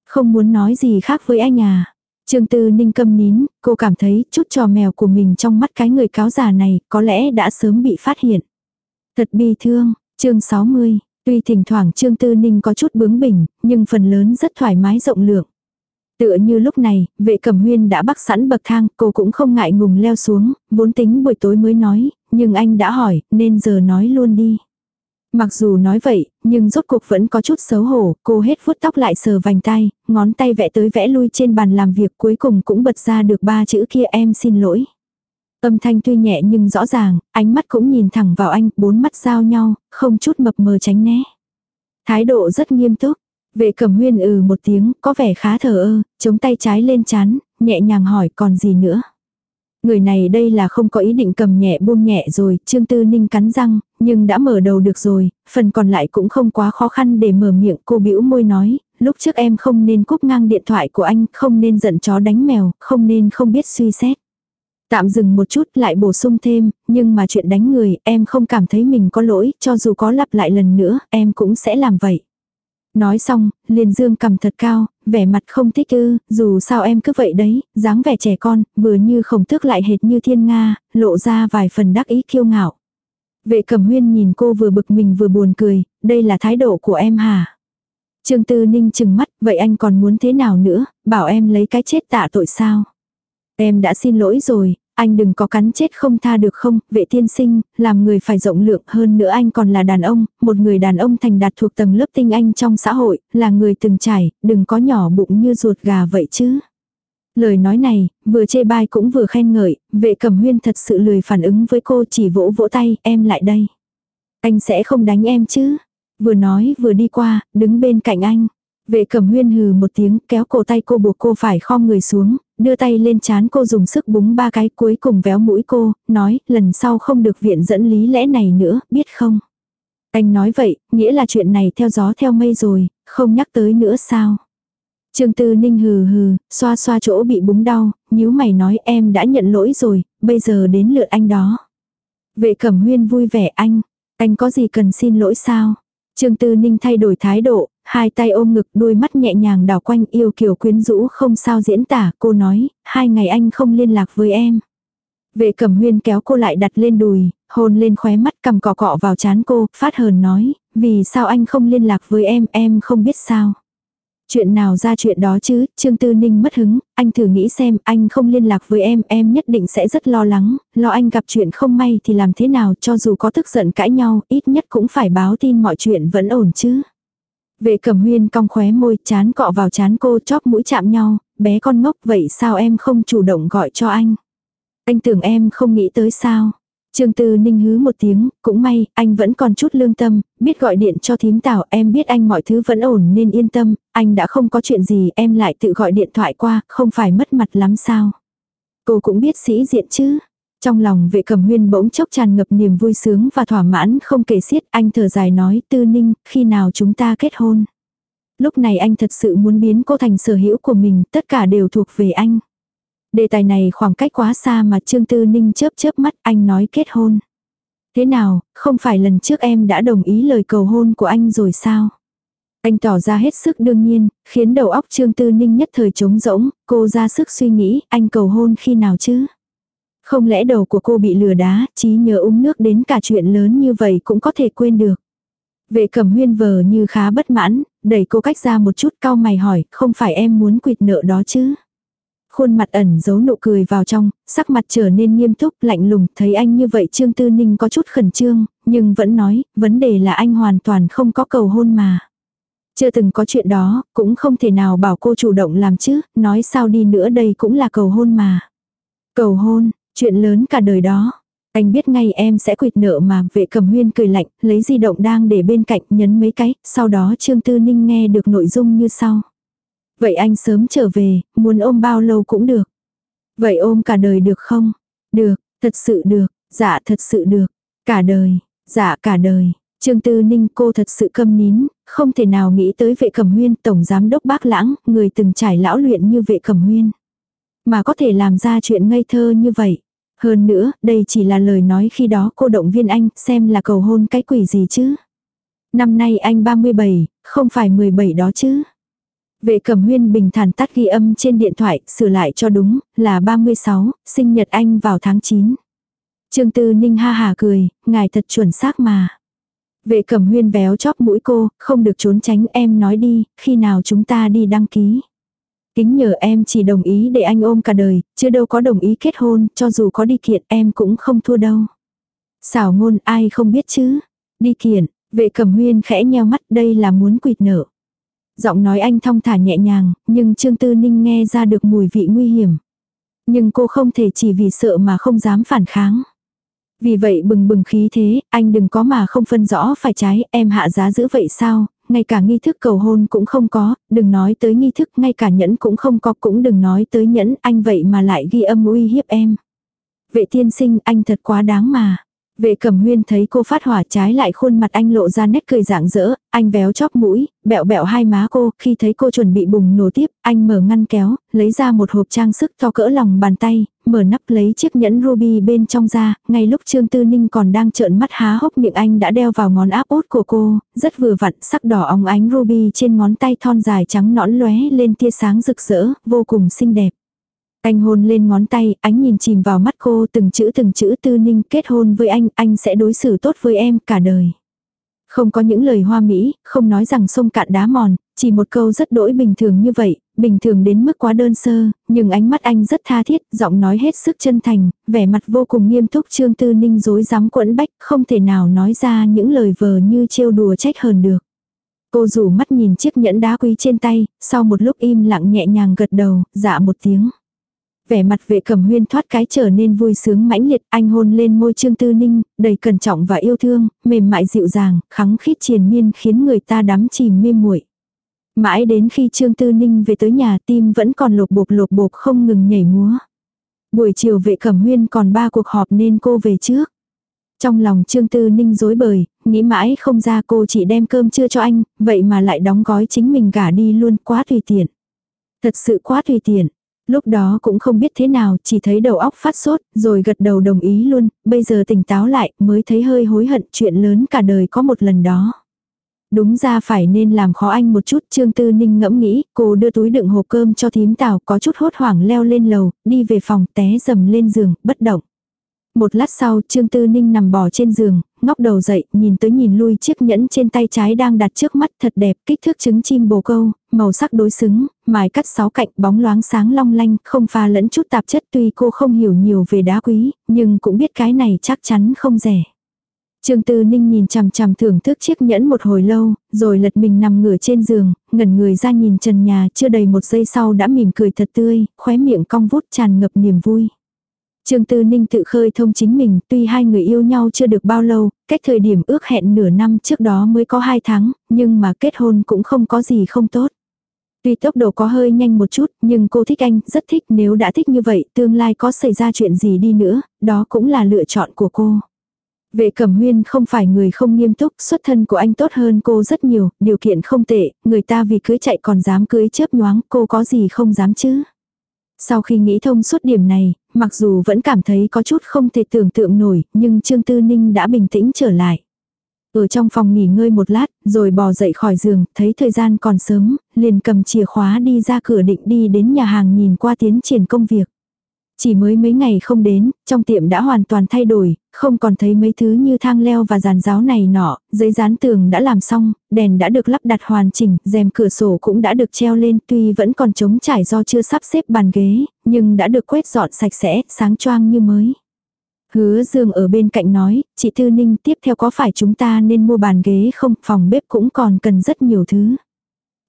Không muốn nói gì khác với anh à. Trương Tư Ninh câm nín, cô cảm thấy chút trò mèo của mình trong mắt cái người cáo già này có lẽ đã sớm bị phát hiện. Thật bi thương, chương 60, tuy thỉnh thoảng Trương Tư Ninh có chút bướng bỉnh, nhưng phần lớn rất thoải mái rộng lượng. Tựa như lúc này, vệ cẩm huyên đã bắt sẵn bậc thang, cô cũng không ngại ngùng leo xuống, vốn tính buổi tối mới nói, nhưng anh đã hỏi, nên giờ nói luôn đi. Mặc dù nói vậy, nhưng rốt cuộc vẫn có chút xấu hổ, cô hết vuốt tóc lại sờ vành tay, ngón tay vẽ tới vẽ lui trên bàn làm việc cuối cùng cũng bật ra được ba chữ kia em xin lỗi. Âm thanh tuy nhẹ nhưng rõ ràng, ánh mắt cũng nhìn thẳng vào anh, bốn mắt giao nhau, không chút mập mờ tránh né. Thái độ rất nghiêm túc, Vệ cẩm huyên ừ một tiếng, có vẻ khá thờ ơ, chống tay trái lên chán, nhẹ nhàng hỏi còn gì nữa. Người này đây là không có ý định cầm nhẹ buông nhẹ rồi, Trương Tư Ninh cắn răng, nhưng đã mở đầu được rồi, phần còn lại cũng không quá khó khăn để mở miệng cô bĩu môi nói, lúc trước em không nên cúp ngang điện thoại của anh, không nên giận chó đánh mèo, không nên không biết suy xét. Tạm dừng một chút lại bổ sung thêm, nhưng mà chuyện đánh người em không cảm thấy mình có lỗi, cho dù có lặp lại lần nữa, em cũng sẽ làm vậy. Nói xong, liền dương cầm thật cao, vẻ mặt không thích ư, dù sao em cứ vậy đấy, dáng vẻ trẻ con, vừa như khổng tước lại hệt như thiên nga, lộ ra vài phần đắc ý kiêu ngạo. Vệ cầm huyên nhìn cô vừa bực mình vừa buồn cười, đây là thái độ của em hả? Trương Tư Ninh chừng mắt, vậy anh còn muốn thế nào nữa, bảo em lấy cái chết tạ tội sao? Em đã xin lỗi rồi, anh đừng có cắn chết không tha được không, vệ tiên sinh, làm người phải rộng lượng hơn nữa anh còn là đàn ông, một người đàn ông thành đạt thuộc tầng lớp tinh anh trong xã hội, là người từng trải, đừng có nhỏ bụng như ruột gà vậy chứ. Lời nói này, vừa chê bai cũng vừa khen ngợi, vệ cẩm huyên thật sự lười phản ứng với cô chỉ vỗ vỗ tay, em lại đây. Anh sẽ không đánh em chứ. Vừa nói vừa đi qua, đứng bên cạnh anh. Vệ cẩm huyên hừ một tiếng kéo cổ tay cô buộc cô phải khom người xuống, đưa tay lên chán cô dùng sức búng ba cái cuối cùng véo mũi cô, nói lần sau không được viện dẫn lý lẽ này nữa, biết không? Anh nói vậy, nghĩa là chuyện này theo gió theo mây rồi, không nhắc tới nữa sao? Trương Tư Ninh hừ hừ, xoa xoa chỗ bị búng đau, nhíu mày nói em đã nhận lỗi rồi, bây giờ đến lượt anh đó. Vệ cẩm huyên vui vẻ anh, anh có gì cần xin lỗi sao? Trương Tư Ninh thay đổi thái độ, hai tay ôm ngực đôi mắt nhẹ nhàng đảo quanh yêu kiểu quyến rũ không sao diễn tả, cô nói, hai ngày anh không liên lạc với em. Vệ cẩm huyên kéo cô lại đặt lên đùi, hôn lên khóe mắt cầm cọ cọ vào chán cô, phát hờn nói, vì sao anh không liên lạc với em, em không biết sao. Chuyện nào ra chuyện đó chứ, Trương Tư Ninh mất hứng, anh thử nghĩ xem, anh không liên lạc với em, em nhất định sẽ rất lo lắng, lo anh gặp chuyện không may thì làm thế nào, cho dù có tức giận cãi nhau, ít nhất cũng phải báo tin mọi chuyện vẫn ổn chứ. Vệ cẩm huyên cong khóe môi, chán cọ vào chán cô chóp mũi chạm nhau, bé con ngốc vậy sao em không chủ động gọi cho anh. Anh tưởng em không nghĩ tới sao. Trương Tư Ninh hứ một tiếng, cũng may, anh vẫn còn chút lương tâm, biết gọi điện cho thím tảo, em biết anh mọi thứ vẫn ổn nên yên tâm, anh đã không có chuyện gì, em lại tự gọi điện thoại qua, không phải mất mặt lắm sao. Cô cũng biết sĩ diện chứ. Trong lòng vệ cầm huyên bỗng chốc tràn ngập niềm vui sướng và thỏa mãn không kể xiết, anh thở dài nói, Tư Ninh, khi nào chúng ta kết hôn. Lúc này anh thật sự muốn biến cô thành sở hữu của mình, tất cả đều thuộc về anh. Đề tài này khoảng cách quá xa mà Trương Tư Ninh chớp chớp mắt anh nói kết hôn. Thế nào, không phải lần trước em đã đồng ý lời cầu hôn của anh rồi sao? Anh tỏ ra hết sức đương nhiên, khiến đầu óc Trương Tư Ninh nhất thời trống rỗng, cô ra sức suy nghĩ, anh cầu hôn khi nào chứ? Không lẽ đầu của cô bị lừa đá, trí nhớ uống nước đến cả chuyện lớn như vậy cũng có thể quên được. Vệ cẩm huyên vờ như khá bất mãn, đẩy cô cách ra một chút cau mày hỏi, không phải em muốn quỵt nợ đó chứ? khuôn mặt ẩn giấu nụ cười vào trong, sắc mặt trở nên nghiêm túc, lạnh lùng, thấy anh như vậy Trương Tư Ninh có chút khẩn trương, nhưng vẫn nói, vấn đề là anh hoàn toàn không có cầu hôn mà. Chưa từng có chuyện đó, cũng không thể nào bảo cô chủ động làm chứ, nói sao đi nữa đây cũng là cầu hôn mà. Cầu hôn, chuyện lớn cả đời đó. Anh biết ngay em sẽ quỵt nợ mà, vệ cầm huyên cười lạnh, lấy di động đang để bên cạnh, nhấn mấy cái, sau đó Trương Tư Ninh nghe được nội dung như sau. Vậy anh sớm trở về, muốn ôm bao lâu cũng được. Vậy ôm cả đời được không? Được, thật sự được, dạ thật sự được. Cả đời, dạ cả đời. Trương Tư Ninh cô thật sự câm nín, không thể nào nghĩ tới vệ cầm huyên tổng giám đốc bác lãng, người từng trải lão luyện như vệ cầm huyên. Mà có thể làm ra chuyện ngây thơ như vậy. Hơn nữa, đây chỉ là lời nói khi đó cô động viên anh, xem là cầu hôn cái quỷ gì chứ. Năm nay anh 37, không phải 17 đó chứ. Vệ cẩm huyên bình thản tắt ghi âm trên điện thoại, sửa lại cho đúng, là 36, sinh nhật anh vào tháng 9. Trương Tư Ninh ha hà cười, ngài thật chuẩn xác mà. Vệ cẩm huyên véo chóp mũi cô, không được trốn tránh em nói đi, khi nào chúng ta đi đăng ký. Kính nhờ em chỉ đồng ý để anh ôm cả đời, chứ đâu có đồng ý kết hôn, cho dù có đi kiện em cũng không thua đâu. Xảo ngôn ai không biết chứ. Đi kiện, vệ cẩm huyên khẽ nheo mắt đây là muốn quỵt nở. Giọng nói anh thong thả nhẹ nhàng, nhưng Trương Tư Ninh nghe ra được mùi vị nguy hiểm. Nhưng cô không thể chỉ vì sợ mà không dám phản kháng. Vì vậy bừng bừng khí thế, anh đừng có mà không phân rõ phải trái, em hạ giá giữ vậy sao, ngay cả nghi thức cầu hôn cũng không có, đừng nói tới nghi thức, ngay cả nhẫn cũng không có, cũng đừng nói tới nhẫn, anh vậy mà lại ghi âm uy hiếp em. Vệ tiên sinh, anh thật quá đáng mà. Vệ cẩm huyên thấy cô phát hỏa trái lại khuôn mặt anh lộ ra nét cười rạng rỡ, anh véo chóp mũi, bẹo bẹo hai má cô, khi thấy cô chuẩn bị bùng nổ tiếp, anh mở ngăn kéo, lấy ra một hộp trang sức to cỡ lòng bàn tay, mở nắp lấy chiếc nhẫn ruby bên trong ra, ngay lúc Trương Tư Ninh còn đang trợn mắt há hốc miệng anh đã đeo vào ngón áp út của cô, rất vừa vặn, sắc đỏ óng ánh ruby trên ngón tay thon dài trắng nõn lóe lên tia sáng rực rỡ, vô cùng xinh đẹp. Anh hôn lên ngón tay, ánh nhìn chìm vào mắt cô từng chữ từng chữ tư ninh kết hôn với anh, anh sẽ đối xử tốt với em cả đời. Không có những lời hoa mỹ, không nói rằng sông cạn đá mòn, chỉ một câu rất đỗi bình thường như vậy, bình thường đến mức quá đơn sơ, nhưng ánh mắt anh rất tha thiết, giọng nói hết sức chân thành, vẻ mặt vô cùng nghiêm túc Trương Tư Ninh dối dám quẫn bách, không thể nào nói ra những lời vờ như trêu đùa trách hờn được. Cô rủ mắt nhìn chiếc nhẫn đá quý trên tay, sau một lúc im lặng nhẹ nhàng gật đầu, dạ một tiếng vẻ mặt vệ cẩm huyên thoát cái trở nên vui sướng mãnh liệt, anh hôn lên môi trương tư ninh, đầy cẩn trọng và yêu thương, mềm mại dịu dàng, khắng khít triền miên khiến người ta đắm chìm mê muội. Mãi đến khi trương tư ninh về tới nhà tim vẫn còn lột bột lột bột không ngừng nhảy múa. Buổi chiều vệ cẩm huyên còn ba cuộc họp nên cô về trước. Trong lòng Trương Tư Ninh dối bời, nghĩ mãi không ra cô chỉ đem cơm chưa cho anh, vậy mà lại đóng gói chính mình gả đi luôn quá tùy tiện. Thật sự quá tùy tiện. Lúc đó cũng không biết thế nào, chỉ thấy đầu óc phát sốt, rồi gật đầu đồng ý luôn, bây giờ tỉnh táo lại, mới thấy hơi hối hận chuyện lớn cả đời có một lần đó. Đúng ra phải nên làm khó anh một chút, Trương Tư Ninh ngẫm nghĩ, cô đưa túi đựng hộp cơm cho thím tào, có chút hốt hoảng leo lên lầu, đi về phòng té dầm lên giường, bất động. Một lát sau, Trương Tư Ninh nằm bò trên giường, ngóc đầu dậy, nhìn tới nhìn lui chiếc nhẫn trên tay trái đang đặt trước mắt thật đẹp, kích thước trứng chim bồ câu, màu sắc đối xứng, mài cắt sáu cạnh, bóng loáng sáng long lanh, không pha lẫn chút tạp chất tuy cô không hiểu nhiều về đá quý, nhưng cũng biết cái này chắc chắn không rẻ. Trương Tư Ninh nhìn chằm chằm thưởng thức chiếc nhẫn một hồi lâu, rồi lật mình nằm ngửa trên giường, ngẩn người ra nhìn trần nhà chưa đầy một giây sau đã mỉm cười thật tươi, khóe miệng cong vút tràn ngập niềm vui. Trương Tư Ninh tự khơi thông chính mình, tuy hai người yêu nhau chưa được bao lâu, cách thời điểm ước hẹn nửa năm trước đó mới có hai tháng, nhưng mà kết hôn cũng không có gì không tốt. Tuy tốc độ có hơi nhanh một chút, nhưng cô thích anh, rất thích nếu đã thích như vậy, tương lai có xảy ra chuyện gì đi nữa, đó cũng là lựa chọn của cô. Vệ Cẩm Huyên không phải người không nghiêm túc, xuất thân của anh tốt hơn cô rất nhiều, điều kiện không tệ, người ta vì cưới chạy còn dám cưới chớp nhoáng, cô có gì không dám chứ. Sau khi nghĩ thông suốt điểm này, mặc dù vẫn cảm thấy có chút không thể tưởng tượng nổi, nhưng Trương Tư Ninh đã bình tĩnh trở lại. Ở trong phòng nghỉ ngơi một lát, rồi bò dậy khỏi giường, thấy thời gian còn sớm, liền cầm chìa khóa đi ra cửa định đi đến nhà hàng nhìn qua tiến triển công việc. Chỉ mới mấy ngày không đến, trong tiệm đã hoàn toàn thay đổi, không còn thấy mấy thứ như thang leo và giàn giáo này nọ, giấy dán tường đã làm xong, đèn đã được lắp đặt hoàn chỉnh, rèm cửa sổ cũng đã được treo lên, tuy vẫn còn trống trải do chưa sắp xếp bàn ghế, nhưng đã được quét dọn sạch sẽ, sáng choang như mới. Hứa Dương ở bên cạnh nói, chị Thư Ninh tiếp theo có phải chúng ta nên mua bàn ghế không, phòng bếp cũng còn cần rất nhiều thứ.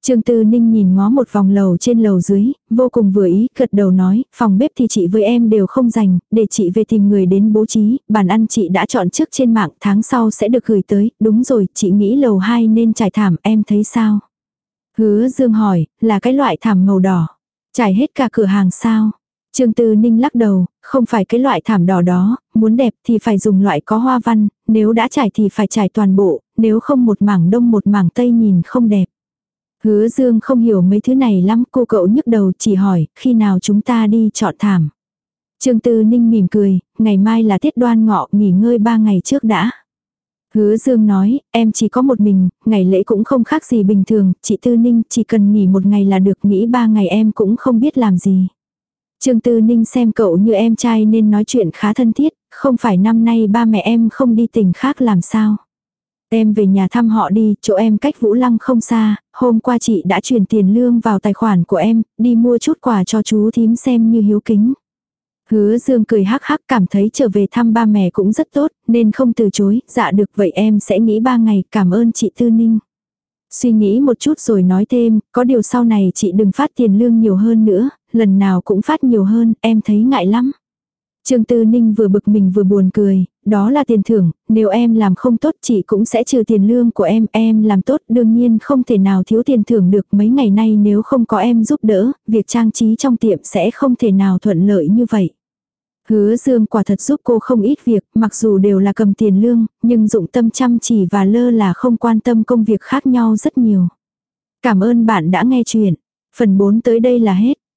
Trương Tư Ninh nhìn ngó một vòng lầu trên lầu dưới, vô cùng vừa ý, gật đầu nói, phòng bếp thì chị với em đều không dành, để chị về tìm người đến bố trí, bàn ăn chị đã chọn trước trên mạng, tháng sau sẽ được gửi tới, đúng rồi, chị nghĩ lầu 2 nên trải thảm, em thấy sao? Hứa Dương hỏi, là cái loại thảm màu đỏ, trải hết cả cửa hàng sao? Trương Tư Ninh lắc đầu, không phải cái loại thảm đỏ đó, muốn đẹp thì phải dùng loại có hoa văn, nếu đã trải thì phải trải toàn bộ, nếu không một mảng đông một mảng tây nhìn không đẹp. Hứa Dương không hiểu mấy thứ này lắm, cô cậu nhức đầu chỉ hỏi, khi nào chúng ta đi chọn thảm. Trương Tư Ninh mỉm cười, ngày mai là tiết đoan ngọ, nghỉ ngơi ba ngày trước đã. Hứa Dương nói, em chỉ có một mình, ngày lễ cũng không khác gì bình thường, chị Tư Ninh chỉ cần nghỉ một ngày là được, nghĩ ba ngày em cũng không biết làm gì. Trương Tư Ninh xem cậu như em trai nên nói chuyện khá thân thiết, không phải năm nay ba mẹ em không đi tỉnh khác làm sao. Em về nhà thăm họ đi, chỗ em cách Vũ Lăng không xa, hôm qua chị đã chuyển tiền lương vào tài khoản của em, đi mua chút quà cho chú thím xem như hiếu kính. Hứa Dương cười hắc hắc cảm thấy trở về thăm ba mẹ cũng rất tốt, nên không từ chối, dạ được vậy em sẽ nghĩ ba ngày, cảm ơn chị Tư Ninh. Suy nghĩ một chút rồi nói thêm, có điều sau này chị đừng phát tiền lương nhiều hơn nữa, lần nào cũng phát nhiều hơn, em thấy ngại lắm. Trương Tư Ninh vừa bực mình vừa buồn cười, đó là tiền thưởng, nếu em làm không tốt chị cũng sẽ trừ tiền lương của em, em làm tốt đương nhiên không thể nào thiếu tiền thưởng được mấy ngày nay nếu không có em giúp đỡ, việc trang trí trong tiệm sẽ không thể nào thuận lợi như vậy. Hứa Dương quả thật giúp cô không ít việc, mặc dù đều là cầm tiền lương, nhưng dụng tâm chăm chỉ và lơ là không quan tâm công việc khác nhau rất nhiều. Cảm ơn bạn đã nghe chuyện. Phần 4 tới đây là hết.